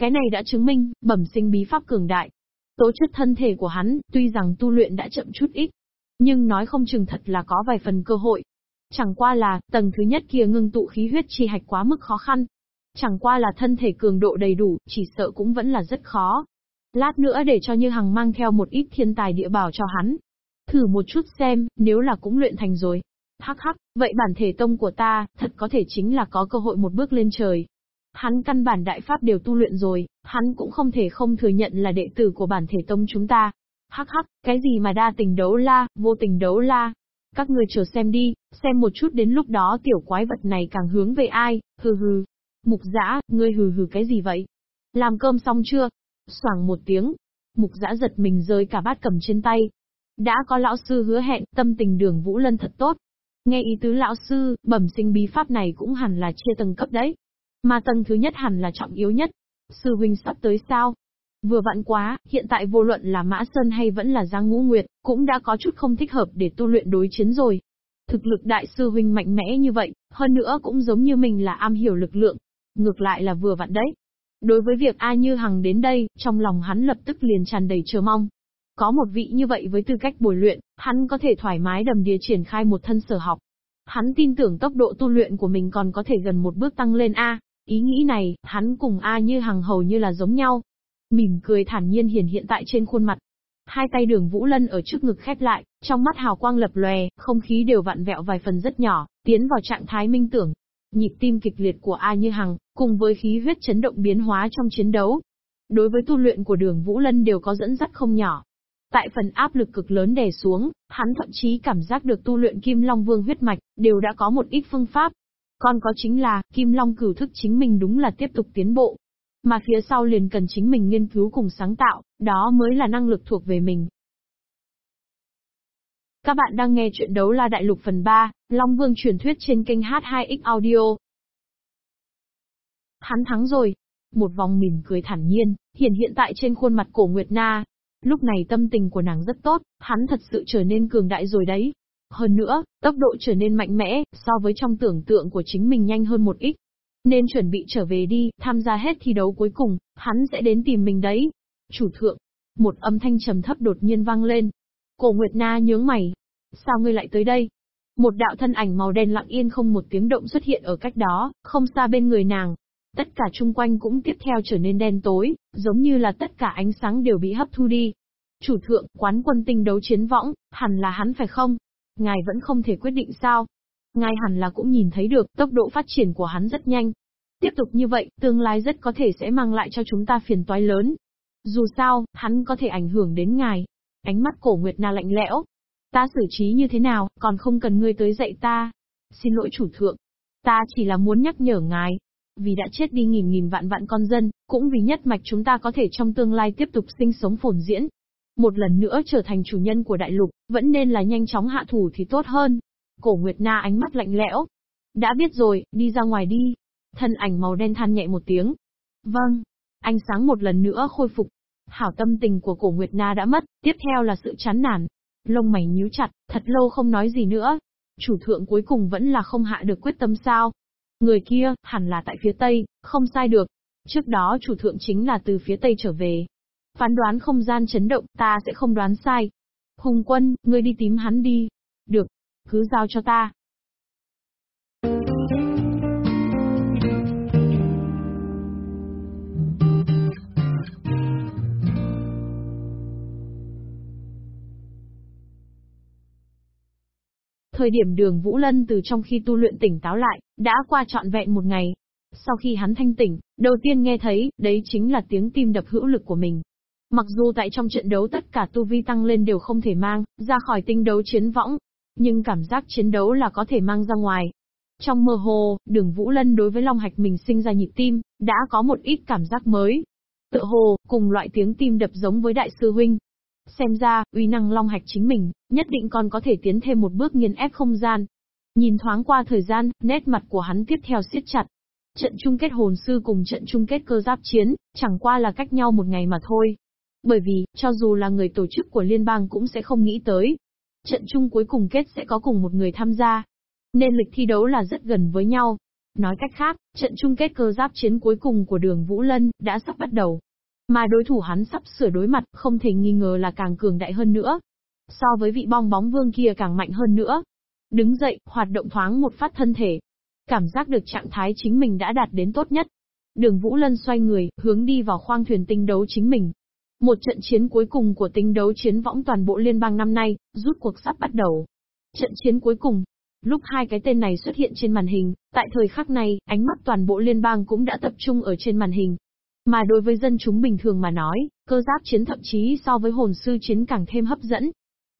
Cái này đã chứng minh, bẩm sinh bí pháp cường đại. Tố chất thân thể của hắn, tuy rằng tu luyện đã chậm chút ít. Nhưng nói không chừng thật là có vài phần cơ hội. Chẳng qua là, tầng thứ nhất kia ngưng tụ khí huyết chi hạch quá mức khó khăn. Chẳng qua là thân thể cường độ đầy đủ, chỉ sợ cũng vẫn là rất khó. Lát nữa để cho Như Hằng mang theo một ít thiên tài địa bảo cho hắn. Thử một chút xem, nếu là cũng luyện thành rồi. Hắc hắc, vậy bản thể tông của ta, thật có thể chính là có cơ hội một bước lên trời. Hắn căn bản đại pháp đều tu luyện rồi, hắn cũng không thể không thừa nhận là đệ tử của bản thể tông chúng ta. Hắc hắc, cái gì mà đa tình đấu la, vô tình đấu la. Các người chờ xem đi, xem một chút đến lúc đó tiểu quái vật này càng hướng về ai, hừ hừ. Mục giã, ngươi hừ hừ cái gì vậy? Làm cơm xong chưa? Soảng một tiếng. Mục giã giật mình rơi cả bát cầm trên tay. Đã có lão sư hứa hẹn, tâm tình đường Vũ Lân thật tốt. Nghe ý tứ lão sư, bẩm sinh bí pháp này cũng hẳn là chia tầng cấp đấy. Mà tầng thứ nhất hẳn là trọng yếu nhất. Sư huynh sắp tới sao? Vừa vặn quá, hiện tại vô luận là Mã Sơn hay vẫn là Giang Ngũ Nguyệt, cũng đã có chút không thích hợp để tu luyện đối chiến rồi. Thực lực đại sư huynh mạnh mẽ như vậy, hơn nữa cũng giống như mình là am hiểu lực lượng. Ngược lại là vừa vặn đấy. Đối với việc A Như Hằng đến đây, trong lòng hắn lập tức liền tràn đầy chờ mong. Có một vị như vậy với tư cách bồi luyện, hắn có thể thoải mái đầm đìa triển khai một thân sở học. Hắn tin tưởng tốc độ tu luyện của mình còn có thể gần một bước tăng lên A. Ý nghĩ này, hắn cùng A như Hằng hầu như là giống nhau. Mỉm cười thản nhiên hiển hiện tại trên khuôn mặt. Hai tay đường Vũ Lân ở trước ngực khép lại, trong mắt hào quang lập lòe, không khí đều vặn vẹo vài phần rất nhỏ, tiến vào trạng thái minh tưởng. Nhịp tim kịch liệt của A Như Hằng, cùng với khí huyết chấn động biến hóa trong chiến đấu. Đối với tu luyện của đường Vũ Lân đều có dẫn dắt không nhỏ. Tại phần áp lực cực lớn đè xuống, hắn thậm chí cảm giác được tu luyện Kim Long Vương huyết mạch, đều đã có một ít phương pháp. Còn có chính là, Kim Long cửu thức chính mình đúng là tiếp tục tiến bộ. Mà phía sau liền cần chính mình nghiên cứu cùng sáng tạo, đó mới là năng lực thuộc về mình. Các bạn đang nghe chuyện đấu la đại lục phần 3, Long Vương truyền thuyết trên kênh H2X Audio. Hắn thắng rồi. Một vòng mỉm cười thản nhiên, hiện hiện tại trên khuôn mặt cổ Nguyệt Na. Lúc này tâm tình của nàng rất tốt, hắn thật sự trở nên cường đại rồi đấy. Hơn nữa, tốc độ trở nên mạnh mẽ, so với trong tưởng tượng của chính mình nhanh hơn một ít. Nên chuẩn bị trở về đi, tham gia hết thi đấu cuối cùng, hắn sẽ đến tìm mình đấy. Chủ thượng, một âm thanh trầm thấp đột nhiên vang lên. Cổ Nguyệt Na nhướng mày. Sao ngươi lại tới đây? Một đạo thân ảnh màu đen lặng yên không một tiếng động xuất hiện ở cách đó, không xa bên người nàng. Tất cả chung quanh cũng tiếp theo trở nên đen tối, giống như là tất cả ánh sáng đều bị hấp thu đi. Chủ thượng, quán quân tinh đấu chiến võng, hẳn là hắn phải không? Ngài vẫn không thể quyết định sao? Ngài hẳn là cũng nhìn thấy được, tốc độ phát triển của hắn rất nhanh. Tiếp tục như vậy, tương lai rất có thể sẽ mang lại cho chúng ta phiền toái lớn. Dù sao, hắn có thể ảnh hưởng đến ngài. Ánh mắt cổ Nguyệt Na lạnh lẽo. Ta xử trí như thế nào, còn không cần ngươi tới dạy ta. Xin lỗi chủ thượng. Ta chỉ là muốn nhắc nhở ngài, vì đã chết đi nghìn nghìn vạn vạn con dân, cũng vì nhất mạch chúng ta có thể trong tương lai tiếp tục sinh sống phồn diễn. Một lần nữa trở thành chủ nhân của đại lục, vẫn nên là nhanh chóng hạ thủ thì tốt hơn. Cổ Nguyệt Na ánh mắt lạnh lẽo. Đã biết rồi, đi ra ngoài đi. Thân ảnh màu đen than nhẹ một tiếng. Vâng. Ánh sáng một lần nữa khôi phục. Hảo tâm tình của cổ Nguyệt Na đã mất, tiếp theo là sự chán nản. Lông mày nhíu chặt, thật lâu không nói gì nữa. Chủ thượng cuối cùng vẫn là không hạ được quyết tâm sao. Người kia, hẳn là tại phía Tây, không sai được. Trước đó chủ thượng chính là từ phía Tây trở về. Phán đoán không gian chấn động, ta sẽ không đoán sai. Hùng quân, ngươi đi tìm hắn đi. Được, cứ giao cho ta. Thời điểm đường Vũ Lân từ trong khi tu luyện tỉnh táo lại, đã qua trọn vẹn một ngày. Sau khi hắn thanh tỉnh, đầu tiên nghe thấy, đấy chính là tiếng tim đập hữu lực của mình. Mặc dù tại trong trận đấu tất cả tu vi tăng lên đều không thể mang, ra khỏi tinh đấu chiến võng, nhưng cảm giác chiến đấu là có thể mang ra ngoài. Trong mơ hồ, đường Vũ Lân đối với Long Hạch mình sinh ra nhịp tim, đã có một ít cảm giác mới. Tự hồ, cùng loại tiếng tim đập giống với đại sư huynh, Xem ra, uy năng long hạch chính mình, nhất định còn có thể tiến thêm một bước nghiền ép không gian. Nhìn thoáng qua thời gian, nét mặt của hắn tiếp theo siết chặt. Trận chung kết hồn sư cùng trận chung kết cơ giáp chiến, chẳng qua là cách nhau một ngày mà thôi. Bởi vì, cho dù là người tổ chức của liên bang cũng sẽ không nghĩ tới. Trận chung cuối cùng kết sẽ có cùng một người tham gia. Nên lịch thi đấu là rất gần với nhau. Nói cách khác, trận chung kết cơ giáp chiến cuối cùng của đường Vũ Lân, đã sắp bắt đầu. Mà đối thủ hắn sắp sửa đối mặt, không thể nghi ngờ là càng cường đại hơn nữa. So với vị bong bóng vương kia càng mạnh hơn nữa. Đứng dậy, hoạt động thoáng một phát thân thể. Cảm giác được trạng thái chính mình đã đạt đến tốt nhất. Đường Vũ Lân xoay người, hướng đi vào khoang thuyền tinh đấu chính mình. Một trận chiến cuối cùng của tinh đấu chiến võng toàn bộ liên bang năm nay, rút cuộc sắp bắt đầu. Trận chiến cuối cùng. Lúc hai cái tên này xuất hiện trên màn hình, tại thời khắc này, ánh mắt toàn bộ liên bang cũng đã tập trung ở trên màn hình. Mà đối với dân chúng bình thường mà nói, cơ giáp chiến thậm chí so với hồn sư chiến càng thêm hấp dẫn.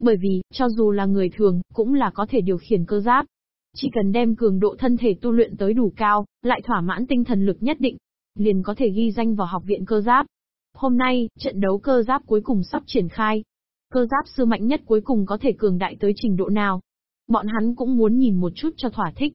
Bởi vì, cho dù là người thường, cũng là có thể điều khiển cơ giáp. Chỉ cần đem cường độ thân thể tu luyện tới đủ cao, lại thỏa mãn tinh thần lực nhất định, liền có thể ghi danh vào học viện cơ giáp. Hôm nay, trận đấu cơ giáp cuối cùng sắp triển khai. Cơ giáp sư mạnh nhất cuối cùng có thể cường đại tới trình độ nào? Bọn hắn cũng muốn nhìn một chút cho thỏa thích.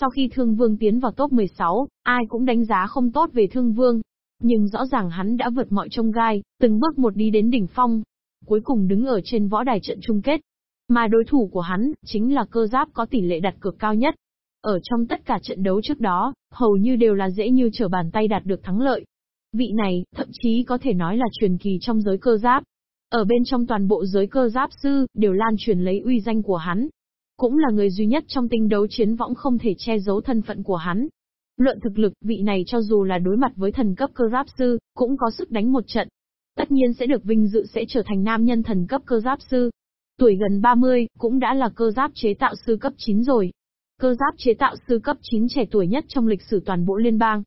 Sau khi Thương Vương tiến vào top 16, ai cũng đánh giá không tốt về Thương Vương, nhưng rõ ràng hắn đã vượt mọi trông gai, từng bước một đi đến đỉnh phong. Cuối cùng đứng ở trên võ đài trận chung kết. Mà đối thủ của hắn, chính là cơ giáp có tỷ lệ đặt cược cao nhất. Ở trong tất cả trận đấu trước đó, hầu như đều là dễ như trở bàn tay đạt được thắng lợi. Vị này, thậm chí có thể nói là truyền kỳ trong giới cơ giáp. Ở bên trong toàn bộ giới cơ giáp sư, đều lan truyền lấy uy danh của hắn. cũng là người duy nhất trong tinh đấu chiến võng không thể che giấu thân phận của hắn. Luận thực lực, vị này cho dù là đối mặt với thần cấp cơ giáp sư, cũng có sức đánh một trận. Tất nhiên sẽ được vinh dự sẽ trở thành nam nhân thần cấp cơ giáp sư. Tuổi gần 30, cũng đã là cơ giáp chế tạo sư cấp 9 rồi. Cơ giáp chế tạo sư cấp 9 trẻ tuổi nhất trong lịch sử toàn bộ liên bang.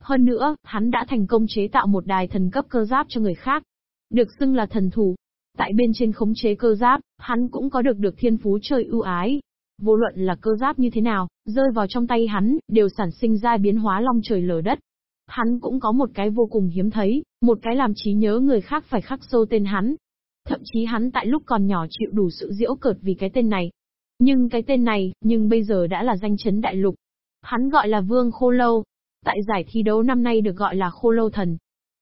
Hơn nữa, hắn đã thành công chế tạo một đài thần cấp cơ giáp cho người khác. Được xưng là thần thủ. Tại bên trên khống chế cơ giáp, hắn cũng có được được thiên phú chơi ưu ái. Vô luận là cơ giáp như thế nào, rơi vào trong tay hắn, đều sản sinh ra biến hóa long trời lở đất. Hắn cũng có một cái vô cùng hiếm thấy, một cái làm trí nhớ người khác phải khắc sâu tên hắn. Thậm chí hắn tại lúc còn nhỏ chịu đủ sự diễu cợt vì cái tên này. Nhưng cái tên này, nhưng bây giờ đã là danh chấn đại lục. Hắn gọi là Vương Khô Lâu. Tại giải thi đấu năm nay được gọi là Khô Lâu Thần.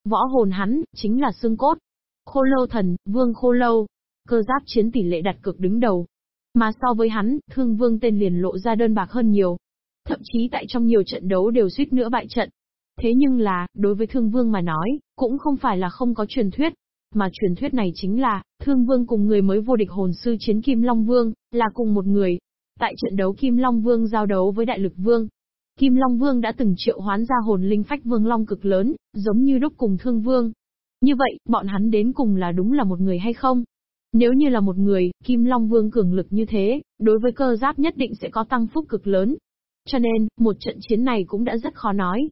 Võ hồn hắn, chính là xương cốt. Khô Lâu Thần, Vương Khô Lâu. Cơ giáp chiến tỷ lệ đặt cực đứng đầu. Mà so với hắn, Thương Vương tên liền lộ ra đơn bạc hơn nhiều. Thậm chí tại trong nhiều trận đấu đều suýt nữa bại trận. Thế nhưng là, đối với Thương Vương mà nói, cũng không phải là không có truyền thuyết. Mà truyền thuyết này chính là, Thương Vương cùng người mới vô địch hồn sư chiến Kim Long Vương, là cùng một người. Tại trận đấu Kim Long Vương giao đấu với Đại Lực Vương, Kim Long Vương đã từng triệu hoán ra hồn linh phách vương long cực lớn, giống như đúc cùng Thương Vương. Như vậy, bọn hắn đến cùng là đúng là một người hay không? Nếu như là một người, Kim Long Vương cường lực như thế, đối với cơ giáp nhất định sẽ có tăng phúc cực lớn. Cho nên, một trận chiến này cũng đã rất khó nói.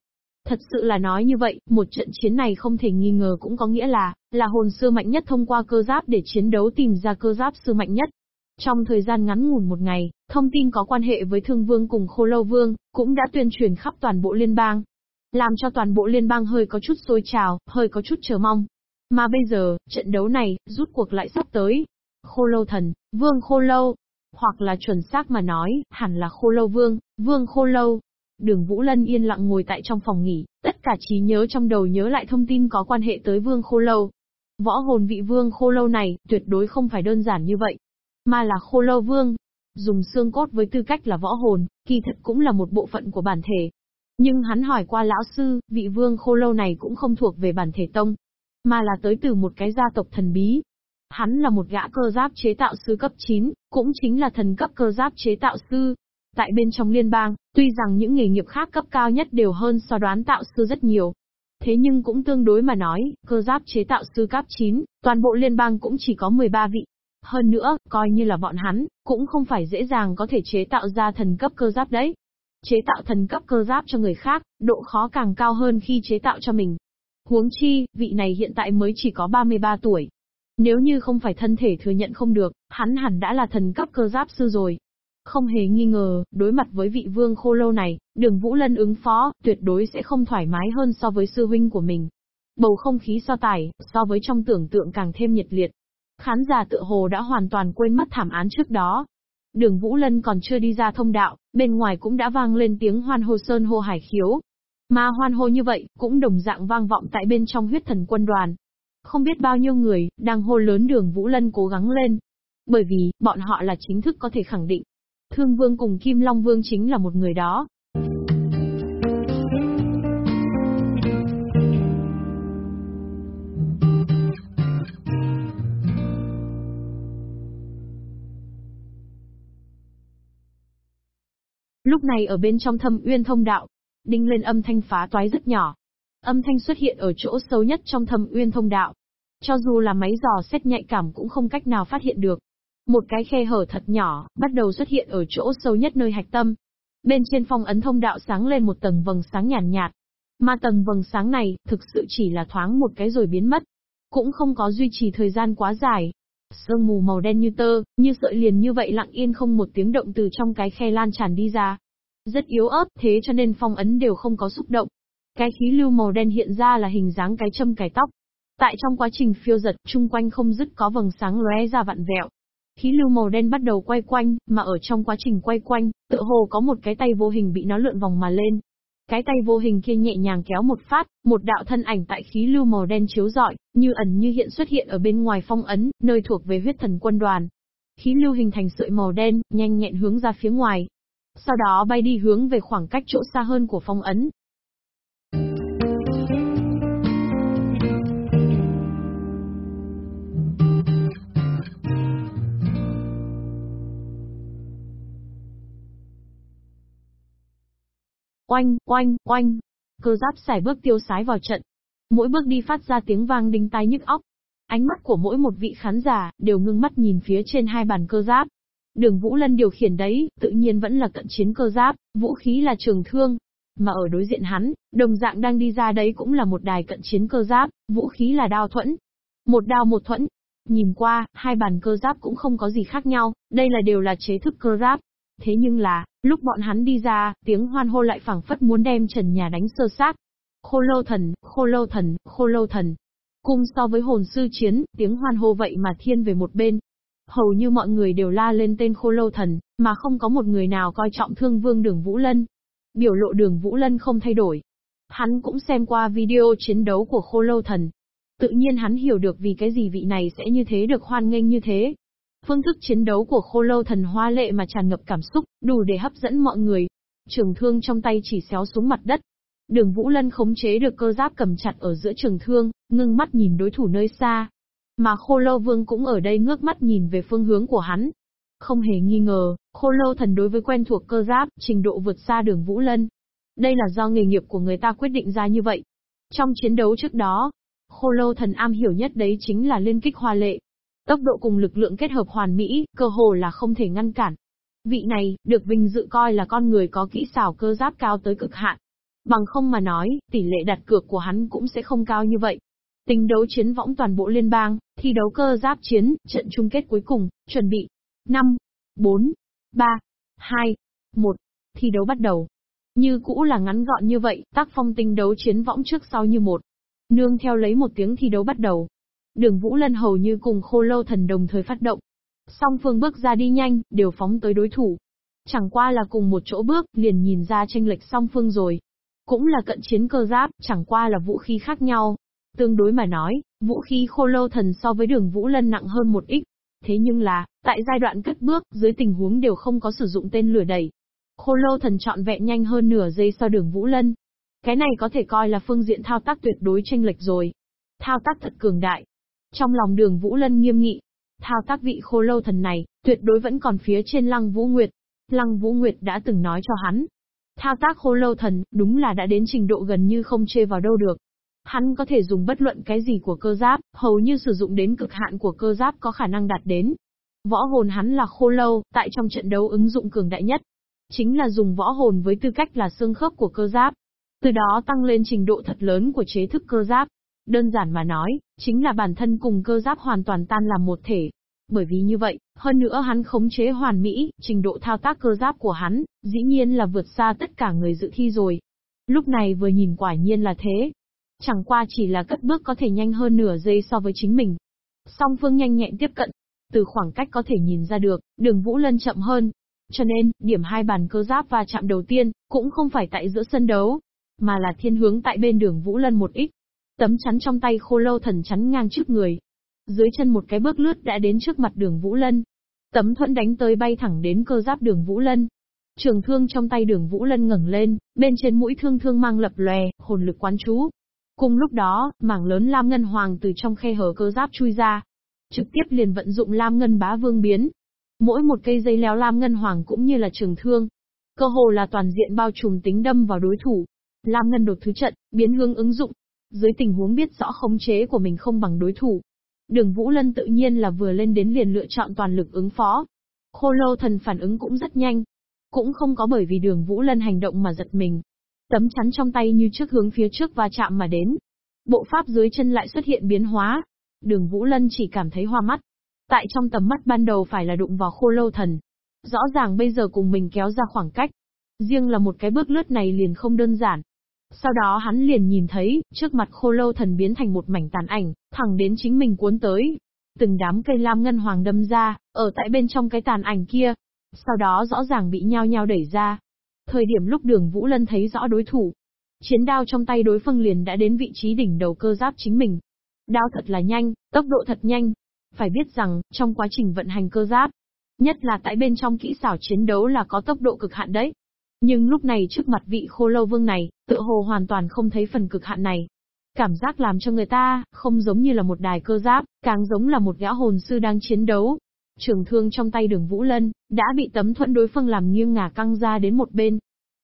Thật sự là nói như vậy, một trận chiến này không thể nghi ngờ cũng có nghĩa là, là hồn sư mạnh nhất thông qua cơ giáp để chiến đấu tìm ra cơ giáp sư mạnh nhất. Trong thời gian ngắn ngủn một ngày, thông tin có quan hệ với Thương Vương cùng Khô Lâu Vương, cũng đã tuyên truyền khắp toàn bộ liên bang. Làm cho toàn bộ liên bang hơi có chút sôi trào, hơi có chút chờ mong. Mà bây giờ, trận đấu này, rút cuộc lại sắp tới. Khô Lâu Thần, Vương Khô Lâu, hoặc là chuẩn xác mà nói, hẳn là Khô Lâu Vương, Vương Khô Lâu. Đường Vũ Lân yên lặng ngồi tại trong phòng nghỉ, tất cả trí nhớ trong đầu nhớ lại thông tin có quan hệ tới Vương Khô Lâu. Võ hồn vị Vương Khô Lâu này, tuyệt đối không phải đơn giản như vậy, mà là Khô Lâu Vương. Dùng xương cốt với tư cách là võ hồn, kỳ thật cũng là một bộ phận của bản thể. Nhưng hắn hỏi qua lão sư, vị Vương Khô Lâu này cũng không thuộc về bản thể tông, mà là tới từ một cái gia tộc thần bí. Hắn là một gã cơ giáp chế tạo sư cấp 9, cũng chính là thần cấp cơ giáp chế tạo sư. Tại bên trong liên bang, tuy rằng những nghề nghiệp khác cấp cao nhất đều hơn so đoán tạo sư rất nhiều. Thế nhưng cũng tương đối mà nói, cơ giáp chế tạo sư cấp 9, toàn bộ liên bang cũng chỉ có 13 vị. Hơn nữa, coi như là bọn hắn, cũng không phải dễ dàng có thể chế tạo ra thần cấp cơ giáp đấy. Chế tạo thần cấp cơ giáp cho người khác, độ khó càng cao hơn khi chế tạo cho mình. Huống chi, vị này hiện tại mới chỉ có 33 tuổi. Nếu như không phải thân thể thừa nhận không được, hắn hẳn đã là thần cấp cơ giáp sư rồi. Không hề nghi ngờ, đối mặt với vị vương khô lâu này, đường Vũ Lân ứng phó, tuyệt đối sẽ không thoải mái hơn so với sư huynh của mình. Bầu không khí so tài so với trong tưởng tượng càng thêm nhiệt liệt. Khán giả tựa hồ đã hoàn toàn quên mất thảm án trước đó. Đường Vũ Lân còn chưa đi ra thông đạo, bên ngoài cũng đã vang lên tiếng hoan hô sơn hô hải khiếu, mà hoan hô như vậy, cũng đồng dạng vang vọng tại bên trong huyết thần quân đoàn. Không biết bao nhiêu người, đang hô lớn đường Vũ Lân cố gắng lên. Bởi vì, bọn họ là chính thức có thể khẳng định. Thương Vương cùng Kim Long Vương chính là một người đó. Lúc này ở bên trong thâm uyên thông đạo, đinh lên âm thanh phá toái rất nhỏ. Âm thanh xuất hiện ở chỗ sâu nhất trong thâm uyên thông đạo. Cho dù là máy dò xét nhạy cảm cũng không cách nào phát hiện được. Một cái khe hở thật nhỏ, bắt đầu xuất hiện ở chỗ sâu nhất nơi hạch tâm. Bên trên phong ấn thông đạo sáng lên một tầng vầng sáng nhàn nhạt, nhạt. Mà tầng vầng sáng này, thực sự chỉ là thoáng một cái rồi biến mất. Cũng không có duy trì thời gian quá dài. Sương mù màu đen như tơ, như sợi liền như vậy lặng yên không một tiếng động từ trong cái khe lan tràn đi ra. Rất yếu ớt thế cho nên phong ấn đều không có xúc động. Cái khí lưu màu đen hiện ra là hình dáng cái châm cài tóc. Tại trong quá trình phiêu giật, chung quanh không dứt có vầng sáng lóe ra vặn vẹo. Khí lưu màu đen bắt đầu quay quanh, mà ở trong quá trình quay quanh, tựa hồ có một cái tay vô hình bị nó lượn vòng mà lên. Cái tay vô hình kia nhẹ nhàng kéo một phát, một đạo thân ảnh tại khí lưu màu đen chiếu rọi, như ẩn như hiện xuất hiện ở bên ngoài phong ấn, nơi thuộc về huyết thần quân đoàn. Khí lưu hình thành sợi màu đen, nhanh nhẹn hướng ra phía ngoài, sau đó bay đi hướng về khoảng cách chỗ xa hơn của phong ấn. Oanh, oanh, oanh. Cơ giáp xài bước tiêu sái vào trận. Mỗi bước đi phát ra tiếng vang đinh tai nhức óc. Ánh mắt của mỗi một vị khán giả, đều ngưng mắt nhìn phía trên hai bàn cơ giáp. Đường Vũ Lân điều khiển đấy, tự nhiên vẫn là cận chiến cơ giáp, vũ khí là trường thương. Mà ở đối diện hắn, đồng dạng đang đi ra đấy cũng là một đài cận chiến cơ giáp, vũ khí là đao thuẫn. Một đao một thuẫn. Nhìn qua, hai bàn cơ giáp cũng không có gì khác nhau, đây là đều là chế thức cơ giáp. Thế nhưng là, lúc bọn hắn đi ra, tiếng hoan hô lại phảng phất muốn đem trần nhà đánh sơ sát. Khô lâu thần, khô lâu thần, khô lâu thần. Cùng so với hồn sư chiến, tiếng hoan hô vậy mà thiên về một bên. Hầu như mọi người đều la lên tên khô lâu thần, mà không có một người nào coi trọng thương vương đường Vũ Lân. Biểu lộ đường Vũ Lân không thay đổi. Hắn cũng xem qua video chiến đấu của khô lâu thần. Tự nhiên hắn hiểu được vì cái gì vị này sẽ như thế được hoan nghênh như thế. Phương thức chiến đấu của khô lâu thần hoa lệ mà tràn ngập cảm xúc, đủ để hấp dẫn mọi người. Trường thương trong tay chỉ xéo xuống mặt đất. Đường Vũ Lân khống chế được cơ giáp cầm chặt ở giữa trường thương, ngưng mắt nhìn đối thủ nơi xa. Mà khô lâu vương cũng ở đây ngước mắt nhìn về phương hướng của hắn. Không hề nghi ngờ, khô lâu thần đối với quen thuộc cơ giáp, trình độ vượt xa đường Vũ Lân. Đây là do nghề nghiệp của người ta quyết định ra như vậy. Trong chiến đấu trước đó, khô lâu thần am hiểu nhất đấy chính là liên kích hoa lệ. Tốc độ cùng lực lượng kết hợp hoàn mỹ, cơ hồ là không thể ngăn cản. Vị này, được vinh dự coi là con người có kỹ xảo cơ giáp cao tới cực hạn. Bằng không mà nói, tỷ lệ đặt cược của hắn cũng sẽ không cao như vậy. Tính đấu chiến võng toàn bộ liên bang, thi đấu cơ giáp chiến, trận chung kết cuối cùng, chuẩn bị. 5, 4, 3, 2, 1. Thi đấu bắt đầu. Như cũ là ngắn gọn như vậy, tác phong tinh đấu chiến võng trước sau như một. Nương theo lấy một tiếng thi đấu bắt đầu. Đường Vũ Lân hầu như cùng khô lâu thần đồng thời phát động. Song phương bước ra đi nhanh, đều phóng tới đối thủ. Chẳng qua là cùng một chỗ bước, liền nhìn ra tranh lệch song phương rồi. Cũng là cận chiến cơ giáp, chẳng qua là vũ khí khác nhau. Tương đối mà nói, vũ khí khô lâu thần so với đường Vũ Lân nặng hơn một ít. Thế nhưng là, tại giai đoạn cất bước, dưới tình huống đều không có sử dụng tên lửa đẩy. Khô lâu thần chọn vẹn nhanh hơn nửa giây so đường Vũ Lân. Cái này có thể coi là phương diện thao tác tuyệt đối tranh lệch rồi. Thao tác thật cường đại. Trong lòng đường Vũ Lân nghiêm nghị. Thao tác vị khô lâu thần này, tuyệt đối vẫn còn phía trên lăng Vũ Nguyệt. Lăng Vũ Nguyệt đã từng nói cho hắn. Thao tác khô lâu thần, đúng là đã đến trình độ gần như không chê vào đâu được. Hắn có thể dùng bất luận cái gì của cơ giáp, hầu như sử dụng đến cực hạn của cơ giáp có khả năng đạt đến. Võ hồn hắn là khô lâu, tại trong trận đấu ứng dụng cường đại nhất. Chính là dùng võ hồn với tư cách là xương khớp của cơ giáp. Từ đó tăng lên trình độ thật lớn của chế thức cơ giáp. Đơn giản mà nói, chính là bản thân cùng cơ giáp hoàn toàn tan làm một thể. Bởi vì như vậy, hơn nữa hắn khống chế hoàn mỹ, trình độ thao tác cơ giáp của hắn, dĩ nhiên là vượt xa tất cả người dự thi rồi. Lúc này vừa nhìn quả nhiên là thế, Chẳng qua chỉ là cất bước có thể nhanh hơn nửa giây so với chính mình. Song phương nhanh nhẹn tiếp cận. Từ khoảng cách có thể nhìn ra được, đường Vũ Lân chậm hơn. Cho nên, điểm hai bàn cơ giáp va chạm đầu tiên, cũng không phải tại giữa sân đấu, mà là thiên hướng tại bên đường Vũ Lân một ít. Tấm chắn trong tay khô lâu thần chắn ngang trước người. Dưới chân một cái bước lướt đã đến trước mặt đường Vũ Lân. Tấm thuẫn đánh tới bay thẳng đến cơ giáp đường Vũ Lân. Trường thương trong tay đường Vũ Lân ngẩng lên, bên trên mũi thương thương mang lập lòe, hồn lực quán chú, Cùng lúc đó, mảng lớn Lam Ngân Hoàng từ trong khe hở cơ giáp chui ra. Trực tiếp liền vận dụng Lam Ngân bá vương biến. Mỗi một cây dây léo Lam Ngân Hoàng cũng như là trường thương. Cơ hồ là toàn diện bao trùm tính đâm vào đối thủ. Lam Ngân đột thứ trận, biến hướng ứng dụng. Dưới tình huống biết rõ khống chế của mình không bằng đối thủ. Đường Vũ Lân tự nhiên là vừa lên đến liền lựa chọn toàn lực ứng phó. Khô lâu thần phản ứng cũng rất nhanh. Cũng không có bởi vì đường Vũ Lân hành động mà giật mình, Tấm chắn trong tay như trước hướng phía trước và chạm mà đến. Bộ pháp dưới chân lại xuất hiện biến hóa. Đường Vũ Lân chỉ cảm thấy hoa mắt. Tại trong tầm mắt ban đầu phải là đụng vào khô lâu thần. Rõ ràng bây giờ cùng mình kéo ra khoảng cách. Riêng là một cái bước lướt này liền không đơn giản. Sau đó hắn liền nhìn thấy, trước mặt khô lâu thần biến thành một mảnh tàn ảnh, thẳng đến chính mình cuốn tới. Từng đám cây lam ngân hoàng đâm ra, ở tại bên trong cái tàn ảnh kia. Sau đó rõ ràng bị nhao nhao đẩy ra. Thời điểm lúc đường Vũ Lân thấy rõ đối thủ, chiến đao trong tay đối phương liền đã đến vị trí đỉnh đầu cơ giáp chính mình. Đao thật là nhanh, tốc độ thật nhanh. Phải biết rằng, trong quá trình vận hành cơ giáp, nhất là tại bên trong kỹ xảo chiến đấu là có tốc độ cực hạn đấy. Nhưng lúc này trước mặt vị khô lâu vương này, tựa hồ hoàn toàn không thấy phần cực hạn này. Cảm giác làm cho người ta, không giống như là một đài cơ giáp, càng giống là một gã hồn sư đang chiến đấu. Trường thương trong tay đường Vũ Lân, đã bị tấm thuẫn đối phương làm nghiêng ngả căng ra đến một bên.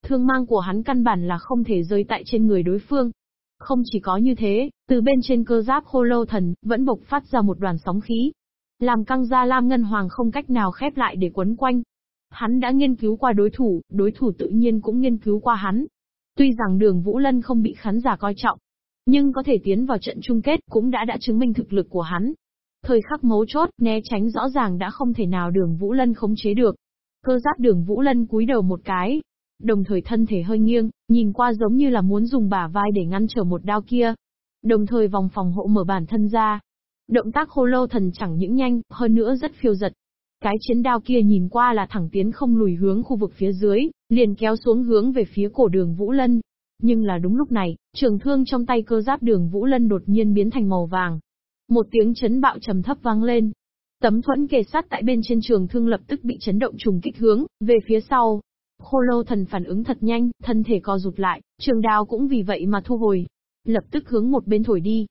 Thương mang của hắn căn bản là không thể rơi tại trên người đối phương. Không chỉ có như thế, từ bên trên cơ giáp khô lâu thần, vẫn bộc phát ra một đoàn sóng khí. Làm căng ra Lam Ngân Hoàng không cách nào khép lại để quấn quanh. Hắn đã nghiên cứu qua đối thủ, đối thủ tự nhiên cũng nghiên cứu qua hắn. Tuy rằng đường Vũ Lân không bị khán giả coi trọng, nhưng có thể tiến vào trận chung kết cũng đã đã chứng minh thực lực của hắn. Thời khắc mấu chốt, né tránh rõ ràng đã không thể nào đường Vũ Lân khống chế được. Cơ giáp đường Vũ Lân cúi đầu một cái, đồng thời thân thể hơi nghiêng, nhìn qua giống như là muốn dùng bả vai để ngăn trở một đao kia. Đồng thời vòng phòng hộ mở bản thân ra. Động tác khô lô thần chẳng những nhanh, hơn nữa rất phiêu giật. Cái chiến đao kia nhìn qua là thẳng tiến không lùi hướng khu vực phía dưới, liền kéo xuống hướng về phía cổ đường Vũ Lân. Nhưng là đúng lúc này, trường thương trong tay cơ giáp đường Vũ Lân đột nhiên biến thành màu vàng. Một tiếng chấn bạo trầm thấp vang lên. Tấm thuẫn kề sát tại bên trên trường thương lập tức bị chấn động trùng kích hướng, về phía sau. Khô Lô thần phản ứng thật nhanh, thân thể co rụt lại, trường đao cũng vì vậy mà thu hồi. Lập tức hướng một bên thổi đi.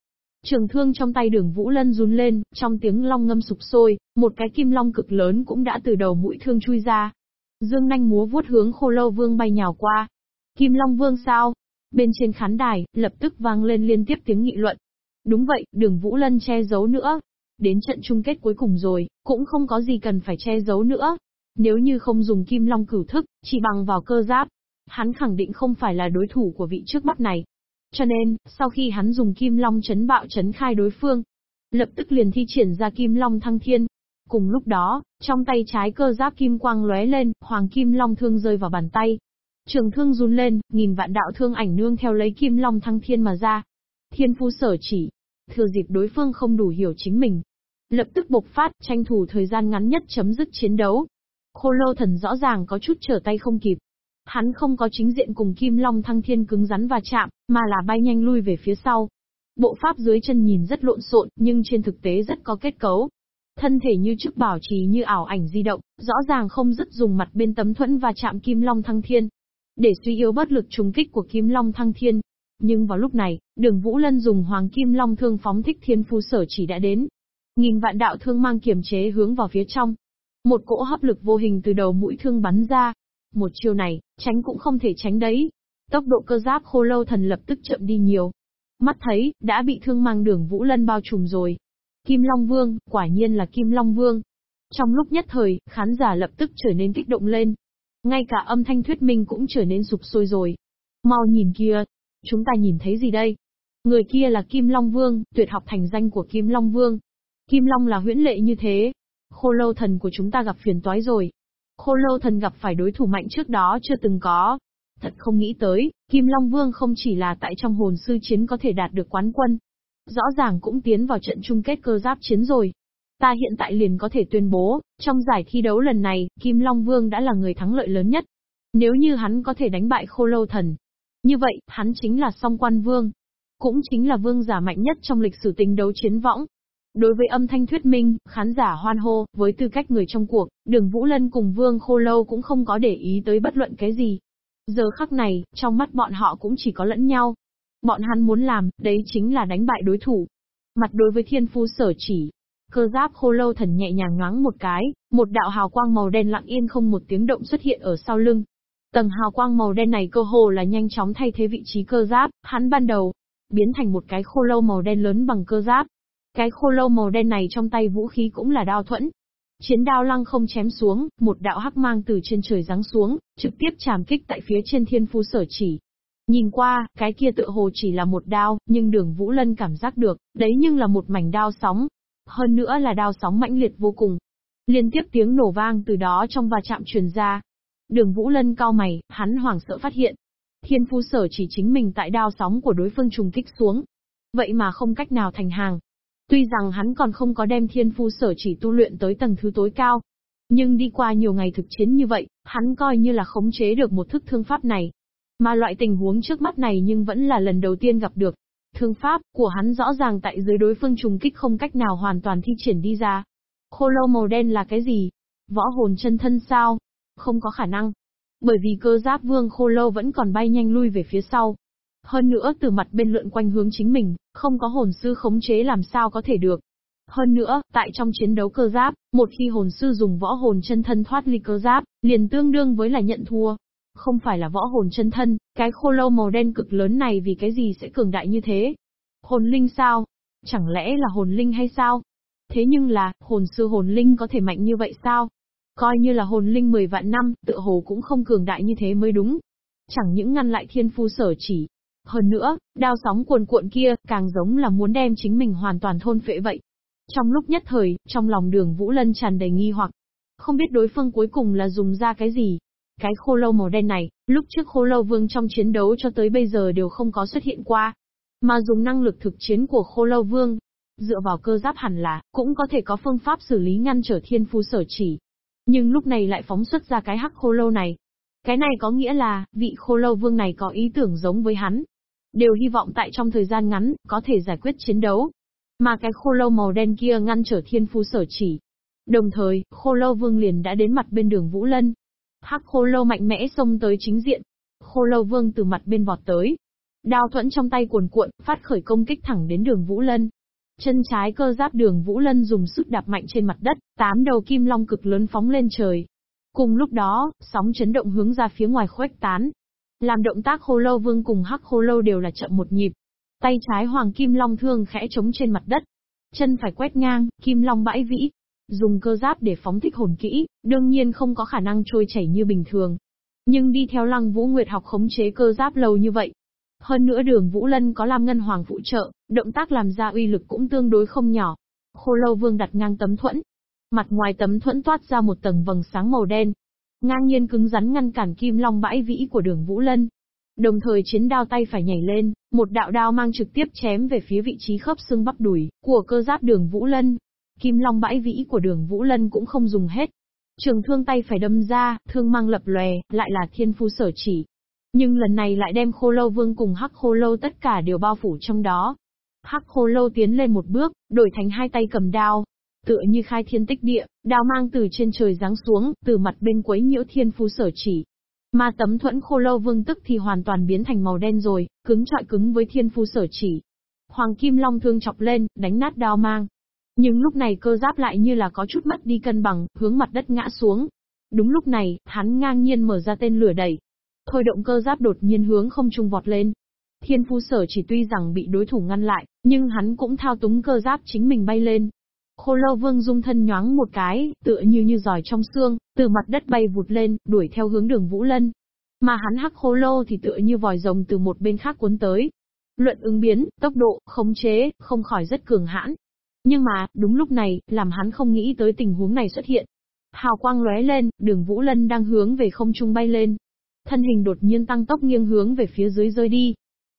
Trường thương trong tay đường Vũ Lân run lên, trong tiếng long ngâm sụp sôi, một cái kim long cực lớn cũng đã từ đầu mũi thương chui ra. Dương nanh múa vuốt hướng khô lâu vương bay nhào qua. Kim long vương sao? Bên trên khán đài, lập tức vang lên liên tiếp tiếng nghị luận. Đúng vậy, đường Vũ Lân che giấu nữa. Đến trận chung kết cuối cùng rồi, cũng không có gì cần phải che giấu nữa. Nếu như không dùng kim long cửu thức, chỉ bằng vào cơ giáp, hắn khẳng định không phải là đối thủ của vị trước mắt này. Cho nên, sau khi hắn dùng kim long chấn bạo chấn khai đối phương, lập tức liền thi triển ra kim long thăng thiên. Cùng lúc đó, trong tay trái cơ giáp kim quang lóe lên, hoàng kim long thương rơi vào bàn tay. Trường thương run lên, nghìn vạn đạo thương ảnh nương theo lấy kim long thăng thiên mà ra. Thiên phu sở chỉ, thừa dịp đối phương không đủ hiểu chính mình. Lập tức bộc phát, tranh thủ thời gian ngắn nhất chấm dứt chiến đấu. Khô lô thần rõ ràng có chút trở tay không kịp. Hắn không có chính diện cùng Kim Long thăng thiên cứng rắn và chạm, mà là bay nhanh lui về phía sau. Bộ pháp dưới chân nhìn rất lộn xộn, nhưng trên thực tế rất có kết cấu. Thân thể như trước bảo trì như ảo ảnh di động, rõ ràng không dứt dùng mặt bên tấm thuẫn và chạm Kim Long thăng thiên. Để suy yếu bất lực trùng kích của Kim Long thăng thiên. Nhưng vào lúc này, đường Vũ Lân dùng Hoàng Kim Long thương phóng thích thiên phu sở chỉ đã đến. Nghìn vạn đạo thương mang kiềm chế hướng vào phía trong, một cỗ hấp lực vô hình từ đầu mũi thương bắn ra. Một chiêu này, tránh cũng không thể tránh đấy. Tốc độ cơ giáp khô lâu thần lập tức chậm đi nhiều. Mắt thấy, đã bị thương mang đường Vũ Lân bao trùm rồi. Kim Long Vương, quả nhiên là Kim Long Vương. Trong lúc nhất thời, khán giả lập tức trở nên kích động lên. Ngay cả âm thanh thuyết minh cũng trở nên sụp sôi rồi. Mau nhìn kia, chúng ta nhìn thấy gì đây? Người kia là Kim Long Vương, tuyệt học thành danh của Kim Long Vương. Kim Long là huyễn lệ như thế, Khô lâu thần của chúng ta gặp phiền toái rồi. Khô lâu thần gặp phải đối thủ mạnh trước đó chưa từng có. Thật không nghĩ tới, Kim Long Vương không chỉ là tại trong hồn sư chiến có thể đạt được quán quân. Rõ ràng cũng tiến vào trận chung kết cơ giáp chiến rồi. Ta hiện tại liền có thể tuyên bố, trong giải thi đấu lần này, Kim Long Vương đã là người thắng lợi lớn nhất. Nếu như hắn có thể đánh bại khô lâu thần. Như vậy, hắn chính là song quan vương. Cũng chính là vương giả mạnh nhất trong lịch sử tình đấu chiến võng. Đối với âm thanh thuyết minh, khán giả hoan hô, với tư cách người trong cuộc, đường Vũ Lân cùng Vương Khô Lâu cũng không có để ý tới bất luận cái gì. Giờ khắc này, trong mắt bọn họ cũng chỉ có lẫn nhau. Bọn hắn muốn làm, đấy chính là đánh bại đối thủ. Mặt đối với thiên phu sở chỉ, cơ giáp khô lâu thần nhẹ nhàng nhoáng một cái, một đạo hào quang màu đen lặng yên không một tiếng động xuất hiện ở sau lưng. Tầng hào quang màu đen này cơ hồ là nhanh chóng thay thế vị trí cơ giáp, hắn ban đầu, biến thành một cái khô lâu màu đen lớn bằng cơ giáp, cái khô lâu màu đen này trong tay vũ khí cũng là đao thuẫn. Chiến đao lăng không chém xuống, một đạo hắc mang từ trên trời giáng xuống, trực tiếp chạm kích tại phía trên thiên phu sở chỉ. Nhìn qua, cái kia tựa hồ chỉ là một đao, nhưng đường Vũ Lân cảm giác được, đấy nhưng là một mảnh đao sóng. Hơn nữa là đao sóng mãnh liệt vô cùng. Liên tiếp tiếng nổ vang từ đó trong va chạm truyền ra. Đường Vũ Lân cao mày, hắn hoảng sợ phát hiện. Thiên phu sở chỉ chính mình tại đao sóng của đối phương trùng kích xuống. Vậy mà không cách nào thành hàng, Tuy rằng hắn còn không có đem thiên phu sở chỉ tu luyện tới tầng thứ tối cao. Nhưng đi qua nhiều ngày thực chiến như vậy, hắn coi như là khống chế được một thức thương pháp này. Mà loại tình huống trước mắt này nhưng vẫn là lần đầu tiên gặp được. Thương pháp của hắn rõ ràng tại dưới đối phương trùng kích không cách nào hoàn toàn thi triển đi ra. Khô lâu màu đen là cái gì? Võ hồn chân thân sao? Không có khả năng. Bởi vì cơ giáp vương khô lâu vẫn còn bay nhanh lui về phía sau, hơn nữa từ mặt bên lượn quanh hướng chính mình, không có hồn sư khống chế làm sao có thể được. Hơn nữa, tại trong chiến đấu cơ giáp, một khi hồn sư dùng võ hồn chân thân thoát ly cơ giáp, liền tương đương với là nhận thua. Không phải là võ hồn chân thân, cái khô lâu màu đen cực lớn này vì cái gì sẽ cường đại như thế? Hồn linh sao? Chẳng lẽ là hồn linh hay sao? Thế nhưng là, hồn sư hồn linh có thể mạnh như vậy sao? Coi như là hồn linh 10 vạn năm, tựa hồ cũng không cường đại như thế mới đúng. Chẳng những ngăn lại thiên phu sở chỉ. Hơn nữa, đao sóng cuồn cuộn kia, càng giống là muốn đem chính mình hoàn toàn thôn phệ vậy. Trong lúc nhất thời, trong lòng đường Vũ Lân tràn đầy nghi hoặc. Không biết đối phương cuối cùng là dùng ra cái gì. Cái khô lâu màu đen này, lúc trước khô lâu vương trong chiến đấu cho tới bây giờ đều không có xuất hiện qua. Mà dùng năng lực thực chiến của khô lâu vương, dựa vào cơ giáp hẳn là, cũng có thể có phương pháp xử lý ngăn trở thiên phu sở chỉ. Nhưng lúc này lại phóng xuất ra cái hắc khô lâu này. Cái này có nghĩa là, vị khô lâu vương này có ý tưởng giống với hắn. Đều hy vọng tại trong thời gian ngắn, có thể giải quyết chiến đấu. Mà cái khô lâu màu đen kia ngăn trở thiên phu sở chỉ. Đồng thời, khô lâu vương liền đã đến mặt bên đường Vũ Lân. Hắc khô lâu mạnh mẽ xông tới chính diện. Khô lâu vương từ mặt bên vọt tới. Đao thuẫn trong tay cuồn cuộn, phát khởi công kích thẳng đến đường Vũ Lân. Chân trái cơ giáp đường Vũ Lân dùng sức đạp mạnh trên mặt đất, tám đầu kim long cực lớn phóng lên trời. Cùng lúc đó, sóng chấn động hướng ra phía ngoài khuếch tán. Làm động tác khô lâu vương cùng hắc khô lâu đều là chậm một nhịp. Tay trái hoàng kim long thương khẽ chống trên mặt đất. Chân phải quét ngang, kim long bãi vĩ. Dùng cơ giáp để phóng thích hồn kỹ, đương nhiên không có khả năng trôi chảy như bình thường. Nhưng đi theo lăng vũ nguyệt học khống chế cơ giáp lâu như vậy, hơn nữa đường Vũ Lân có Lam Ngân Hoàng phụ trợ, động tác làm ra uy lực cũng tương đối không nhỏ. Khô lâu vương đặt ngang tấm thuẫn. Mặt ngoài tấm thuẫn toát ra một tầng vầng sáng màu đen. Ngang nhiên cứng rắn ngăn cản kim long bãi vĩ của đường Vũ Lân. Đồng thời chiến đao tay phải nhảy lên, một đạo đao mang trực tiếp chém về phía vị trí khớp xương bắp đùi của cơ giáp đường Vũ Lân. Kim long bãi vĩ của đường Vũ Lân cũng không dùng hết. Trường thương tay phải đâm ra, thương mang lập lòe, lại là thiên phu sở chỉ. Nhưng lần này lại đem khô lâu vương cùng hắc khô lâu tất cả đều bao phủ trong đó. Hắc khô lâu tiến lên một bước, đổi thành hai tay cầm đao. Tựa như khai thiên tích địa, đao mang từ trên trời giáng xuống, từ mặt bên quấy nhiễu thiên phu sở chỉ. Mà tấm thuẫn khô lâu vương tức thì hoàn toàn biến thành màu đen rồi, cứng trọi cứng với thiên phu sở chỉ. Hoàng Kim Long thương chọc lên, đánh nát đao mang. Nhưng lúc này cơ giáp lại như là có chút mất đi cân bằng, hướng mặt đất ngã xuống. Đúng lúc này, hắn ngang nhiên mở ra tên lửa đẩy, thôi động cơ giáp đột nhiên hướng không trung vọt lên. Thiên phu sở chỉ tuy rằng bị đối thủ ngăn lại, nhưng hắn cũng thao túng cơ giáp chính mình bay lên. Khô lâu vương dung thân nhoáng một cái, tựa như như giỏi trong xương, từ mặt đất bay vụt lên, đuổi theo hướng đường Vũ Lân. Mà hắn hắc khô lâu thì tựa như vòi rồng từ một bên khác cuốn tới. Luận ứng biến, tốc độ, khống chế, không khỏi rất cường hãn. Nhưng mà, đúng lúc này, làm hắn không nghĩ tới tình huống này xuất hiện. Hào quang lóe lên, đường Vũ Lân đang hướng về không trung bay lên, thân hình đột nhiên tăng tốc nghiêng hướng về phía dưới rơi đi.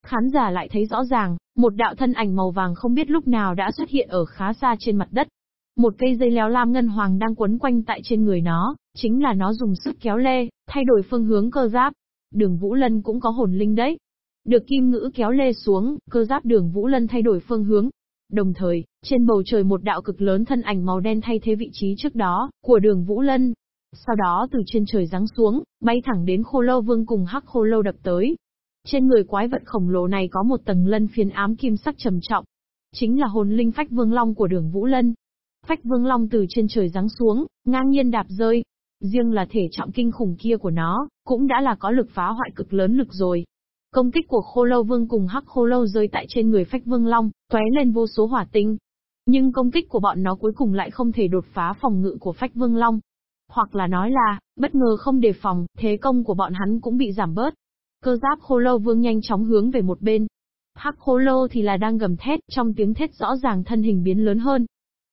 Khán giả lại thấy rõ ràng, một đạo thân ảnh màu vàng không biết lúc nào đã xuất hiện ở khá xa trên mặt đất. Một cây dây léo lam ngân hoàng đang quấn quanh tại trên người nó, chính là nó dùng sức kéo lê, thay đổi phương hướng cơ giáp. Đường Vũ Lân cũng có hồn linh đấy. Được kim ngữ kéo lê xuống, cơ giáp đường Vũ Lân thay đổi phương hướng. Đồng thời, trên bầu trời một đạo cực lớn thân ảnh màu đen thay thế vị trí trước đó, của đường Vũ Lân, sau đó từ trên trời giáng xuống, bay thẳng đến khô lâu vương cùng hắc khô lâu đập tới. Trên người quái vật khổng lồ này có một tầng lân phiến ám kim sắc trầm trọng. Chính là hồn linh phách vương long của đường Vũ Lân. Phách vương long từ trên trời giáng xuống, ngang nhiên đạp rơi. Riêng là thể trọng kinh khủng kia của nó, cũng đã là có lực phá hoại cực lớn lực rồi. Công kích của khô lâu vương cùng hắc khô lâu rơi tại trên người phách vương long, tóe lên vô số hỏa tinh. Nhưng công kích của bọn nó cuối cùng lại không thể đột phá phòng ngự của phách vương long, hoặc là nói là, bất ngờ không đề phòng, thế công của bọn hắn cũng bị giảm bớt. Cơ giáp khô lâu vương nhanh chóng hướng về một bên. Hắc khô lâu thì là đang gầm thét, trong tiếng thét rõ ràng thân hình biến lớn hơn.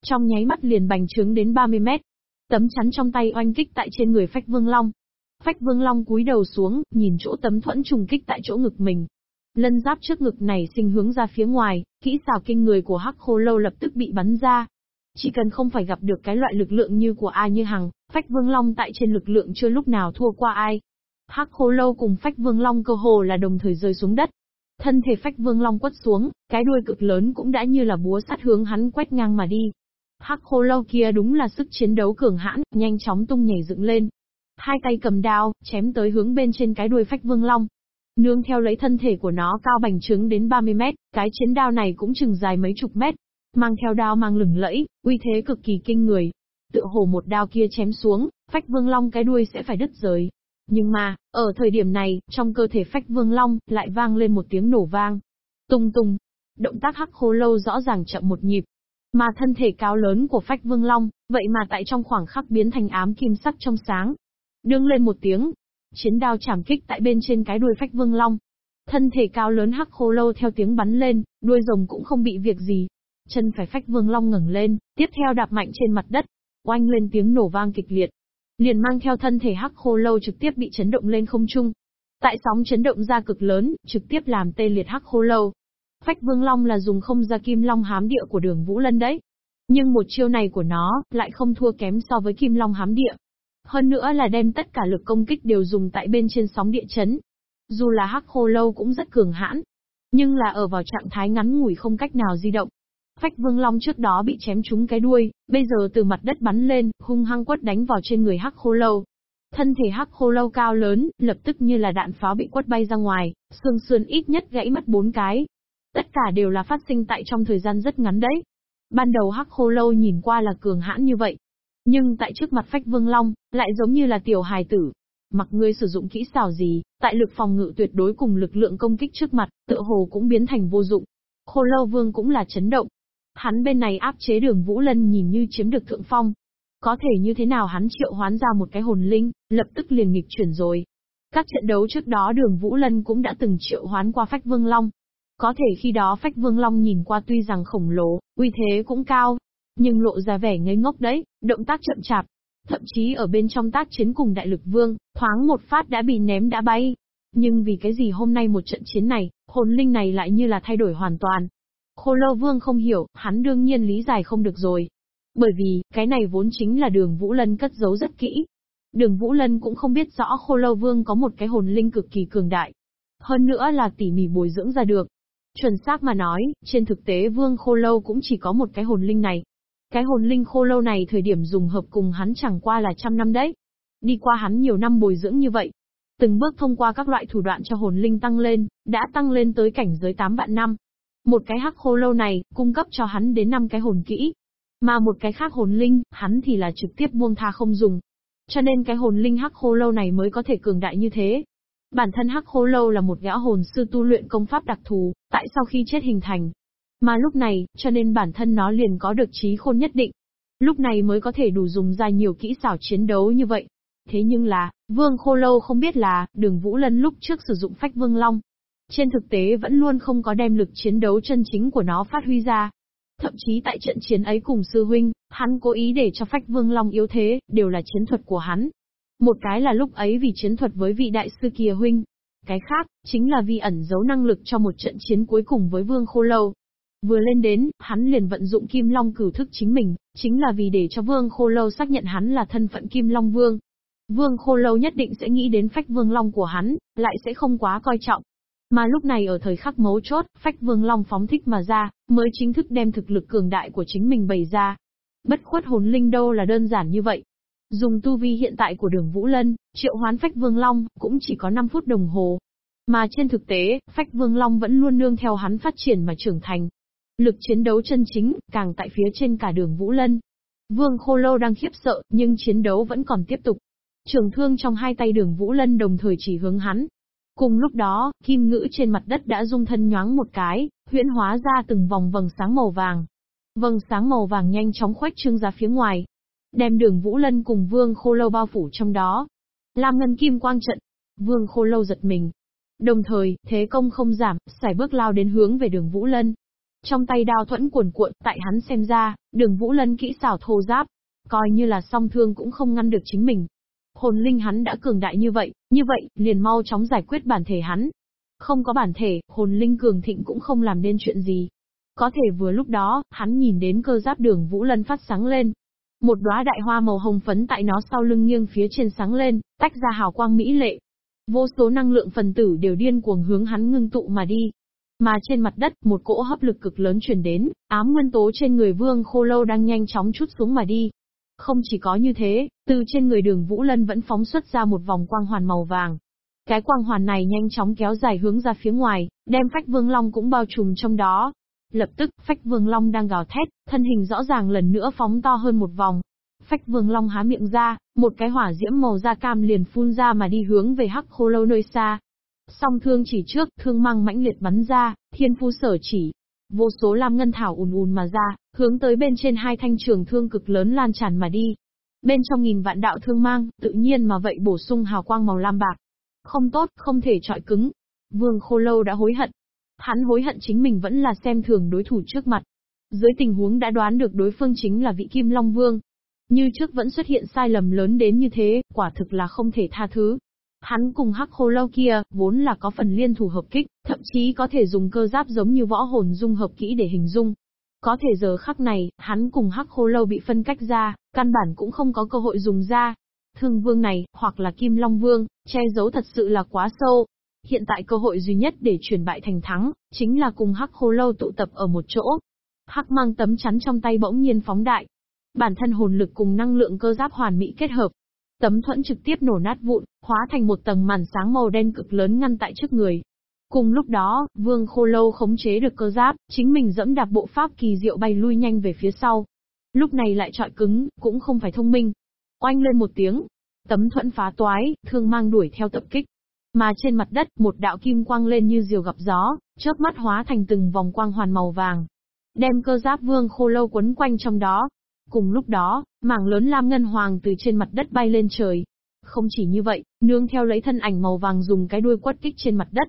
Trong nháy mắt liền bành trướng đến 30 mét. Tấm chắn trong tay oanh kích tại trên người phách vương long. Phách vương long cúi đầu xuống, nhìn chỗ tấm thuẫn trùng kích tại chỗ ngực mình. Lân giáp trước ngực này sinh hướng ra phía ngoài, kỹ xảo kinh người của hắc khô lâu lập tức bị bắn ra, chỉ cần không phải gặp được cái loại lực lượng như của ai như Hằng, Phách Vương Long tại trên lực lượng chưa lúc nào thua qua ai. Hắc Khô Lâu cùng Phách Vương Long cơ hồ là đồng thời rơi xuống đất. Thân thể Phách Vương Long quất xuống, cái đuôi cực lớn cũng đã như là búa sát hướng hắn quét ngang mà đi. Hắc Khô Lâu kia đúng là sức chiến đấu cường hãn, nhanh chóng tung nhảy dựng lên. Hai tay cầm đao, chém tới hướng bên trên cái đuôi Phách Vương Long. Nương theo lấy thân thể của nó cao bành trướng đến 30 mét, cái chiến đao này cũng chừng dài mấy chục mét, mang theo đao mang lửng lẫy, uy thế cực kỳ kinh người. Tựa hồ một đao kia chém xuống, phách vương long cái đuôi sẽ phải đứt rời. Nhưng mà, ở thời điểm này, trong cơ thể phách vương long, lại vang lên một tiếng nổ vang. Tung tung. Động tác hắc khô lâu rõ ràng chậm một nhịp. Mà thân thể cao lớn của phách vương long, vậy mà tại trong khoảng khắc biến thành ám kim sắc trong sáng. Đương lên một tiếng. Chiến đao chảm kích tại bên trên cái đuôi phách vương long. Thân thể cao lớn hắc khô lâu theo tiếng bắn lên, đuôi rồng cũng không bị việc gì. Chân phải phách vương long ngẩng lên, tiếp theo đạp mạnh trên mặt đất. Oanh lên tiếng nổ vang kịch liệt liền mang theo thân thể hắc khô lâu trực tiếp bị chấn động lên không trung. Tại sóng chấn động ra cực lớn, trực tiếp làm tê liệt hắc khô lâu. Phách Vương Long là dùng không ra kim long hám địa của đường Vũ Lân đấy. Nhưng một chiêu này của nó, lại không thua kém so với kim long hám địa. Hơn nữa là đem tất cả lực công kích đều dùng tại bên trên sóng địa chấn. Dù là hắc khô lâu cũng rất cường hãn. Nhưng là ở vào trạng thái ngắn ngủi không cách nào di động. Phách Vương Long trước đó bị chém trúng cái đuôi, bây giờ từ mặt đất bắn lên, hung hăng quất đánh vào trên người Hắc Khô Lâu. Thân thể Hắc Khô Lâu cao lớn, lập tức như là đạn pháo bị quất bay ra ngoài, xương sườn ít nhất gãy mất bốn cái. Tất cả đều là phát sinh tại trong thời gian rất ngắn đấy. Ban đầu Hắc Khô Lâu nhìn qua là cường hãn như vậy. Nhưng tại trước mặt Phách Vương Long, lại giống như là tiểu hài tử. Mặc ngươi sử dụng kỹ xảo gì, tại lực phòng ngự tuyệt đối cùng lực lượng công kích trước mặt, tựa hồ cũng biến thành vô dụng. Khô Lâu Vương cũng là chấn động, Hắn bên này áp chế đường Vũ Lân nhìn như chiếm được thượng phong. Có thể như thế nào hắn triệu hoán ra một cái hồn linh, lập tức liền nghịch chuyển rồi. Các trận đấu trước đó đường Vũ Lân cũng đã từng triệu hoán qua Phách Vương Long. Có thể khi đó Phách Vương Long nhìn qua tuy rằng khổng lồ, uy thế cũng cao, nhưng lộ ra vẻ ngây ngốc đấy, động tác chậm chạp. Thậm chí ở bên trong tác chiến cùng Đại Lực Vương, thoáng một phát đã bị ném đã bay. Nhưng vì cái gì hôm nay một trận chiến này, hồn linh này lại như là thay đổi hoàn toàn, Khô Lâu Vương không hiểu, hắn đương nhiên lý giải không được rồi. Bởi vì, cái này vốn chính là đường Vũ Lân cất giấu rất kỹ. Đường Vũ Lân cũng không biết rõ Khô Lâu Vương có một cái hồn linh cực kỳ cường đại. Hơn nữa là tỉ mỉ bồi dưỡng ra được. Chuẩn xác mà nói, trên thực tế Vương Khô Lâu cũng chỉ có một cái hồn linh này. Cái hồn linh Khô Lâu này thời điểm dùng hợp cùng hắn chẳng qua là trăm năm đấy. Đi qua hắn nhiều năm bồi dưỡng như vậy, từng bước thông qua các loại thủ đoạn cho hồn linh tăng lên, đã tăng lên tới cảnh giới 8 vạn năm. Một cái hắc khô lâu này, cung cấp cho hắn đến 5 cái hồn kỹ. Mà một cái khác hồn linh, hắn thì là trực tiếp buông tha không dùng. Cho nên cái hồn linh hắc khô lâu này mới có thể cường đại như thế. Bản thân hắc khô lâu là một gã hồn sư tu luyện công pháp đặc thù, tại sau khi chết hình thành. Mà lúc này, cho nên bản thân nó liền có được trí khôn nhất định. Lúc này mới có thể đủ dùng ra nhiều kỹ xảo chiến đấu như vậy. Thế nhưng là, Vương Khô Lâu không biết là, đường Vũ Lân lúc trước sử dụng phách Vương Long, trên thực tế vẫn luôn không có đem lực chiến đấu chân chính của nó phát huy ra. Thậm chí tại trận chiến ấy cùng sư huynh, hắn cố ý để cho phách vương long yếu thế, đều là chiến thuật của hắn. Một cái là lúc ấy vì chiến thuật với vị đại sư kia huynh. Cái khác, chính là vì ẩn giấu năng lực cho một trận chiến cuối cùng với vương khô lâu. Vừa lên đến, hắn liền vận dụng kim long cửu thức chính mình, chính là vì để cho vương khô lâu xác nhận hắn là thân phận kim long vương. Vương khô lâu nhất định sẽ nghĩ đến phách vương long của hắn, lại sẽ không quá coi trọng. Mà lúc này ở thời khắc mấu chốt, phách vương long phóng thích mà ra, mới chính thức đem thực lực cường đại của chính mình bày ra. Bất khuất hồn linh đâu là đơn giản như vậy. Dùng tu vi hiện tại của đường Vũ Lân, triệu hoán phách vương long, cũng chỉ có 5 phút đồng hồ. Mà trên thực tế, phách vương long vẫn luôn nương theo hắn phát triển mà trưởng thành. Lực chiến đấu chân chính, càng tại phía trên cả đường Vũ Lân. Vương Khô Lô đang khiếp sợ, nhưng chiến đấu vẫn còn tiếp tục. Trường thương trong hai tay đường Vũ Lân đồng thời chỉ hướng hắn, Cùng lúc đó, kim ngữ trên mặt đất đã dung thân nhoáng một cái, huyễn hóa ra từng vòng vầng sáng màu vàng. Vầng sáng màu vàng nhanh chóng khoách trương ra phía ngoài, đem đường Vũ Lân cùng Vương Khô Lâu bao phủ trong đó. Làm ngân kim quang trận, Vương Khô Lâu giật mình. Đồng thời, thế công không giảm, xài bước lao đến hướng về đường Vũ Lân. Trong tay đao thuẫn cuồn cuộn, tại hắn xem ra, đường Vũ Lân kỹ xảo thô giáp, coi như là song thương cũng không ngăn được chính mình. Hồn linh hắn đã cường đại như vậy, như vậy, liền mau chóng giải quyết bản thể hắn. Không có bản thể, hồn linh cường thịnh cũng không làm nên chuyện gì. Có thể vừa lúc đó, hắn nhìn đến cơ giáp đường Vũ Lân phát sáng lên. Một đóa đại hoa màu hồng phấn tại nó sau lưng nghiêng phía trên sáng lên, tách ra hào quang mỹ lệ. Vô số năng lượng phần tử đều điên cuồng hướng hắn ngưng tụ mà đi. Mà trên mặt đất, một cỗ hấp lực cực lớn truyền đến, ám nguyên tố trên người vương khô lâu đang nhanh chóng chút xuống mà đi. Không chỉ có như thế, từ trên người đường Vũ Lân vẫn phóng xuất ra một vòng quang hoàn màu vàng. Cái quang hoàn này nhanh chóng kéo dài hướng ra phía ngoài, đem phách vương long cũng bao trùm trong đó. Lập tức, phách vương long đang gào thét, thân hình rõ ràng lần nữa phóng to hơn một vòng. Phách Vương Long há miệng ra, một cái hỏa diễm màu da cam liền phun ra mà đi hướng về Hắc Khô Lâu nơi xa. Song thương chỉ trước, thương mang mãnh liệt bắn ra, thiên phu sở chỉ. Vô số lam ngân thảo ùn ùn mà ra, hướng tới bên trên hai thanh trường thương cực lớn lan tràn mà đi. Bên trong nghìn vạn đạo thương mang, tự nhiên mà vậy bổ sung hào quang màu lam bạc. Không tốt, không thể trọi cứng. Vương Khô Lâu đã hối hận. Hắn hối hận chính mình vẫn là xem thường đối thủ trước mặt. Dưới tình huống đã đoán được đối phương chính là vị Kim Long Vương. Như trước vẫn xuất hiện sai lầm lớn đến như thế, quả thực là không thể tha thứ. Hắn cùng hắc khô lâu kia, vốn là có phần liên thủ hợp kích, thậm chí có thể dùng cơ giáp giống như võ hồn dung hợp kỹ để hình dung. Có thể giờ khắc này, hắn cùng hắc khô lâu bị phân cách ra, căn bản cũng không có cơ hội dùng ra. Thương vương này, hoặc là kim long vương, che giấu thật sự là quá sâu. Hiện tại cơ hội duy nhất để chuyển bại thành thắng, chính là cùng hắc khô lâu tụ tập ở một chỗ. Hắc mang tấm chắn trong tay bỗng nhiên phóng đại. Bản thân hồn lực cùng năng lượng cơ giáp hoàn mỹ kết hợp, Tấm thuẫn trực tiếp nổ nát vụn, hóa thành một tầng màn sáng màu đen cực lớn ngăn tại trước người. Cùng lúc đó, Vương Khô Lâu khống chế được cơ giáp, chính mình dẫm đạp bộ pháp kỳ diệu bay lui nhanh về phía sau. Lúc này lại trọi cứng, cũng không phải thông minh. Oanh lên một tiếng, tấm thuẫn phá toái, thương mang đuổi theo tập kích. Mà trên mặt đất, một đạo kim quang lên như diều gặp gió, chớp mắt hóa thành từng vòng quang hoàn màu vàng. Đem cơ giáp vương khô lâu quấn quanh trong đó, Cùng lúc đó, mảng lớn lam ngân hoàng từ trên mặt đất bay lên trời. Không chỉ như vậy, nương theo lấy thân ảnh màu vàng dùng cái đuôi quất kích trên mặt đất.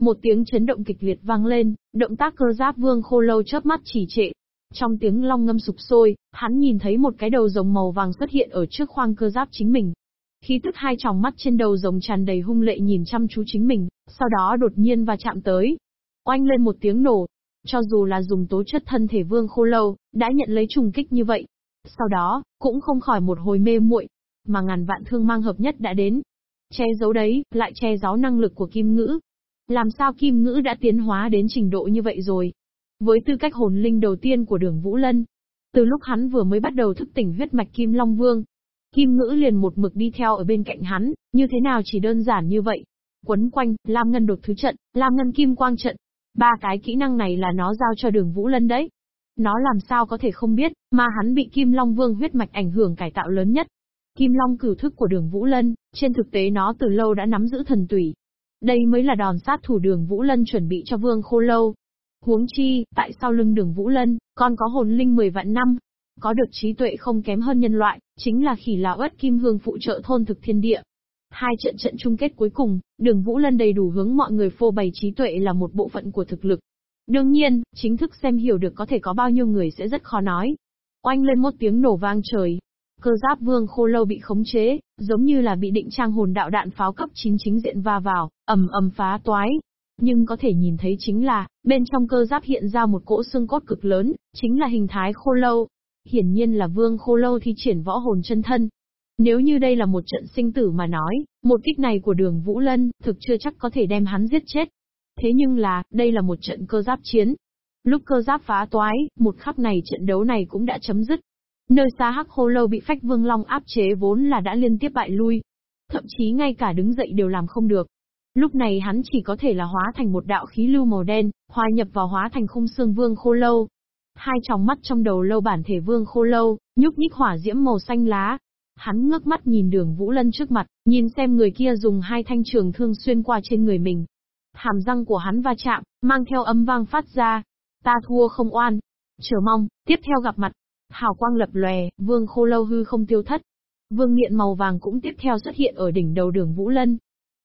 Một tiếng chấn động kịch liệt vang lên, động tác cơ giáp vương khô lâu chớp mắt chỉ trệ. Trong tiếng long ngâm sụp sôi, hắn nhìn thấy một cái đầu rồng màu vàng xuất hiện ở trước khoang cơ giáp chính mình. Khí tức hai tròng mắt trên đầu rồng tràn đầy hung lệ nhìn chăm chú chính mình, sau đó đột nhiên và chạm tới. Oanh lên một tiếng nổ, cho dù là dùng tố chất thân thể vương khô lâu, đã nhận lấy trùng kích như vậy, sau đó, cũng không khỏi một hồi mê muội, mà ngàn vạn thương mang hợp nhất đã đến. Che giấu đấy, lại che giấu năng lực của kim ngữ. Làm sao kim ngữ đã tiến hóa đến trình độ như vậy rồi? Với tư cách hồn linh đầu tiên của đường Vũ Lân, từ lúc hắn vừa mới bắt đầu thức tỉnh huyết mạch Kim Long Vương, Kim Ngữ liền một mực đi theo ở bên cạnh hắn, như thế nào chỉ đơn giản như vậy. Quấn quanh, Lam Ngân đột thứ trận, Lam Ngân Kim Quang trận. Ba cái kỹ năng này là nó giao cho đường Vũ Lân đấy. Nó làm sao có thể không biết, mà hắn bị Kim Long Vương huyết mạch ảnh hưởng cải tạo lớn nhất. Kim Long cửu thức của đường Vũ Lân, trên thực tế nó từ lâu đã nắm giữ thần tủy. Đây mới là đòn sát thủ đường Vũ Lân chuẩn bị cho Vương Khô Lâu. Huống chi, tại sau lưng đường Vũ Lân, còn có hồn linh 10 vạn năm. Có được trí tuệ không kém hơn nhân loại, chính là khỉ lão ất kim hương phụ trợ thôn thực thiên địa. Hai trận trận chung kết cuối cùng, đường Vũ Lân đầy đủ hướng mọi người phô bày trí tuệ là một bộ phận của thực lực, Đương nhiên, chính thức xem hiểu được có thể có bao nhiêu người sẽ rất khó nói. Oanh lên một tiếng nổ vang trời. Cơ giáp vương khô lâu bị khống chế, giống như là bị định trang hồn đạo đạn pháo cấp 9 chính diện va vào, ầm ầm phá toái. Nhưng có thể nhìn thấy chính là, bên trong cơ giáp hiện ra một cỗ xương cốt cực lớn, chính là hình thái khô lâu. Hiển nhiên là vương khô lâu thi triển võ hồn chân thân, nếu như đây là một trận sinh tử mà nói, một kích này của đường Vũ Lân, thực chưa chắc có thể đem hắn giết chết. Thế nhưng là, đây là một trận cơ giáp chiến. Lúc cơ giáp phá toái, một khắc này trận đấu này cũng đã chấm dứt. Nơi xa hắc hô lâu bị phách vương long áp chế vốn là đã liên tiếp bại lui. Thậm chí ngay cả đứng dậy đều làm không được. Lúc này hắn chỉ có thể là hóa thành một đạo khí lưu màu đen, hòa nhập vào hóa thành khung xương vương khô lâu. Hai tròng mắt trong đầu lâu bản thể vương khô lâu, nhúc nhích hỏa diễm màu xanh lá, Hắn ngước mắt nhìn đường Vũ Lân trước mặt, nhìn xem người kia dùng hai thanh trường thương xuyên qua trên người mình. Hàm răng của hắn va chạm, mang theo âm vang phát ra. Ta thua không oan. Chờ mong, tiếp theo gặp mặt. Hào quang lập lòe, vương khô lâu hư không tiêu thất. Vương miện màu vàng cũng tiếp theo xuất hiện ở đỉnh đầu đường Vũ Lân.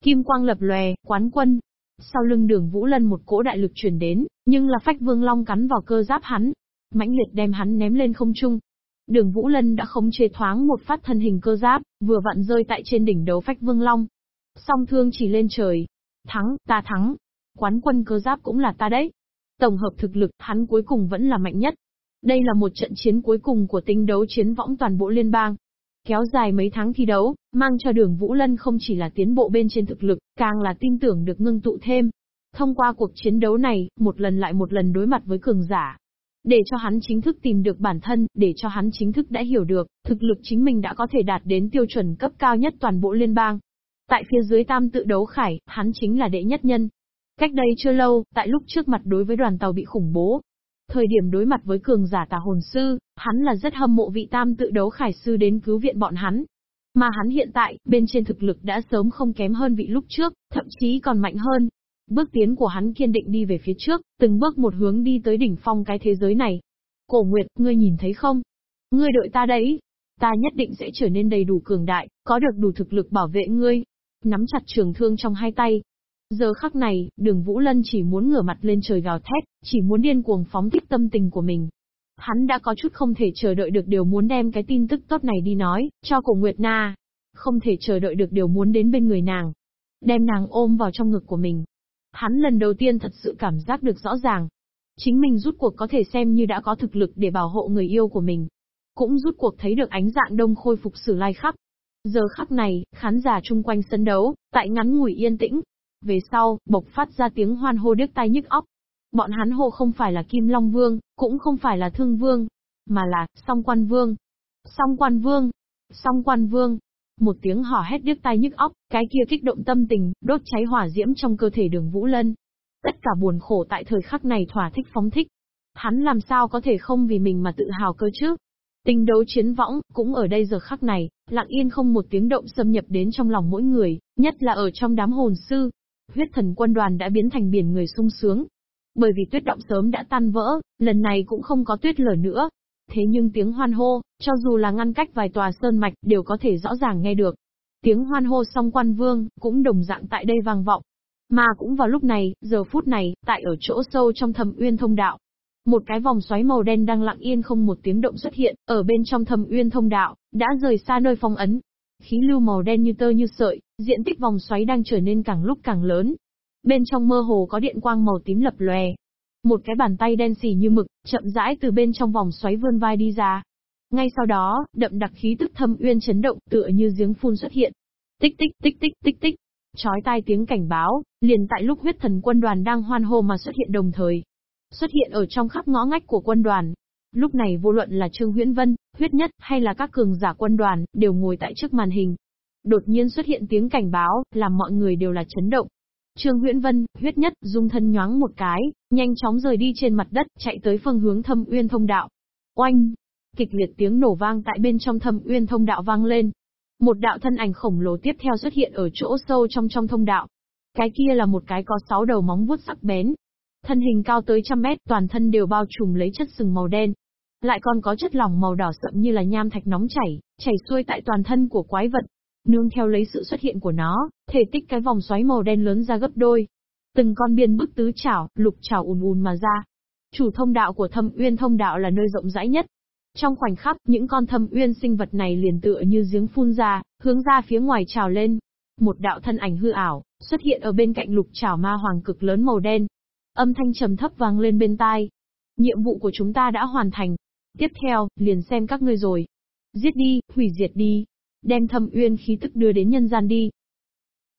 Kim quang lập lòe, quán quân. Sau lưng đường Vũ Lân một cỗ đại lực truyền đến, nhưng là phách vương long cắn vào cơ giáp hắn. mãnh liệt đem hắn ném lên không trung. Đường Vũ Lân đã khống chế thoáng một phát thân hình cơ giáp, vừa vặn rơi tại trên đỉnh đầu phách vương long. Song thương chỉ lên trời, Thắng, ta thắng. Quán quân cơ giáp cũng là ta đấy. Tổng hợp thực lực, hắn cuối cùng vẫn là mạnh nhất. Đây là một trận chiến cuối cùng của tinh đấu chiến võng toàn bộ liên bang. Kéo dài mấy tháng thi đấu, mang cho đường Vũ Lân không chỉ là tiến bộ bên trên thực lực, càng là tin tưởng được ngưng tụ thêm. Thông qua cuộc chiến đấu này, một lần lại một lần đối mặt với cường giả, để cho hắn chính thức tìm được bản thân, để cho hắn chính thức đã hiểu được, thực lực chính mình đã có thể đạt đến tiêu chuẩn cấp cao nhất toàn bộ liên bang. Tại phía dưới tam tự đấu khải, hắn chính là đệ nhất nhân. Cách đây chưa lâu, tại lúc trước mặt đối với đoàn tàu bị khủng bố. Thời điểm đối mặt với cường giả tà hồn sư, hắn là rất hâm mộ vị tam tự đấu khải sư đến cứu viện bọn hắn. Mà hắn hiện tại, bên trên thực lực đã sớm không kém hơn vị lúc trước, thậm chí còn mạnh hơn. Bước tiến của hắn kiên định đi về phía trước, từng bước một hướng đi tới đỉnh phong cái thế giới này. Cổ Nguyệt, ngươi nhìn thấy không? Ngươi đợi ta đấy. Ta nhất định sẽ trở nên đầy đủ cường đại, có được đủ thực lực bảo vệ ngươi. Nắm chặt trường thương trong hai tay, Giờ khắc này, đường Vũ Lân chỉ muốn ngửa mặt lên trời gào thét, chỉ muốn điên cuồng phóng thích tâm tình của mình. Hắn đã có chút không thể chờ đợi được điều muốn đem cái tin tức tốt này đi nói, cho cổ Nguyệt Na. Không thể chờ đợi được điều muốn đến bên người nàng. Đem nàng ôm vào trong ngực của mình. Hắn lần đầu tiên thật sự cảm giác được rõ ràng. Chính mình rút cuộc có thể xem như đã có thực lực để bảo hộ người yêu của mình. Cũng rút cuộc thấy được ánh dạng đông khôi phục sử lai khắc. Giờ khắc này, khán giả chung quanh sân đấu, tại ngắn ngủi yên tĩnh, về sau, bộc phát ra tiếng hoan hô điếc tai nhức óc. Bọn hắn hô không phải là Kim Long Vương, cũng không phải là Thương Vương, mà là Song Quan Vương. Song Quan Vương, Song Quan Vương. Một tiếng hò hét điếc tai nhức óc, cái kia kích động tâm tình, đốt cháy hỏa diễm trong cơ thể đường Vũ Lân. Tất cả buồn khổ tại thời khắc này thỏa thích phóng thích. Hắn làm sao có thể không vì mình mà tự hào cơ chứ? Tình đấu chiến võng, cũng ở đây giờ khắc này, lặng yên không một tiếng động xâm nhập đến trong lòng mỗi người, nhất là ở trong đám hồn sư, huyết thần quân đoàn đã biến thành biển người sung sướng. Bởi vì tuyết động sớm đã tan vỡ, lần này cũng không có tuyết lở nữa. Thế nhưng tiếng hoan hô, cho dù là ngăn cách vài tòa sơn mạch, đều có thể rõ ràng nghe được. Tiếng hoan hô song quan vương, cũng đồng dạng tại đây vang vọng. Mà cũng vào lúc này, giờ phút này, tại ở chỗ sâu trong thầm uyên thông đạo. Một cái vòng xoáy màu đen đang lặng yên không một tiếng động xuất hiện, ở bên trong thầm uyên thông đạo, đã rời xa nơi phong ấn, Khí lưu màu đen như tơ như sợi, diện tích vòng xoáy đang trở nên càng lúc càng lớn. Bên trong mơ hồ có điện quang màu tím lập lòe. Một cái bàn tay đen xì như mực, chậm rãi từ bên trong vòng xoáy vươn vai đi ra. Ngay sau đó, đậm đặc khí tức thâm uyên chấn động tựa như giếng phun xuất hiện. Tích tích tích tích tích tích. Chói tai tiếng cảnh báo, liền tại lúc huyết thần quân đoàn đang hoan hô mà xuất hiện đồng thời. Xuất hiện ở trong khắp ngõ ngách của quân đoàn, Lúc này vô luận là Trương Huyễn Vân, huyết nhất, hay là các cường giả quân đoàn, đều ngồi tại trước màn hình. Đột nhiên xuất hiện tiếng cảnh báo, làm mọi người đều là chấn động. Trương Huyễn Vân, huyết nhất, dung thân nhoáng một cái, nhanh chóng rời đi trên mặt đất, chạy tới phương hướng thâm uyên thông đạo. Oanh! Kịch liệt tiếng nổ vang tại bên trong thâm uyên thông đạo vang lên. Một đạo thân ảnh khổng lồ tiếp theo xuất hiện ở chỗ sâu trong trong thông đạo. Cái kia là một cái có sáu đầu móng vuốt sắc bén, Thân hình cao tới trăm mét, toàn thân đều bao trùm lấy chất sừng màu đen. Lại còn có chất lỏng màu đỏ sậm như là nham thạch nóng chảy, chảy xuôi tại toàn thân của quái vật. Nương theo lấy sự xuất hiện của nó, thể tích cái vòng xoáy màu đen lớn ra gấp đôi. Từng con biên bức tứ chảo, lục chảo ùn ùn mà ra. Chủ thông đạo của thâm uyên thông đạo là nơi rộng rãi nhất, trong khoảnh khắc, những con thâm uyên sinh vật này liền tựa như giếng phun ra, hướng ra phía ngoài trào lên. Một đạo thân ảnh hư ảo, xuất hiện ở bên cạnh lục trảo ma hoàng cực lớn màu đen, Âm thanh trầm thấp vang lên bên tai. Nhiệm vụ của chúng ta đã hoàn thành. Tiếp theo, liền xem các ngươi rồi. Giết đi, hủy diệt đi. Đem thâm uyên khí tức đưa đến nhân gian đi.